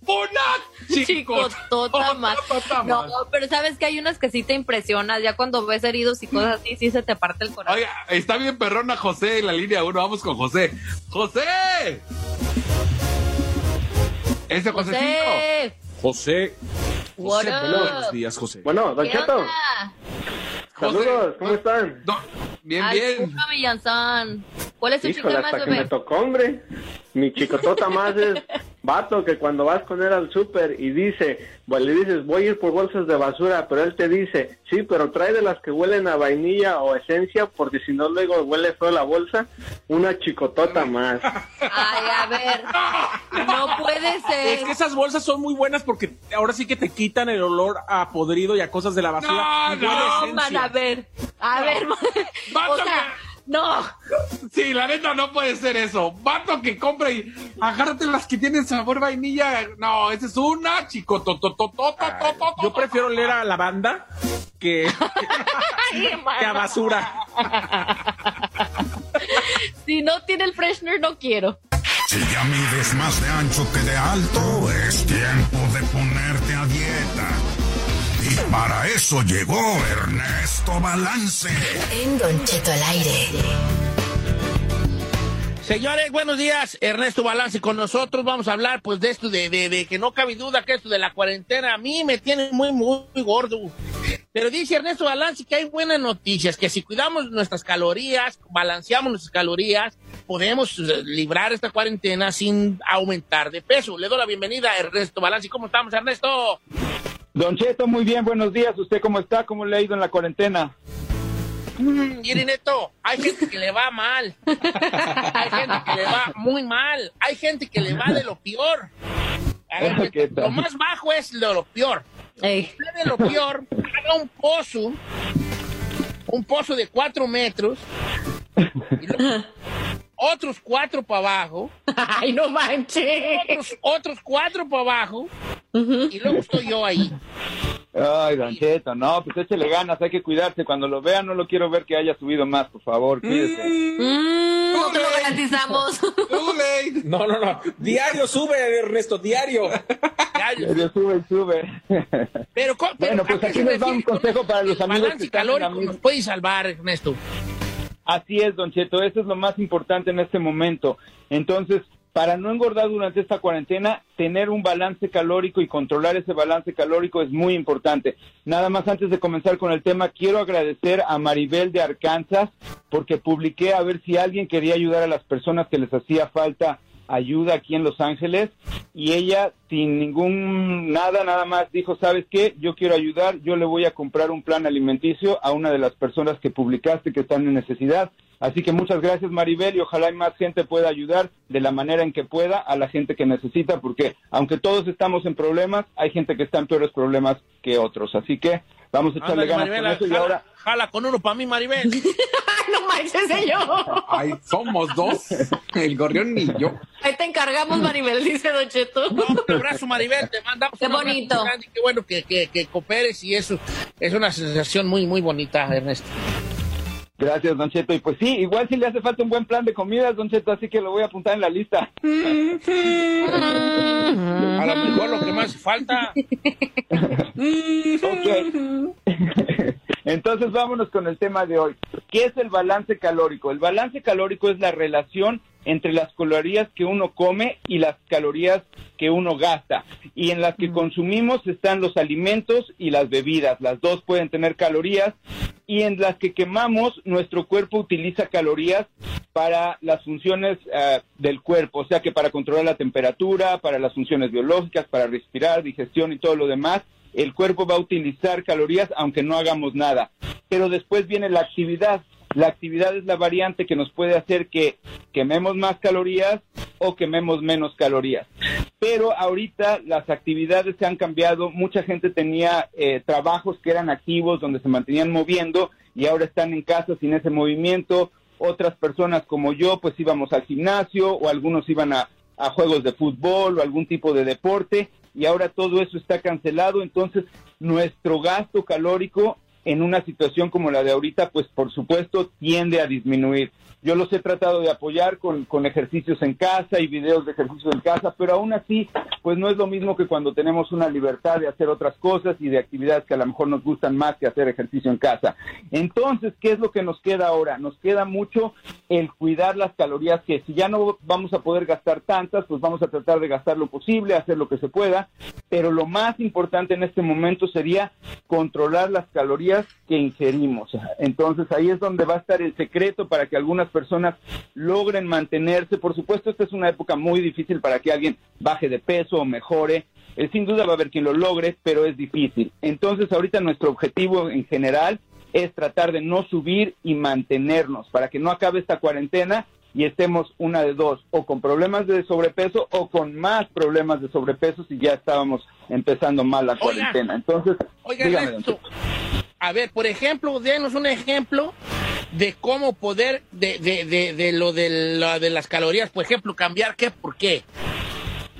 Una Chicotota más. No, pero sabes que hay unas que sí te impresionas, ya cuando ves heridos y cosas así, sí se te parte el corazón. Oiga, está bien perrona José en la línea 1. Vamos con José. ¡José! Ese. José, José. José, buenos días, José. Bueno, Don ¿Qué Cheto, saludos, ¿cómo están? No, bien, Ay, bien. Villanzán. ¿Cuál es tu Híjole, chica más hasta que me tocó, hombre. Mi chicotota más es vato que cuando vas con él al súper y dice, bueno, le dices, voy a ir por bolsas de basura, pero él te dice, sí, pero trae de las que huelen a vainilla o esencia, porque si no luego huele feo la bolsa, una chicotota más. Ay, a ver. No puede ser. Es que esas bolsas son muy buenas porque ahora sí que te quitan el olor a podrido y a cosas de la basura. No, Y no, a esencia. Man, a ver. A ver, man. Vato O sea, no. Sí, la neta no puede ser eso. Vato que compra y agárrate las que tienen sabor vainilla. No, esa es una chico. to, to, to, to, to, to, to, Yo prefiero oler a lavanda que, que a basura. Si no tiene el freshener, no quiero. Si ya mides más de ancho que de alto, es tiempo de ponerte a dieta. Y para eso llegó Ernesto Balance. En Don Cheto al aire. Señores, buenos días. Ernesto Balance con nosotros. Vamos a hablar, pues, de esto, de, de- de que no cabe duda que esto de la cuarentena a mí me tiene muy, muy, muy gordo. Pero dice Ernesto Balance que hay buenas noticias, que si cuidamos nuestras calorías, balanceamos nuestras calorías, podemos eh, librar esta cuarentena sin aumentar de peso. Le doy la bienvenida a Ernesto Balance. ¿Cómo estamos, Ernesto? Don Cheto, muy bien, buenos días. ¿Usted cómo está? ¿Cómo le ha ido en la cuarentena? Mm, mire, Neto, hay gente que le va mal. Hay gente que le va muy mal. Hay gente que le va de lo peor. A ver, ¿Qué Neto, tal? lo más bajo es lo, lo peor. Ey. Usted de lo peor, haga un pozo, un pozo de cuatro metros, y otros cuatro para abajo, Ay, no manches. otros, otros cuatro para abajo, y luego estoy yo ahí. Ay, Don Cheto, no, pues échele ganas, hay que cuidarse. Cuando lo vea, no lo quiero ver que haya subido más, por favor, cuídese. Mm, no te lo garantizamos. No, no, no. Diario sube, Ernesto, diario. Diario sube y sube. Pero, pero Bueno, pues ¿a qué aquí va refiere un con consejo para los amigos que están calórico nos puede salvar, Ernesto. Así es, Don Cheto, eso es lo más importante en este momento. Entonces, para no engordar durante esta cuarentena, tener un balance calórico y controlar ese balance calórico es muy importante. Nada más antes de comenzar con el tema, quiero agradecer a Maribel de Arkansas porque publiqué a ver si alguien quería ayudar a las personas que les hacía falta ayuda aquí en Los Ángeles y ella sin ningún nada, nada más dijo, ¿sabes qué? Yo quiero ayudar, yo le voy a comprar un plan alimenticio a una de las personas que publicaste que están en necesidad. Así que muchas gracias Maribel y ojalá y más gente pueda ayudar de la manera en que pueda a la gente que necesita, porque aunque todos estamos en problemas, hay gente que está en peores problemas que otros. Así que vamos a echarle Ándale, ganas Maribel, con eso y jala, ahora jala con uno para mí, Maribel. no manches, señor. Ay, somos dos. El gorrión ni yo. Ahí te encargamos, Maribel, dice Don Cheto. Un abrazo, Maribel, te mandamos Qué un abrazo bonito. grande, Qué bueno que, que, que cooperes y eso es una sensación muy, muy bonita, Ernesto. Gracias, Don Cheto. Y pues sí, igual si le hace falta un buen plan de comidas, Don Cheto, así que lo voy a apuntar en la lista. A lo hace falta. Ok. Entonces vámonos con el tema de hoy. ¿Qué es el balance calórico? El balance calórico es la relación entre las calorías que uno come y las calorías que uno gasta. Y en las que consumimos están los alimentos y las bebidas. Las dos pueden tener calorías. Y en las que quemamos, nuestro cuerpo utiliza calorías para las funciones eh, del cuerpo, o sea que para controlar la temperatura, para las funciones biológicas, para respirar, digestión y todo lo demás, el cuerpo va a utilizar calorías aunque no hagamos nada. Pero después viene la actividad La actividad es la variante que nos puede hacer que quememos más calorías o quememos menos calorías. Pero ahorita las actividades se han cambiado, mucha gente tenía eh, trabajos que eran activos, donde se mantenían moviendo y ahora están en casa sin ese movimiento. Otras personas como yo pues íbamos al gimnasio o algunos iban a, a juegos de fútbol o algún tipo de deporte y ahora todo eso está cancelado, entonces nuestro gasto calórico en una situación como la de ahorita, pues por supuesto tiende a disminuir. Yo los he tratado de apoyar con, con ejercicios en casa y videos de ejercicios en casa, pero aún así, pues no es lo mismo que cuando tenemos una libertad de hacer otras cosas y de actividades que a lo mejor nos gustan más que hacer ejercicio en casa. Entonces, ¿qué es lo que nos queda ahora? Nos queda mucho el cuidar las calorías que si ya no vamos a poder gastar tantas, pues vamos a tratar de gastar lo posible, hacer lo que se pueda, pero lo más importante en este momento sería controlar las calorías que ingerimos. Entonces ahí es donde va a estar el secreto para que algunas personas logren mantenerse. Por supuesto, esta es una época muy difícil para que alguien baje de peso o mejore. Eh, sin duda va a haber quien lo logre, pero es difícil. Entonces ahorita nuestro objetivo en general es tratar de no subir y mantenernos para que no acabe esta cuarentena y estemos una de dos, o con problemas de sobrepeso o con más problemas de sobrepeso si ya estábamos empezando mal la cuarentena. Entonces, Oiga, dígame, a ver, por ejemplo, denos un ejemplo de cómo poder, de, de, de, lo de, la- de las calorías, por ejemplo, cambiar qué, por qué.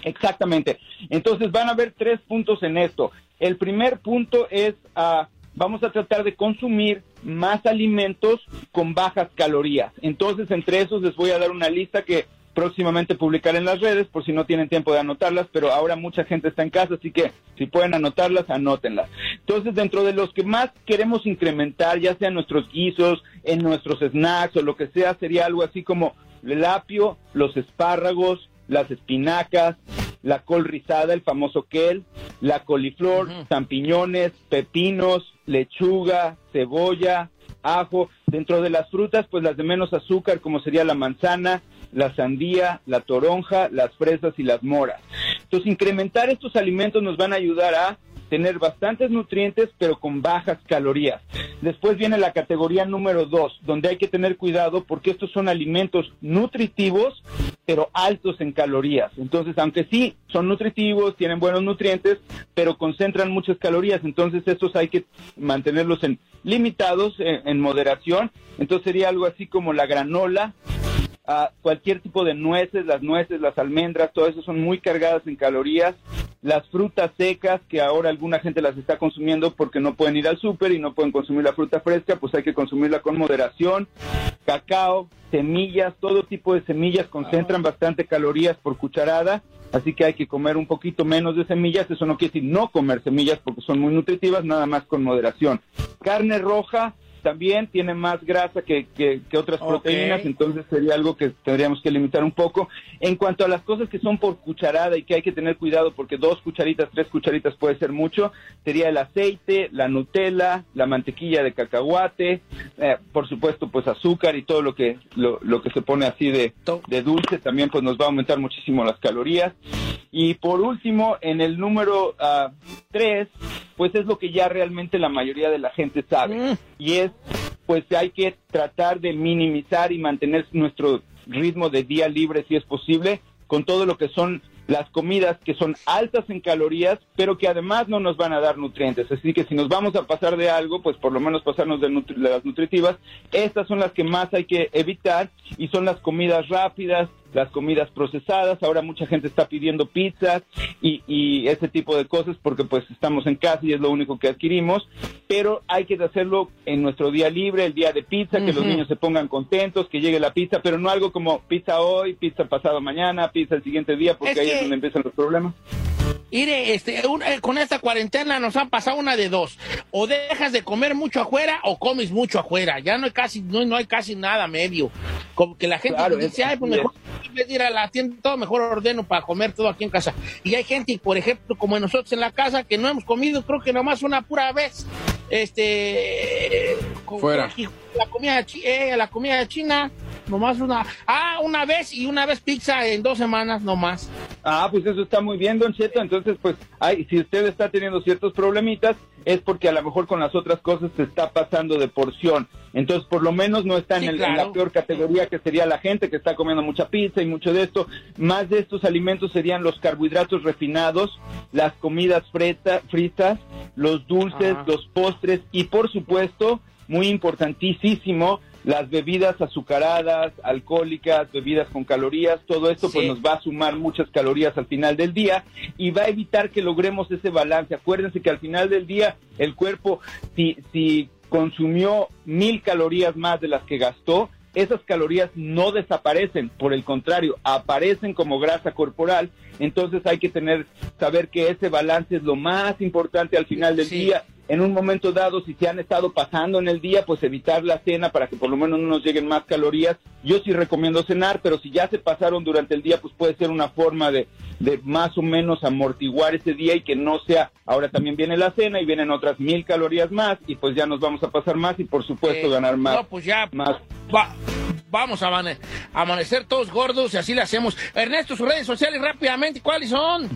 Exactamente. Entonces van a haber tres puntos en esto. El primer punto es, ah, vamos a tratar de consumir más alimentos con bajas calorías. Entonces, entre esos les voy a dar una lista que próximamente publicaré en las redes por si no tienen tiempo de anotarlas, pero ahora mucha gente está en casa, así que si pueden anotarlas, anótenlas. Entonces, dentro de los que más queremos incrementar, ya sean nuestros guisos, en nuestros snacks o lo que sea, sería algo así como el apio, los espárragos, las espinacas, la col rizada, el famoso kel, la coliflor, champiñones, pepinos, lechuga, cebolla, ajo. Dentro de las frutas, pues las de menos azúcar, como sería la manzana, la sandía, la toronja, las fresas y las moras. Entonces, incrementar estos alimentos nos van a ayudar a tener bastantes nutrientes, pero con bajas calorías. Después viene la categoría número dos, donde hay que tener cuidado porque estos son alimentos nutritivos, pero altos en calorías. Entonces, aunque sí son nutritivos, tienen buenos nutrientes, pero concentran muchas calorías. Entonces, estos hay que mantenerlos en limitados, en, en moderación. Entonces, sería algo así como la granola, a cualquier tipo de nueces, las nueces, las almendras, todo eso son muy cargadas en calorías. Las frutas secas, que ahora alguna gente las está consumiendo porque no pueden ir al súper y no pueden consumir la fruta fresca, pues hay que consumirla con moderación. Cacao, semillas, todo tipo de semillas concentran bastante calorías por cucharada, así que hay que comer un poquito menos de semillas. Eso no quiere decir no comer semillas porque son muy nutritivas, nada más con moderación. Carne roja, también tiene más grasa que, que- que otras proteínas, entonces sería algo que tendríamos que limitar un poco. En cuanto a las cosas que son por cucharada y que hay que tener cuidado porque dos cucharitas, tres cucharitas puede ser mucho, sería el aceite, la Nutella, la mantequilla de cacahuate, eh, por supuesto pues azúcar y todo lo que lo, lo que se pone así de, de dulce también pues nos va a aumentar muchísimo las calorías. Y por último, en el número ah, tres, pues es lo que ya realmente la mayoría de la gente sabe. Y es, pues hay que tratar de minimizar y mantener nuestro ritmo de día libre si es posible, con todo lo que son las comidas que son altas en calorías, pero que además no nos van a dar nutrientes. Así que si nos vamos a pasar de algo, pues por lo menos pasarnos de, nutri- de las nutritivas. Estas son las que más hay que evitar y son las comidas rápidas, las comidas procesadas. Ahora mucha gente está pidiendo pizzas y, y ese tipo de cosas porque pues estamos en casa y es lo único que adquirimos. Pero hay que hacerlo en nuestro día libre, el día de pizza, que los niños se pongan contentos, que llegue la pizza, pero no algo como pizza hoy, pizza pasado mañana, pizza el siguiente día, porque Es ahí que- es donde empiezan los problemas. Mire, este, un- eh, con esta cuarentena nos han pasado una de dos. O dejas de comer mucho afuera o comes mucho afuera. Ya no hay casi, no, no hay casi nada medio. Como que la gente Claro, dice, es- ay, pues mejor ir a la tienda, todo mejor ordeno para comer todo aquí en casa. Y hay gente, por ejemplo, como nosotros en la casa, que no hemos comido, creo que nomás una pura vez. Este. con- Fuera. con- La comida, eh, la comida china. Nomás una. Ah, una vez y una vez pizza en dos semanas, nomás. Ah, pues eso está muy bien, Don Cheto. Entonces, pues, ay, si usted está teniendo ciertos problemitas, es porque a lo mejor con las otras cosas se está pasando de porción. Entonces, por lo menos no está en, Sí, el- en la peor categoría que sería la gente que está comiendo mucha pizza y mucho de esto. Más de estos alimentos serían los carbohidratos refinados, las comidas freta- fritas, los dulces, Ajá. los postres y, por supuesto, muy importantísimo, las bebidas azucaradas, alcohólicas, bebidas con calorías, todo esto pues nos va a sumar muchas calorías al final del día y va a evitar que logremos ese balance. Acuérdense que al final del día el cuerpo, si, si consumió mil calorías más de las que gastó, esas calorías no desaparecen, por el contrario, aparecen como grasa corporal. Entonces hay que tener, saber que ese balance es lo más importante al final del Sí. día en un momento dado, si se han estado pasando en el día, pues evitar la cena para que por lo menos no nos lleguen más calorías. Yo sí recomiendo cenar, pero si ya se pasaron durante el día, pues puede ser una forma de, de más o menos amortiguar ese día y que no sea, ahora también viene la cena y vienen otras mil calorías más y pues ya nos vamos a pasar más y por supuesto Eh, ganar más. No, pues ya. más. va- vamos a amane- amanecer todos gordos y así le hacemos. Ernesto, sus redes sociales rápidamente, ¿cuáles son?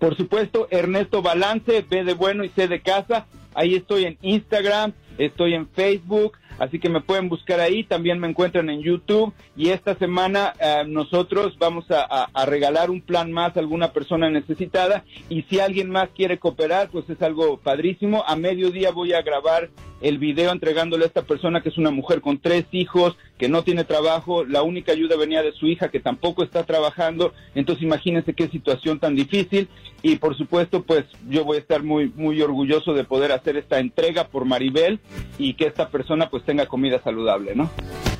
Por supuesto, Ernesto Balance, B de bueno y C de casa. Ahí estoy en Instagram, estoy en Facebook, así que me pueden buscar ahí. También me encuentran en YouTube. Y esta semana eh, nosotros vamos a, a- regalar un plan más a alguna persona necesitada. Y si alguien más quiere cooperar, pues es algo padrísimo. A mediodía voy a grabar el video entregándole a esta persona que es una mujer con tres hijos, que no tiene trabajo, la única ayuda venía de su hija que tampoco está trabajando, entonces imagínense qué situación tan difícil y por supuesto pues yo voy a estar muy muy orgulloso de poder hacer esta entrega por Maribel y que esta persona pues tenga comida saludable, ¿no?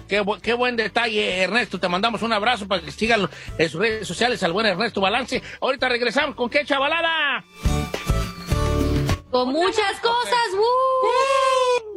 Qué, bu- qué buen detalle, Ernesto. Te mandamos un abrazo para que sigan en sus redes sociales al buen Ernesto Balance. Ahorita regresamos con qué chavalada. Con muchas cosas.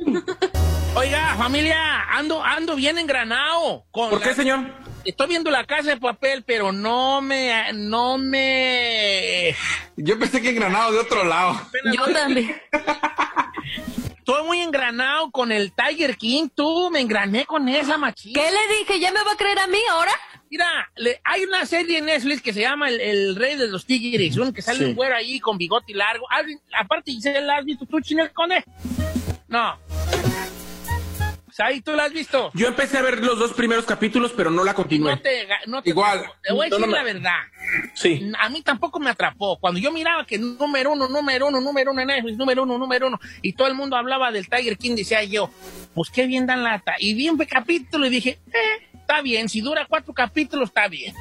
¡uh! Oiga, familia, ando, ando bien engranado. Con ¿Por la- qué, señor? Estoy viendo la casa de papel, pero no me, no me. Yo pensé que engranado de otro lado. Yo también. Estoy muy engranado con el Tiger King, tú, me engrané con esa machina. ¿Qué le dije? ¿Ya me va a creer a mí ahora? Mira, le- hay una serie en Netflix que se llama El, El Rey de los Tigres, un que sale Sí. un güero ahí con bigote largo. ¿Alguien- Aparte, Giselle, ¿la has visto tú, Chinel Conde? No. Sai, ¿tú la has visto? Yo empecé a ver los dos primeros capítulos, pero no la continué. No te, ga- no te Igual. Te voy a decir no me- la verdad. Sí. A mí tampoco me atrapó. Cuando yo miraba que número uno, número uno, número uno en Netflix, número uno, número uno, y todo el mundo hablaba del Tiger King, decía yo, pues qué bien dan lata. Y vi un capítulo y dije, eh, está bien, si dura cuatro capítulos, está bien.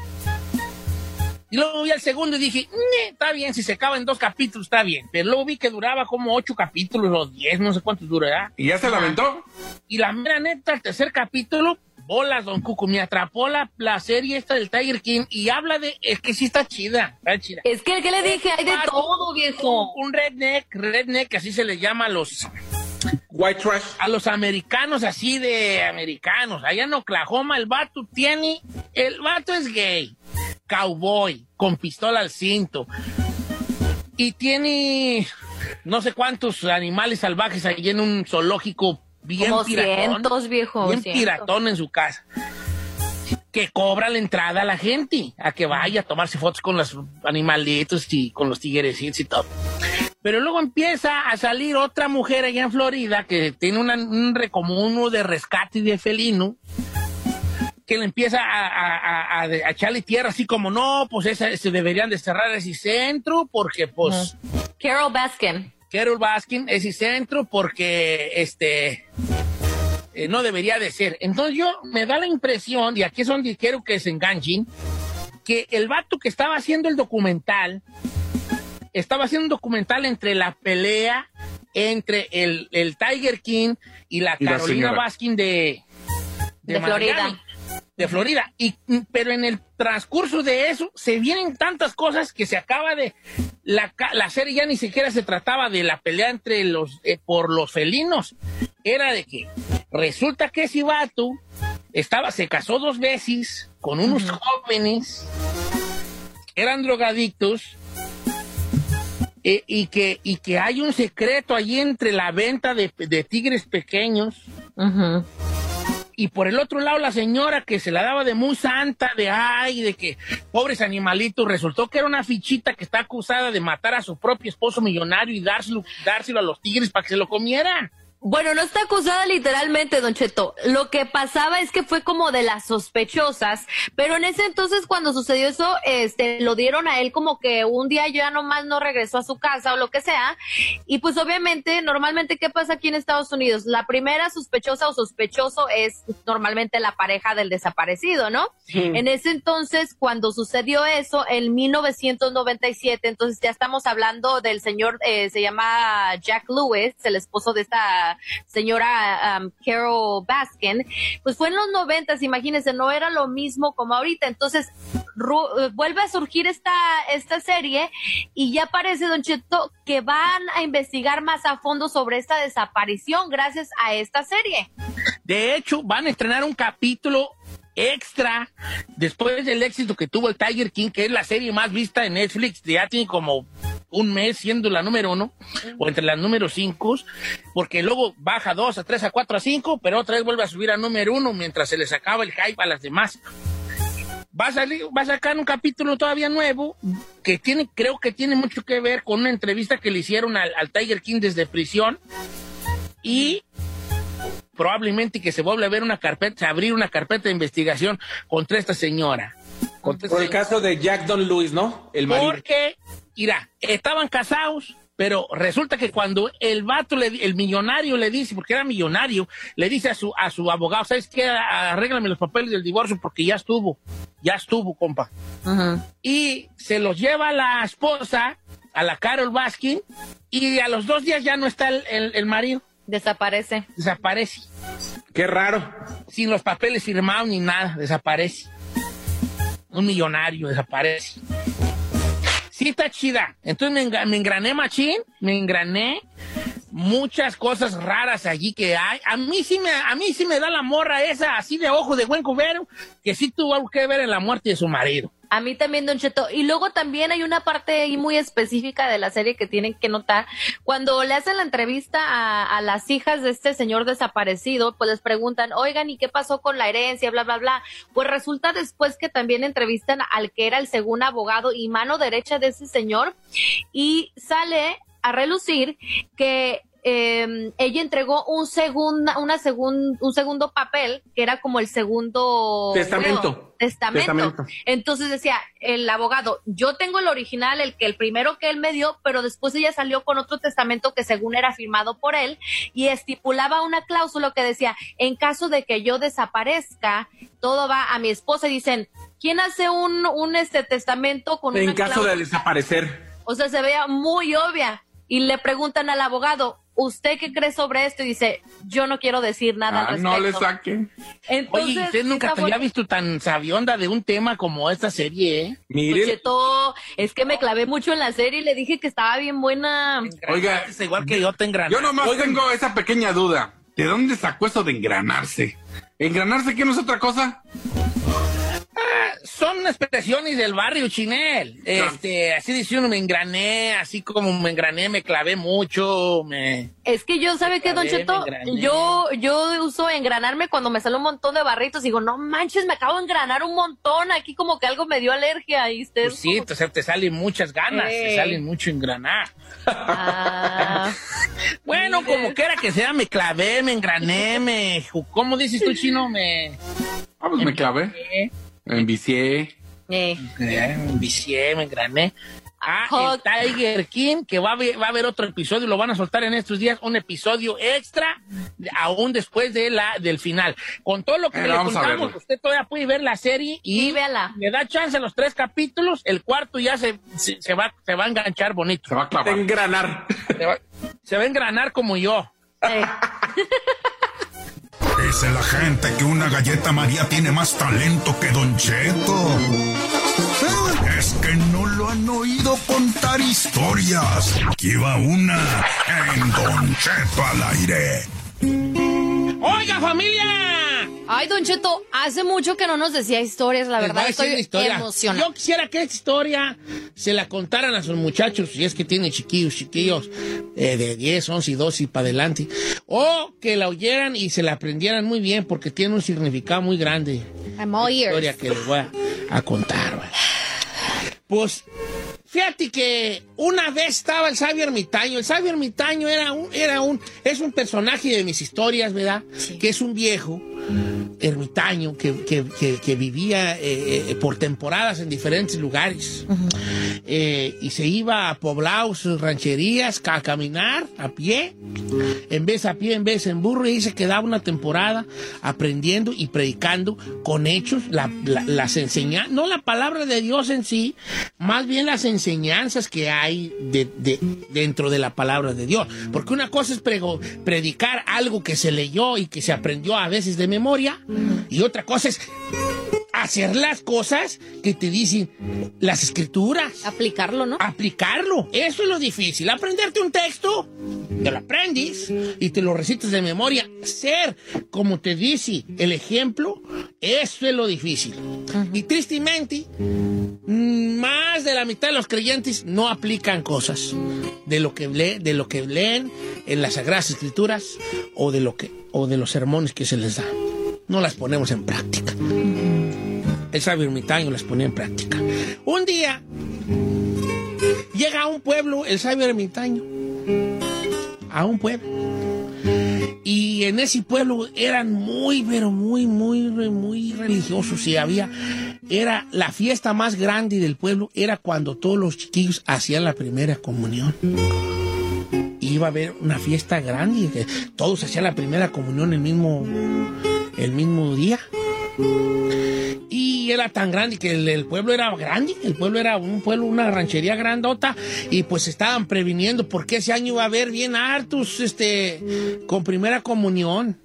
Y luego vi el segundo y dije, "Ne, está bien, si se acaba en dos capítulos, está bien. Pero luego vi que duraba como ocho capítulos o diez, no sé cuántos durará. ¿Y ya se lamentó? Y la mera neta, el tercer capítulo, bolas, Don Cuco, me atrapó la, la serie esta del Tiger King y habla de, es que sí está chida, está chida. Es que, ¿qué le dije? Hay de todo, viejo. Un redneck, redneck, así se le llama a los, White trash. a los americanos, así de americanos. Allá en Oklahoma el vato tiene, el vato es gay, cowboy, con pistola al cinto. Y tiene no sé cuántos animales salvajes ahí en un zoológico bien Como piratón. cientos, viejo. bien cientos. piratón en su casa. Que cobra la entrada a la gente a que vaya a tomarse fotos con los animalitos y con los tigres y todo. Pero luego empieza a salir otra mujer allá en Florida que tiene una- un recomuno de rescate de felino que le empieza a, a- a- a- a echarle tierra así como no, pues esa- se deberían de cerrar ese centro porque pues... Carol Baskin. Carol Baskin ese centro porque este eh, no debería de ser. Entonces yo me da la impresión, y aquí es donde quiero que se enganchen, que el vato que estaba haciendo el documental, estaba haciendo un documental entre la pelea entre el, el Tiger King y la Y Carolina. Baskin de, De Florida. De Florida. Y, pero en el transcurso de eso se vienen tantas cosas que se acaba de... La, la serie ya ni siquiera se trataba de la pelea entre los... eh, por los felinos. Era de que resulta que ese vato estaba, se casó dos veces con unos jóvenes eran drogadictos eh, y, que, y que hay un secreto allí entre la venta de, de tigres pequeños. Y por el otro lado la señora que se la daba de muy santa, de ay, de que pobres animalitos, resultó que era una fichita que está acusada de matar a su propio esposo millonario y dárselo, dárselo a los tigres para que se lo comieran. Bueno, no está acusada literalmente, Don Cheto. Lo que pasaba es que fue como de las sospechosas, pero en ese entonces cuando sucedió eso, este, lo dieron a él como que un día ya nomás no regresó a su casa o lo que sea. Y pues obviamente, normalmente, ¿qué pasa aquí en Estados Unidos? La primera sospechosa o sospechoso es normalmente la pareja del desaparecido, ¿no? En ese entonces, cuando sucedió eso, en 1997, entonces ya estamos hablando del señor, eh, se llama Jack Lewis, el esposo de esta señora um, Carol Baskin, pues fue en los noventas, imagínense, no era lo mismo como ahorita. Entonces, eh, vuelve a surgir esta, esta serie y ya parece, Don Cheto, que van a investigar más a fondo sobre esta desaparición gracias a esta serie. De hecho, van a estrenar un capítulo extra después del éxito que tuvo el Tiger King, que es la serie más vista en Netflix, ya tiene como un mes siendo la número uno, o entre las número cinco, porque luego baja dos, a tres, a cuatro, a cinco, pero otra vez vuelve a subir a número uno mientras se les acaba el hype a las demás. Va a salir, va a sacar un capítulo todavía nuevo que tiene, creo que tiene mucho que ver con una entrevista que le hicieron al, al Tiger King desde prisión y probablemente que se vuelva a ver una carpeta, abrir una carpeta de investigación contra esta señora. Contra Por el caso de Jack Don Lewis, ¿no? El marido. Porque, mira, estaban casados, pero resulta que cuando el vato, le, el millonario le dice, porque era millonario, le dice a su, a su abogado, ¿sabes qué? Arréglame los papeles del divorcio porque ya estuvo, ya estuvo, compa. Y se los lleva a la esposa, a la Carol Baskin, y a los dos días ya no está el, el- el marido. Desaparece. Desaparece. Qué raro. Sin los papeles firmados ni nada, desaparece. Un millonario desaparece. Sí, está chida. Entonces me, me engrané machín, me engrané muchas cosas raras allí que hay. A mí sí me, a mí sí me da la morra esa, así de ojo de buen cubero, que sí tuvo algo que ver en la muerte de su marido. A mí también, Don Cheto. Y luego también hay una parte ahí muy específica de la serie que tienen que notar. Cuando le hacen la entrevista a, a las hijas de este señor desaparecido, pues les preguntan, oigan, ¿y qué pasó con la herencia? Bla, bla, bla. Pues resulta después que también entrevistan al que era el segundo abogado y mano derecha de ese señor. Y sale a relucir que eh, ella entregó un segunda, una segun- un segundo papel que era como el segundo Testamento. testamento. Testamento. Entonces decía el abogado, yo tengo el original, el que el primero que él me dio, pero después ella salió con otro testamento que según era firmado por él y estipulaba una cláusula que decía, en caso de que yo desaparezca, todo va a mi esposa y dicen, ¿quién hace un, un este testamento con En una caso cláusula? de desaparecer. O sea, se veía muy obvia. Y le preguntan al abogado, ¿usted qué cree sobre esto? Y dice, yo no quiero decir nada al Ah, respecto. no le saquen. Entonces, Oye, usted nunca te había visto tan sabionda de un tema como esta serie, ¿eh? Don Cheto, es que me clavé mucho en la serie y le dije que estaba bien buena. Oiga, es igual que yo te engrané. Yo nomás tengo esa pequeña duda. ¿De dónde sacó eso de engranarse? ¿Engranarse qué no es otra cosa? Son expresiones del barrio chinel. Este, así dice uno, me engrané, así como me engrané, me clavé mucho, me... Es que yo, ¿sabe qué, Don Cheto? Yo, yo uso engranarme cuando me sale un montón de barritos. Digo, no manches, me acabo de engranar un montón. Aquí como que algo me dio alergia. Y usted. Pues sí, te, te salen muchas ganas, te salen mucho engranar. Ah. bueno, como quiera que sea, me clavé, me engrané, me... ¿Cómo dices tú, chino? Me... Ah, pues me clavé. Me envicié. Eh. Me vicié, me engrané. Ah, el Tiger King, que va a, haber, va a haber otro episodio, lo van a soltar en estos días, un episodio extra, aún después de la, del final. Con todo lo que Eh, le contamos, usted todavía puede ver la serie y le da chance a los tres capítulos, el cuarto ya se, se, se va, se va a enganchar bonito. Se va a clavar. engranar. Se va, se va a engranar como yo. Dice la gente que una galleta María tiene más talento que Don Cheto. Es que no lo han oído contar historias. Aquí va una en Don Cheto al aire. Oiga familia, Ay, Don Cheto, hace mucho que no nos decía historias, la Les verdad estoy historia. emocionada. Yo quisiera que esta historia se la contaran a sus muchachos, si es que tienen chiquillos, chiquillos eh, de 10, 11 y 12 y para adelante. O que la oyeran y se la aprendieran muy bien porque tiene un significado muy grande. I'm all La historia ears. que les voy a, a contar. Pues fíjate que una vez estaba el sabio ermitaño. El sabio ermitaño era un, era un, es un personaje de mis historias, ¿verdad? Que es un viejo ermitaño que, que- que- que vivía eh, eh, por temporadas en diferentes lugares. Eh, y se iba a poblados, rancherías, a caminar a pie, en vez a pie, en vez en burro, y se quedaba una temporada aprendiendo y predicando con hechos la- la- las enseñanzas, no la palabra de Dios en sí, más bien las enseñanzas que hay de- de- dentro de la palabra de Dios. Porque una cosa es prego- predicar algo que se leyó y que se aprendió a veces de memoria, y otra cosa es hacer las cosas que te dicen las escrituras. Aplicarlo, ¿no? Aplicarlo. Eso es lo difícil. Aprenderte un texto, te lo aprendes y te lo recitas de memoria. Ser, como te dice, el ejemplo, eso es lo difícil. Y tristemente, mm, más de la mitad de los creyentes no aplican cosas de lo que, lee- de lo que leen en las Sagradas Escrituras o de, lo que, o de los sermones que se les da. No las ponemos en práctica. El sabio ermitaño las ponía en práctica. Un día llega a un pueblo el sabio ermitaño. A un pueblo. Y en ese pueblo eran muy, pero muy, muy, muy religiosos. Y había, era la fiesta más grande del pueblo, era cuando todos los chiquillos hacían la primera comunión. Iba a haber una fiesta grande, que todos hacían la primera comunión el mismo, el mismo día. Y era tan grande que el, el pueblo era grande, el pueblo era un pueblo, una ranchería grandota, y pues estaban previniendo porque ese año iba a haber bien hartos, este, con primera comunión.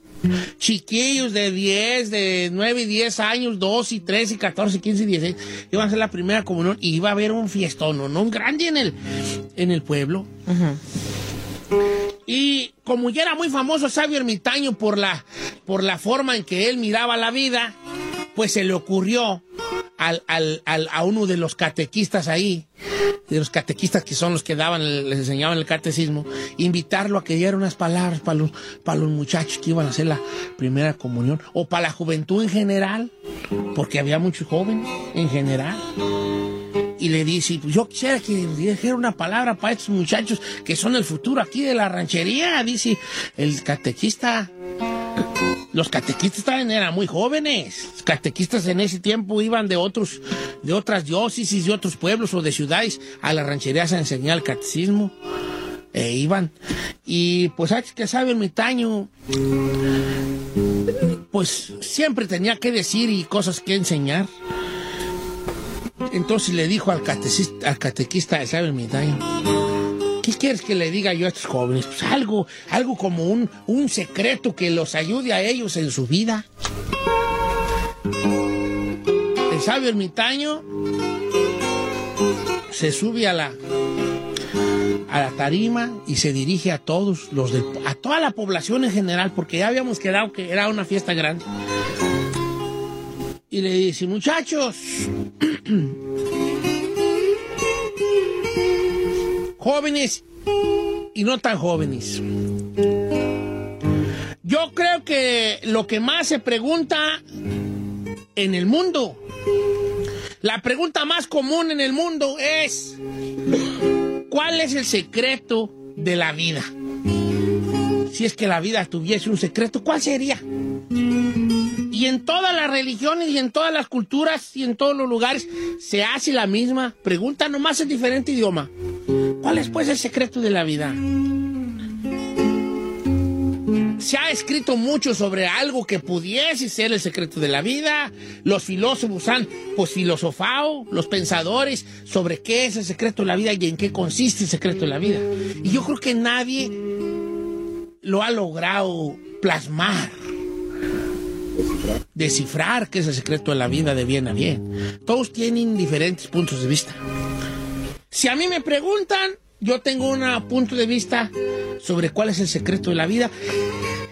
Chiquillos de 10, de 9 y 10 años, 12 y 13 y 14, 15 y 16, iban a hacer la primera comunión y iba a haber un fiestón, ¿no? Un grande en el, en el pueblo. Y como ya era muy famoso Sabio Ermitaño por la, por la forma en que él miraba la vida, pues se le ocurrió al, al- al- a uno de los catequistas ahí, de los catequistas que son los que daban, les enseñaban el catecismo, invitarlo a que diera unas palabras para los, para los muchachos que iban a hacer la primera comunión, o para la juventud en general, porque había muchos jóvenes en general y le dice, pues yo quisiera que dijera una palabra para estos muchachos que son el futuro aquí de la ranchería, dice el catequista. Los catequistas también eran muy jóvenes. Los catequistas en ese tiempo iban de otros, de otras diócesis, de otros pueblos o de ciudades a las rancherías a enseñar el catecismo. E iban. Y pues, ¿sabes que sabe el mitaño? Pues siempre tenía que decir y cosas que enseñar. Entonces le dijo al, catequista, al catequista de Sabe Mitaño, ¿qué quieres que le diga yo a estos jóvenes? Pues algo, algo como un, un secreto que los ayude a ellos en su vida. El sabio ermitaño se sube a la, a la tarima y se dirige a todos los del- a toda la población en general, porque ya habíamos quedado que era una fiesta grande. Y le dice, muchachos, jóvenes y no tan jóvenes. Yo creo que lo que más se pregunta en el mundo, la pregunta más común en el mundo es, ¿cuál es el secreto de la vida? Si es que la vida tuviese un secreto, ¿cuál sería? Y en todas las religiones y en todas las culturas y en todos los lugares se hace la misma pregunta, nomás en diferente idioma. ¿Cuál es pues el secreto de la vida? Se ha escrito mucho sobre algo que pudiese ser el secreto de la vida. Los filósofos han pues filosofado, los pensadores, sobre qué es el secreto de la vida y en qué consiste el secreto de la vida. Y yo creo que nadie lo ha logrado plasmar descifrar qué es el secreto de la vida de bien a bien. Todos tienen diferentes puntos de vista. Si a mí me preguntan, yo tengo un punto de vista sobre cuál es el secreto de la vida.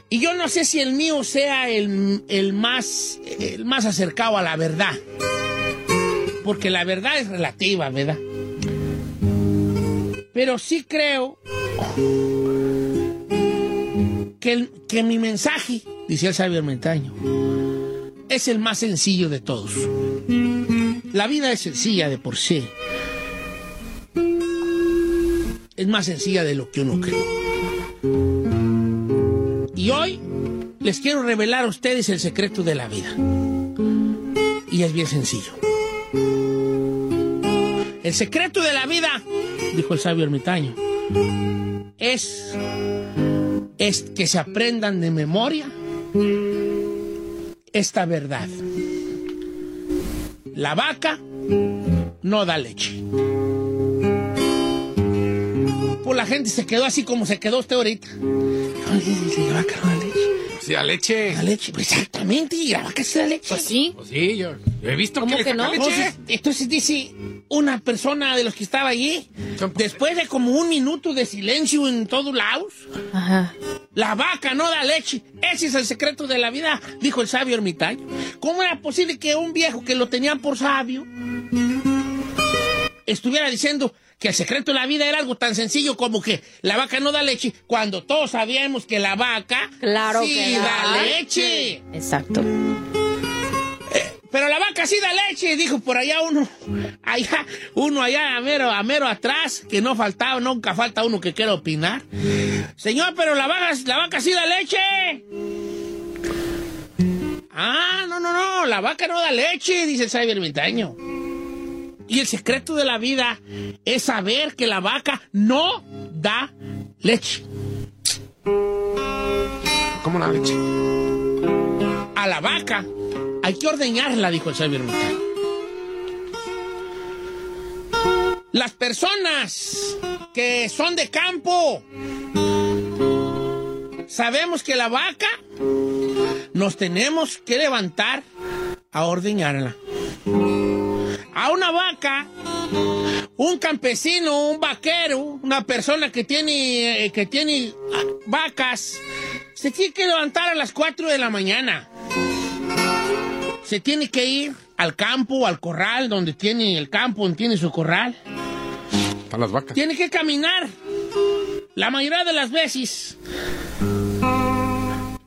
Y yo no sé si el mío sea el, el más, el más acercado a la verdad. Porque la verdad es relativa, ¿verdad? Pero sí creo que, mi mensaje, decía el sabio ermitaño, es el más sencillo de todos. La vida es sencilla de por sí. Es más sencilla de lo que uno cree. Y hoy les quiero revelar a ustedes el secreto de la vida. Y es bien sencillo. El secreto de la vida, dijo el sabio ermitaño, es, es que se aprendan de memoria esta verdad. La vaca no da leche. Pues la gente se quedó así como se quedó usted ahorita. Leche. La leche, pues exactamente, y la vaca sí da leche. Pues sí. Pues sí, yo, yo he visto ¿Cómo que, no? leche. Entonces, entonces dice una persona de los que estaba allí, después de como un minuto de silencio en todos lados, Ajá. la vaca no da leche. Ese es el secreto de la vida, dijo el sabio ermitaño. ¿Cómo era posible que un viejo que lo tenían por sabio estuviera diciendo que el secreto de la vida era algo tan sencillo como que la vaca no da leche cuando todos sabíamos que la vaca Claro sí que da da leche? Exacto. Pero la vaca sí da leche, dijo por allá uno, allá, uno allá a mero, a mero atrás, que no faltaba, nunca falta uno que quiera opinar. Señor, pero la vaca, la vaca sí da leche. Ah, no, no, no, la vaca no da leche, dice el sabio ermitaño. Y el secreto de la vida es saber que la vaca no da leche. ¿Cómo la leche? A la vaca hay que ordeñarla, dijo el ermitaño. Las personas que son de campo, sabemos que la vaca nos tenemos que levantar a ordeñarla. A una vaca, un campesino, un vaquero, una persona que tiene, eh, que tiene vacas, se tiene que levantar a las 4 de la mañana. Se tiene que ir al campo, al corral, donde tiene el campo, donde tiene su corral. Están las vacas. Tiene que caminar. La mayoría de las veces.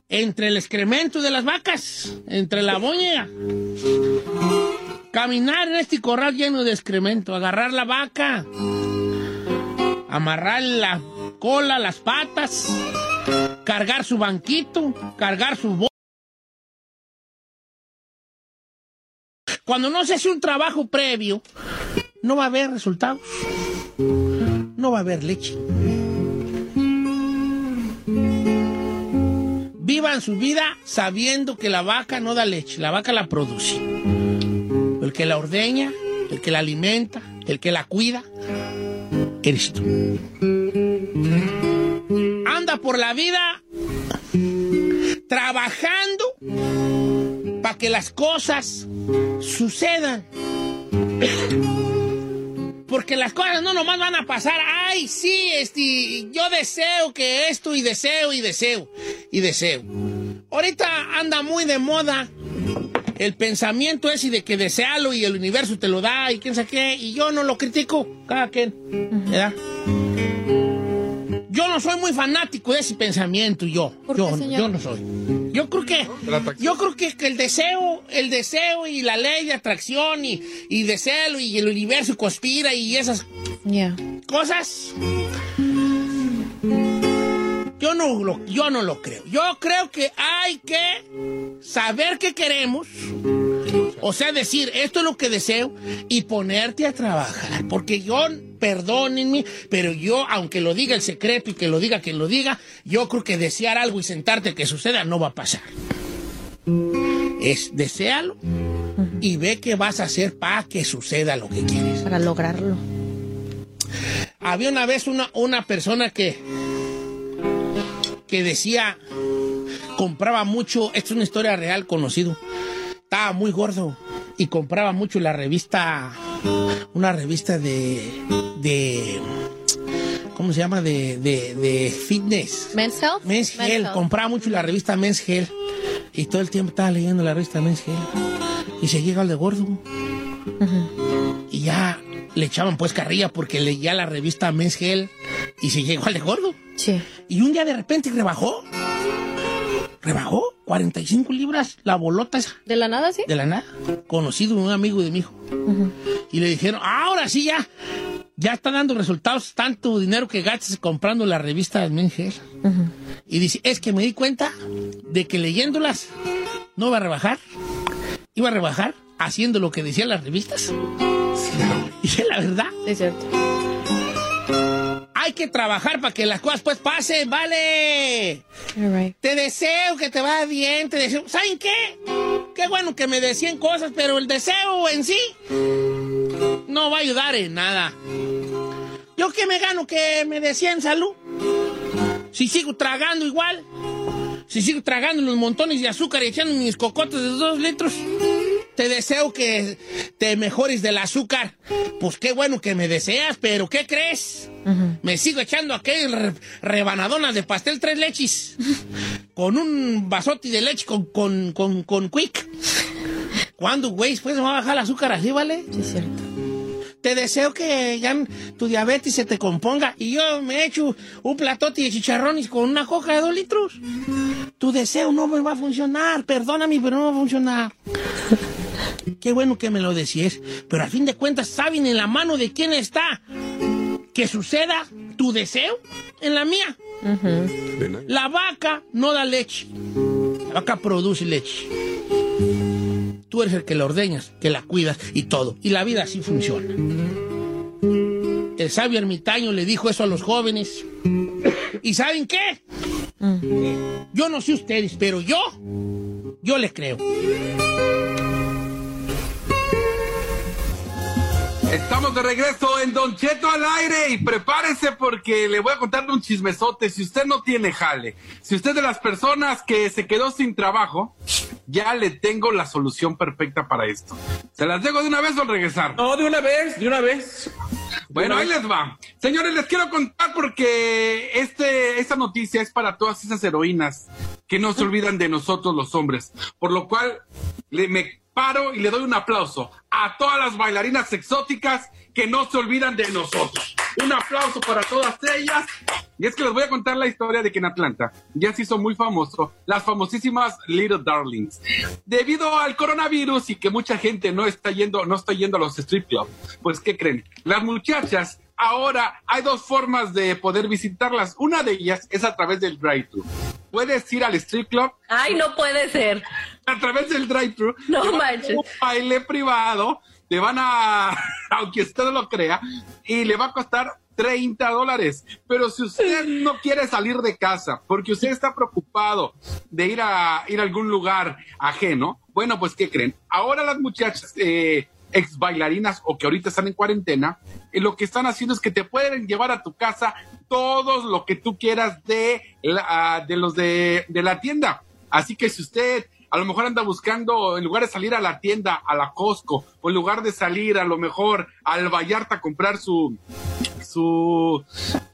Entre el excremento de las vacas. Entre la boña. Caminar en este corral lleno de excremento. Agarrar la vaca. Amarrar la cola, las patas. Cargar su banquito. Cargar su bo- Cuando no se hace un trabajo previo, no va a haber resultados. No va a haber leche. Vivan su vida sabiendo que la vaca no da leche, la vaca la produce. El que la ordeña, el que la alimenta, el que la cuida, eres tú. Anda por la vida trabajando para que las cosas sucedan. Porque las cosas no nomás van a pasar. Ay, sí, este, yo deseo que esto y deseo y deseo y deseo. Ahorita anda muy de moda el pensamiento ese de que desealo y el universo te lo da y quién sabe qué. Y yo no lo critico, cada quien. ¿verdad? Yo no soy muy fanático de ese pensamiento, yo. ¿Por yo, qué, yo no soy. Yo creo que, yo creo que, que el deseo, el deseo y la ley de atracción y, y desealo y el universo conspira y esas cosas. Yo no, lo, yo no lo creo. Yo creo que hay que saber qué queremos. O sea, decir, esto es lo que deseo y ponerte a trabajar. Porque yo, perdónenme, pero yo, aunque lo diga el secreto y que lo diga quien lo diga, yo creo que desear algo y sentarte que suceda no va a pasar. Es desealo y ve qué vas a hacer para que suceda lo que quieres. Para lograrlo. Había una vez una, una persona que, que decía, compraba mucho, esto es una historia real conocido, estaba muy gordo y compraba mucho la revista, una revista de, de, ¿cómo se llama? De, de, de fitness. Men's Health. Men's Men's Health. Health. Compraba mucho la revista Men's Health. Y todo el tiempo estaba leyendo la revista Men's Health. Y se llega al de gordo. Y ya le echaban pues carrilla porque leía la revista Men's Health. Y se llegó al de gordo. Sí. Y un día de repente rebajó. Rebajó 45 libras la bolota esa. ¿De la nada, sí? De la nada. Conocido un amigo de mi hijo. Y le dijeron, ahora sí ya. Ya está dando resultados tanto dinero que gastes comprando la revista de Men's Health. Y dice, es que me di cuenta de que leyéndolas no iba a rebajar. Iba a rebajar haciendo lo que decían las revistas. Y es la verdad. Es cierto. Hay que trabajar para que las cosas pues pasen, ¿vale? Te deseo que te vaya bien, te deseo... ¿Saben qué? Qué bueno que me decían cosas, pero el deseo en sí no va a ayudar en nada. ¿Yo qué me gano que me decían salud? Si sigo tragando igual, si sigo tragando los montones de azúcar y echando mis cocotes de dos litros, te deseo que te mejores del azúcar. Pues qué bueno que me deseas, pero ¿qué crees? Me sigo echando aquel re- rebanadonas de pastel tres leches. con un vasote de leche con, con, con, con quick. ¿Cuándo, güey? Después me va a bajar el azúcar así, ¿vale? Sí, es cierto. Te deseo que ya tu diabetes se te componga y yo me echo un platote de chicharrones con una coca de dos litros. Tu deseo no me va a funcionar, perdóname, pero no va a funcionar. Qué bueno que me lo decías, pero a fin de cuentas, ¿saben en la mano de quién está que suceda tu deseo? En la mía. La vaca no da leche. La vaca produce leche. Tú eres el que la ordeñas, que la cuidas y todo. Y la vida así funciona. El sabio ermitaño le dijo eso a los jóvenes. ¿Y saben qué? Yo no sé ustedes, pero yo, yo les creo. Estamos de regreso en Don Cheto al aire y prepárese porque le voy a contar un chismesote. Si usted no tiene jale, si usted es de las personas que se quedó sin trabajo, ya le tengo la solución perfecta para esto. ¿Se las dejo de una vez o al regresar? No, de una vez, de una vez. Bueno, ahí les va. Señores, les quiero contar porque este, esta noticia es para todas esas heroínas que no se olvidan de nosotros los hombres. Por lo cual, le, me paro y le doy un aplauso a todas las bailarinas exóticas que no se olvidan de nosotros. Un aplauso para todas ellas. Y es que les voy a contar la historia de que en Atlanta ya se hizo muy famoso las famosísimas Little Darlings. Debido al coronavirus y que mucha gente no está yendo, no está yendo a los strip clubs, pues ¿qué creen? Las muchachas ahora hay dos formas de poder visitarlas. Una de ellas es a través del drive-thru. Puedes ir al strip club. Ay, no puede ser. A través del drive-thru. No manches. Un baile privado. Te van a, aunque usted no lo crea, y le va a costar 30 dólares. Pero si usted no quiere salir de casa porque usted está preocupado de ir a ir a algún lugar ajeno, bueno, pues ¿qué creen? Ahora las muchachas eh, ex bailarinas o que ahorita están en cuarentena, eh, lo que están haciendo es que te pueden llevar a tu casa todos lo que tú quieras de, la- ah, de los de, de la tienda. Así que si usted a lo mejor anda buscando, en lugar de salir a la tienda, a la Costco, o en lugar de salir a lo mejor al Vallarta a comprar su, su,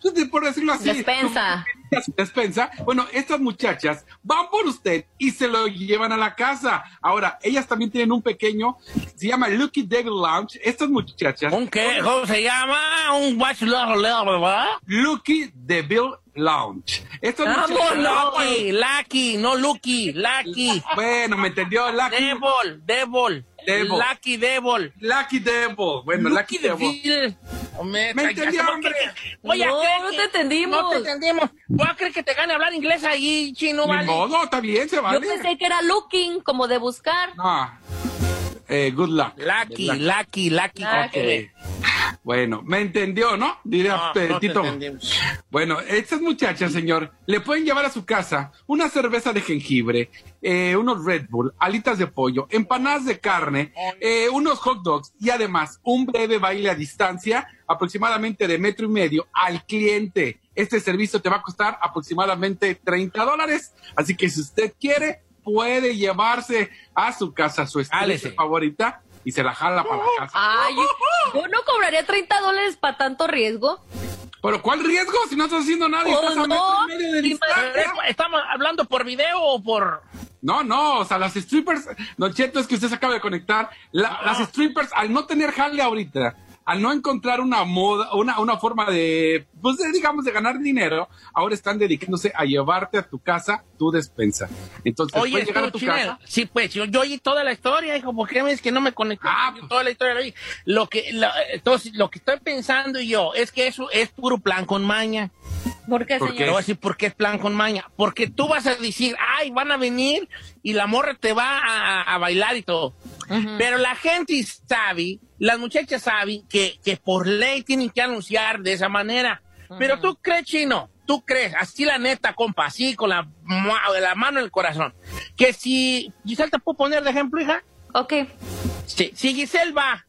pues, por decirlo así, Despensa. su despensa. Bueno, estas muchachas van por usted y se lo llevan a la casa. Ahora, ellas también tienen un pequeño, se llama Lucky Devil Lounge. Estas muchachas. ¿Un qué? ¿Cómo se llama? ¿Un watch verdad? Lucky Devil Lounge. Estas Vamos, muchachas- Lucky, Lucky, no Lucky, Lucky. Bueno, me entendió, Lucky. Devil, Devil. Devil. Lucky Devil. Lucky Devil. Bueno, Lucky, Devil. Devil. Hombre, Me entendió, ¿cómo hombre. que- Voy a No, creer no te entendimos. No te entendimos. Voy a creer que te gane hablar inglés ahí, chino, Ni vale. modo, está bien, se Yo vale. pensé que era looking, como de buscar. Ah. Eh, good luck. Lucky, Lucky, Lucky. Lucky. Bueno, me entendió, ¿no? Diría No, Tito. Bueno, estas muchachas, señor, le pueden llevar a su casa una cerveza de jengibre, eh, unos Red Bull, alitas de pollo, empanadas de carne, eh, unos hot dogs y además un breve baile a distancia, aproximadamente de metro y medio, al cliente. Este servicio te va a costar aproximadamente 30 dólares, así que si usted quiere, puede llevarse a su casa su estrella favorita y se la jala para la casa. Ay, yo no cobraría 30 dólares para tanto riesgo. Pero ¿cuál riesgo si no estás haciendo nada y Oh, estás a no. metro y medio de distancia? Pero, ¿Estamos hablando por video o por...? No, no, o sea, las strippers, Don Cheto, es que usted se acaba de conectar. La- Las strippers, al no tener jale ahorita, al no encontrar una moda, una, una forma de, pues de, digamos, de ganar dinero, ahora están dedicándose a llevarte a tu casa tu despensa. Entonces, Oye, puedes llegar tú, a tu casa. Sí, pues yo, yo oí toda la historia, hijo, ¿por qué me dices que no me conecté? Ah, Yo toda la historia la oí. Lo que, la- entonces, lo que estoy pensando yo es que eso es puro plan con maña. ¿Por qué, ¿Por señor? Te voy a decir por qué es plan con maña. Porque tú vas a decir, ay, van a venir y la morra te va a, a bailar y todo. Pero la gente sabe, las muchachas saben que, que por ley tienen que anunciar de esa manera. Pero tú crees, chino, tú crees, así la neta, compa, así con la, la mano en el corazón, que si, Giselle, ¿te puedo poner de ejemplo, hija? Ok. Sí, si Giselle va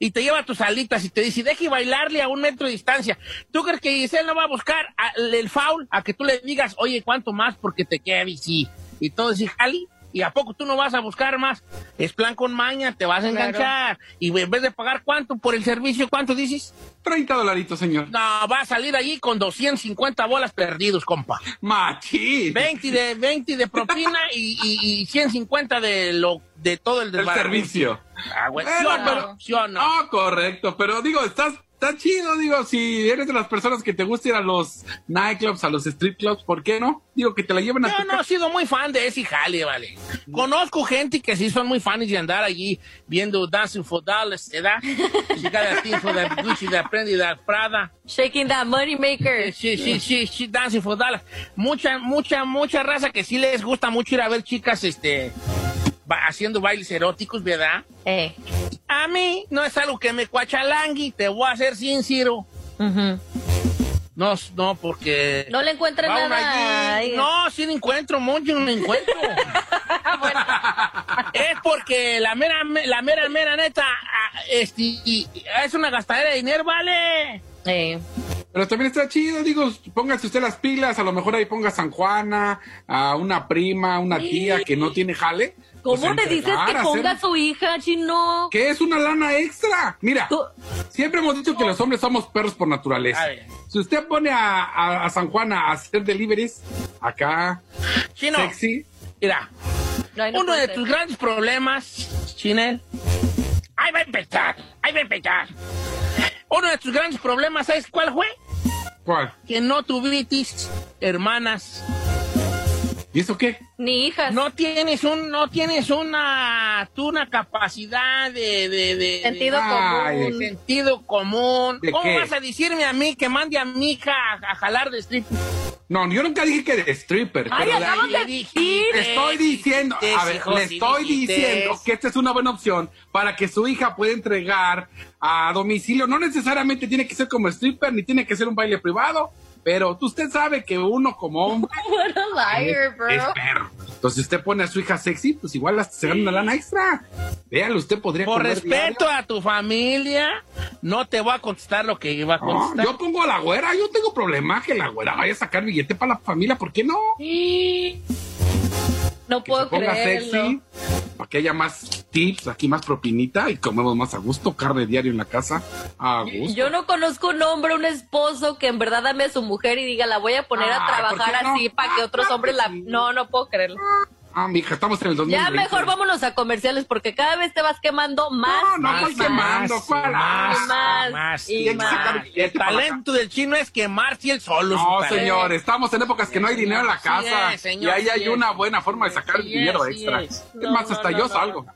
y te lleva tus alitas y te dice, deje bailarle a un metro de distancia, ¿tú crees que Giselle no va a buscar a- el foul a que tú le digas, oye, ¿cuánto más? Porque te queda bici. Y todo decir, Jali, ¿y a poco tú no vas a buscar más? Es plan con maña, te vas a Claro. enganchar. Y en vez de pagar cuánto por el servicio, ¿cuánto dices? 30 dolaritos, señor. No, va a salir allí con 250 bolas perdidos, compa. Machín. 20 de, 20 de propina y, y, y 150 de, lo, de todo el El servicio. Ah, güey, Bueno, ¿sí o no? pero- ¿Sí o no? No, correcto, pero digo, estás, está chido, digo, si eres de las personas que te gusta ir a los nightclubs, a los strip clubs, ¿por qué no? Digo, que te la lleven a Yo tu no he sido muy fan de ese jale, vale. Conozco gente que sí son muy fans de andar allí viendo Dancing for Dollars, ¿verdad? She got a thing for the Gucci, the Prada, the Prada. Shaking that money maker. Sí, sí, sí, sí, Dancing for Dollars. Mucha, mucha, mucha raza que sí les gusta mucho ir a ver chicas, este, haciendo bailes eróticos, ¿verdad? Eh. A mí no es algo que me cuachalangui, te voy a ser sincero. Ujú. No, no, porque... No le encuentran nada. allí. No, sí le encuentro, mucho no encuentro. es porque la mera, la mera, mera neta, este, es una gastadera de dinero, ¿vale? Eh. Pero también está chido, digo, póngase usted las pilas, a lo mejor ahí ponga a San Juana, a una prima, una tía que no tiene jale. ¿Cómo pues, te dices que hacer- ponga a su hija, chino? Que es una lana extra. Mira, Tú- siempre hemos dicho que los hombres somos perros por naturaleza. A ver. Si usted pone a, a- a San Juana a hacer deliveries, acá, Chino, sexy, mira, no uno de ser. tus grandes problemas, Chinel, ahí va a empezar, ahí va a empezar. Uno de tus grandes problemas, ¿sabes cuál fue? Que no tuviste hermanas. ¿Y eso qué? Ni hijas. No tienes un, no tienes una, tú una capacidad de, de, de- Sentido de- Ay, común. de sentido común. ¿De ¿Cómo qué? vas a decirme a mí que mande a mi hija a, a jalar de strip? No, yo nunca dije que de stripper. Ay, pero de acabas ahí- de Le decir. dijiste, Le estoy diciendo, dijiste, a ver, hijo, le estoy dijiste. diciendo que esta es una buena opción para que su hija pueda entregar a domicilio. No necesariamente tiene que ser como stripper ni tiene que ser un baile privado, pero usted sabe que uno como hombre liar, bro. es perro. Entonces usted pone a su hija sexy, pues igual hasta se gana una lana extra. Véalo, usted podría Por respeto diario. a tu familia, no te voy a contestar lo que iba a No, contestar. yo pongo a la güera, yo tengo problema que la güera vaya a sacar billete para la familia, ¿por qué no? No Que puedo se ponga creerlo. sexy, para que haya más tips, aquí más propinita y comemos más a gusto, carne diario en la casa, a gusto. Yo no conozco un hombre, un esposo que en verdad ame a su mujer y diga, la voy a poner a Ay, ¿por trabajar no? así para que otros hombres la... No, no puedo creerlo. Ah, mija, estamos en el 2020. Ya mejor vámonos a comerciales porque cada vez te vas quemando más. No, no, más, ¿cuál más. quemando? ¿Cuál? más, Y más, más, y y más. más. El talento del chino es quemarse el solo. No, señor, estamos en épocas que no hay dinero en la casa. es, señor, y ahí hay una buena forma de sacar Así dinero es, extra. es. Es No, más, no, hasta no, yo no. salgo.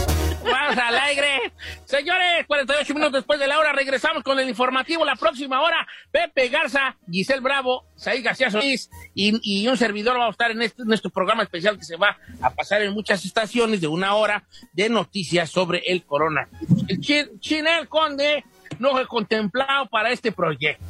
Vamos al aire. Señores, 48 minutos después de la hora, regresamos con el informativo. La próxima hora, Pepe Garza, Giselle Bravo, Said García Solís y, un servidor va a estar en este, nuestro programa especial que se va a pasar en muchas estaciones de una hora de noticias sobre el coronavirus. El Chi- Chinel Conde no fue contemplado para este proyecto.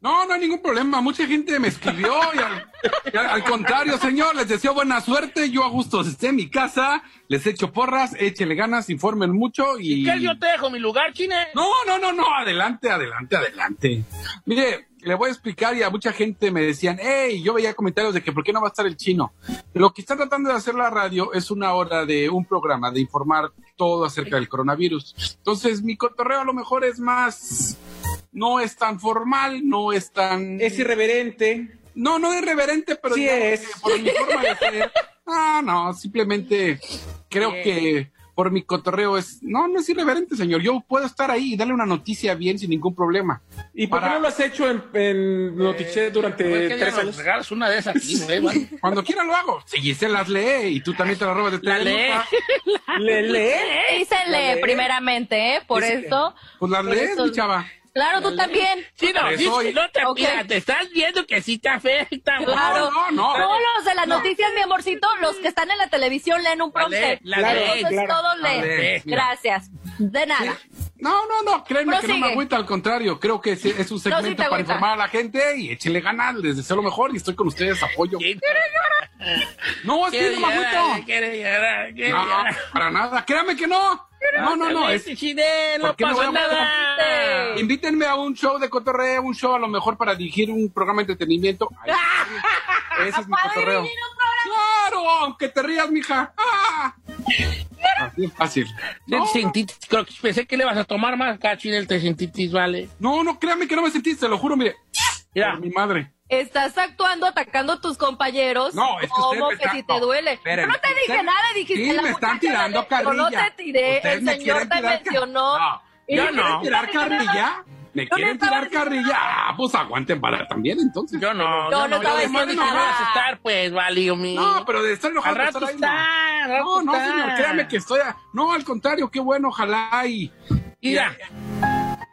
No, no hay ningún problema. Mucha gente me escribió y al, y al- al contrario, señor, les deseo buena suerte. Yo a gusto esté en mi casa, les echo porras, échenle ganas, informen mucho y... ¿Qué yo te dejo mi lugar, Chinel? No, no, no, no, adelante, adelante, adelante. Mire, le voy a explicar y a mucha gente me decían, hey, yo veía comentarios de que por qué no va a estar el chino. Lo que está tratando de hacer la radio es una hora de un programa, de informar todo acerca del coronavirus. Entonces, mi cotorreo a lo mejor es más no es tan formal, no es tan... Es irreverente. No, no es irreverente, pero Sí digamos es. que por mi forma de ser. Ah, no, simplemente creo que por mi cotorreo es... No, no es irreverente, señor. Yo puedo estar ahí y darle una noticia bien sin ningún problema. ¿Y por qué Para- no lo has hecho en, en Notiche durante ¿Por qué ya tres nos años? regalas una de esas aquí, güey, vale? Cuando quiera lo hago. Si Giselle las lee y tú también te la robas de La lee. nota, ¿Le lee? Sí se lee primeramente, ¿eh? Por eso. Pues las lees, eso- mi chava. Claro, tú también. Sí, no, sí, no te, Ok. mira, te estás viendo que sí te afecta. güey. Claro. No, no, no. Todos los de las noticias, mi amorcito, los que están en la televisión leen un La prompter. la Entonces claro. todos leen. Gracias. De nada. No, no, no, créeme que no Prosigue. me agüita, al contrario, creo que es, es un sí segmento para agüita. informar a la gente y échenle ganas, les deseo lo mejor y estoy con ustedes, apoyo. Sí, No, es que quiere no me llorar, agüito. quiere llorar, quiere No, llorar. para nada, créame que no. No, no, no, es, no ¿Por qué me pasa voy a nada. Sí. Invítenme a un show de cotorreo, un show a lo mejor para dirigir un programa de entretenimiento. Ahí está. Ese es mi Para cotorreo. dirigir un Claro, aunque te rías, mija. Ah. Así es fácil. Te No, creo que pensé que le vas a tomar más cachidel, te sentitis, vale. no, no, créame que no me sentí, se lo juro, mire. Mira, Por mi madre. Estás actuando, atacando a tus compañeros. No, es que me que si te duele. espérenme, Yo no te dije ustedes- nada, dijiste sí, la me están muchacha tirando Yo no carrilla. te tiré, el señor te tirar ca- mencionó. No, Y yo no. ¿Quieren tirar nada. Carrilla? ¿Me Yo no quieren tirar carrilla? Ah, pues aguanten para también, entonces. yo no, Yo no estaba yo diciendo no nada. vas a estar, pues, vale, mi. No, pero de estar enojado Al por rato estar no. está, al rato No, no, está. señor, créame que estoy. a- No, al contrario, qué bueno, ojalá y. Mira,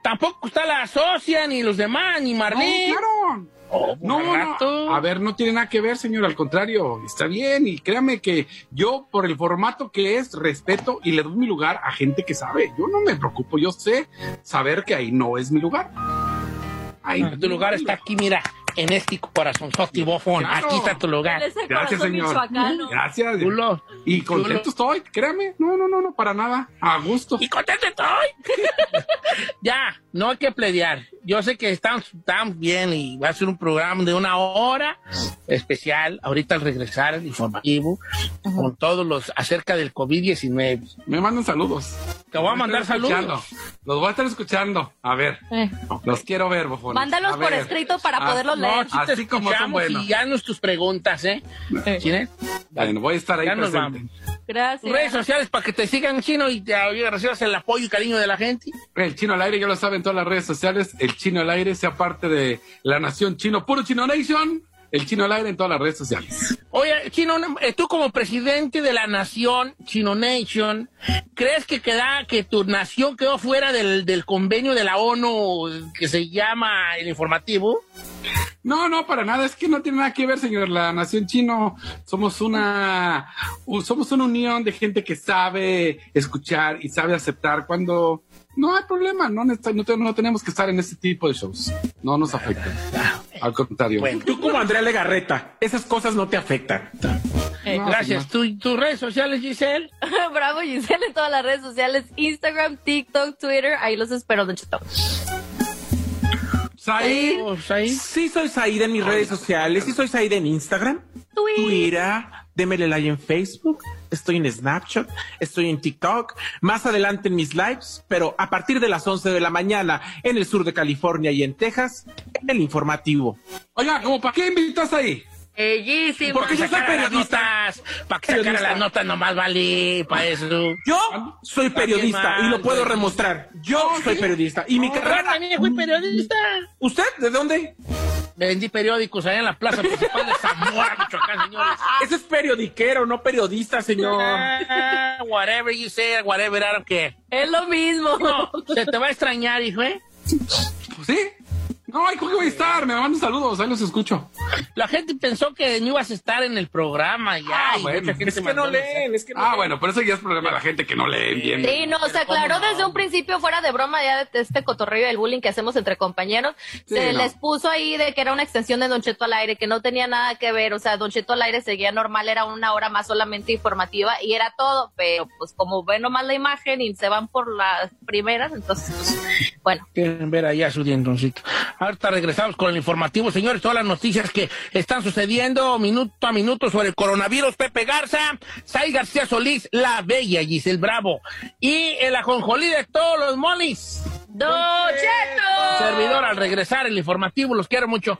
tampoco está la socia, ni los demás, ni No, Marlene. claro. Oh, No, a ver, no tiene nada que ver, señor, al contrario, está bien y créame que yo, por el formato que es, respeto y le doy mi lugar a gente que sabe. Yo no me preocupo, yo sé saber que ahí no es mi lugar. Ahí no Tu lugar está aquí, mira, en este corazón, bofón. Claro. Aquí está tu lugar. Gracias, señor. Gracias. Chulo. Y contento estoy, créame. No, no, no, no, para nada. A gusto. Y contento estoy. ya, no hay que pelear. Yo sé que estamos, estamos bien y va a ser un programa de una hora especial. Ahorita al regresar el informativo con todos los acerca del COVID-19. Me mandan saludos. Te voy a mandar saludos. escuchando. Los voy a estar escuchando. A ver, Eh, los quiero ver, bofones. Mándalos A por ver. escrito para Ah, poderlos No, Así como son escuchamos buenos. y haznos tus preguntas, ¿eh? Bueno, voy a estar ahí Ya nos presente. vamos. Tus Gracias. redes sociales para que te sigan, chino, y te recibas el apoyo y cariño de la gente. El chino al aire, ya lo saben, en todas las redes sociales. El chino al aire sea parte de la nación chino, puro chino nation. El chino al aire en todas las redes sociales. Oye, Chino, tú como presidente de la nación, Chino Nation, ¿crees que queda, que tu nación quedó fuera del, del convenio de la ONU que se llama el informativo? No, no, para nada. Es que no tiene nada que ver, señor. La nación chino somos una, somos una unión de gente que sabe escuchar y sabe aceptar cuando no hay problema. No, no, te- no tenemos que estar en ese tipo de shows. No nos afecta. Al contrario. Tú como Andrea Legarreta, esas cosas no te afectan. Eh, No, Gracias. ¿Tu- ¿Tus redes sociales, Giselle? Bravo Giselle en todas las redes sociales, Instagram, TikTok, Twitter, ahí los espero, Don Cheto. Said, Oh. Sí soy Said en mis redes sociales, sí soy Said en Instagram, Twitter, démele like en Facebook, estoy en Snapchat, estoy en TikTok, más adelante en mis lives, pero a partir de las 11 de la mañana en el sur de California y en Texas, en el informativo. Oiga, ¿cómo para qué invitas ahí? Bellísimo. Porque yo soy periodista. Para que sacara las notas nomás vale para eso. Yo soy periodista y lo puedo remostrar. Yo soy periodista y mi Yo carrera... también fui periodista. ¿Usted? ¿De dónde? Vendí periódicos allá en la plaza principal de Zamora, Michoacán, señores. Ese es periodiquero, no periodista, señor. Ah, whatever you say, whatever I don't care. Es lo mismo. No, se te va a extrañar, hijo, ¿eh? Pues sí. No, hijo, que voy a estar. Me mandan saludos, ahí los escucho. La gente pensó que no ibas a estar en el programa ya. Ah, y bueno, Es que no leen, es que no Ah, leen. bueno, por eso ya es problema de la gente que no lee bien. Sí, no, se aclaró desde un principio, fuera de broma, ya de este cotorreo y el bullying que hacemos entre compañeros. se no. les puso ahí de que era una extensión de Don Cheto al aire, que no tenía nada que ver. O sea, Don Cheto al aire seguía normal, era una hora más solamente informativa y era todo. Pero pues como ven nomás la imagen y se van por las primeras, entonces, pues, bueno. Quieren ver ahí a su dientoncito. Ahorita regresamos con el informativo, señores. Todas las noticias que están sucediendo minuto a minuto sobre el coronavirus. Pepe Garza, Sai García Solís, la bella Giselle Bravo y el ajonjolí de todos los molis. ¡Don Cheto! servidor al regresar el informativo. Los quiero mucho.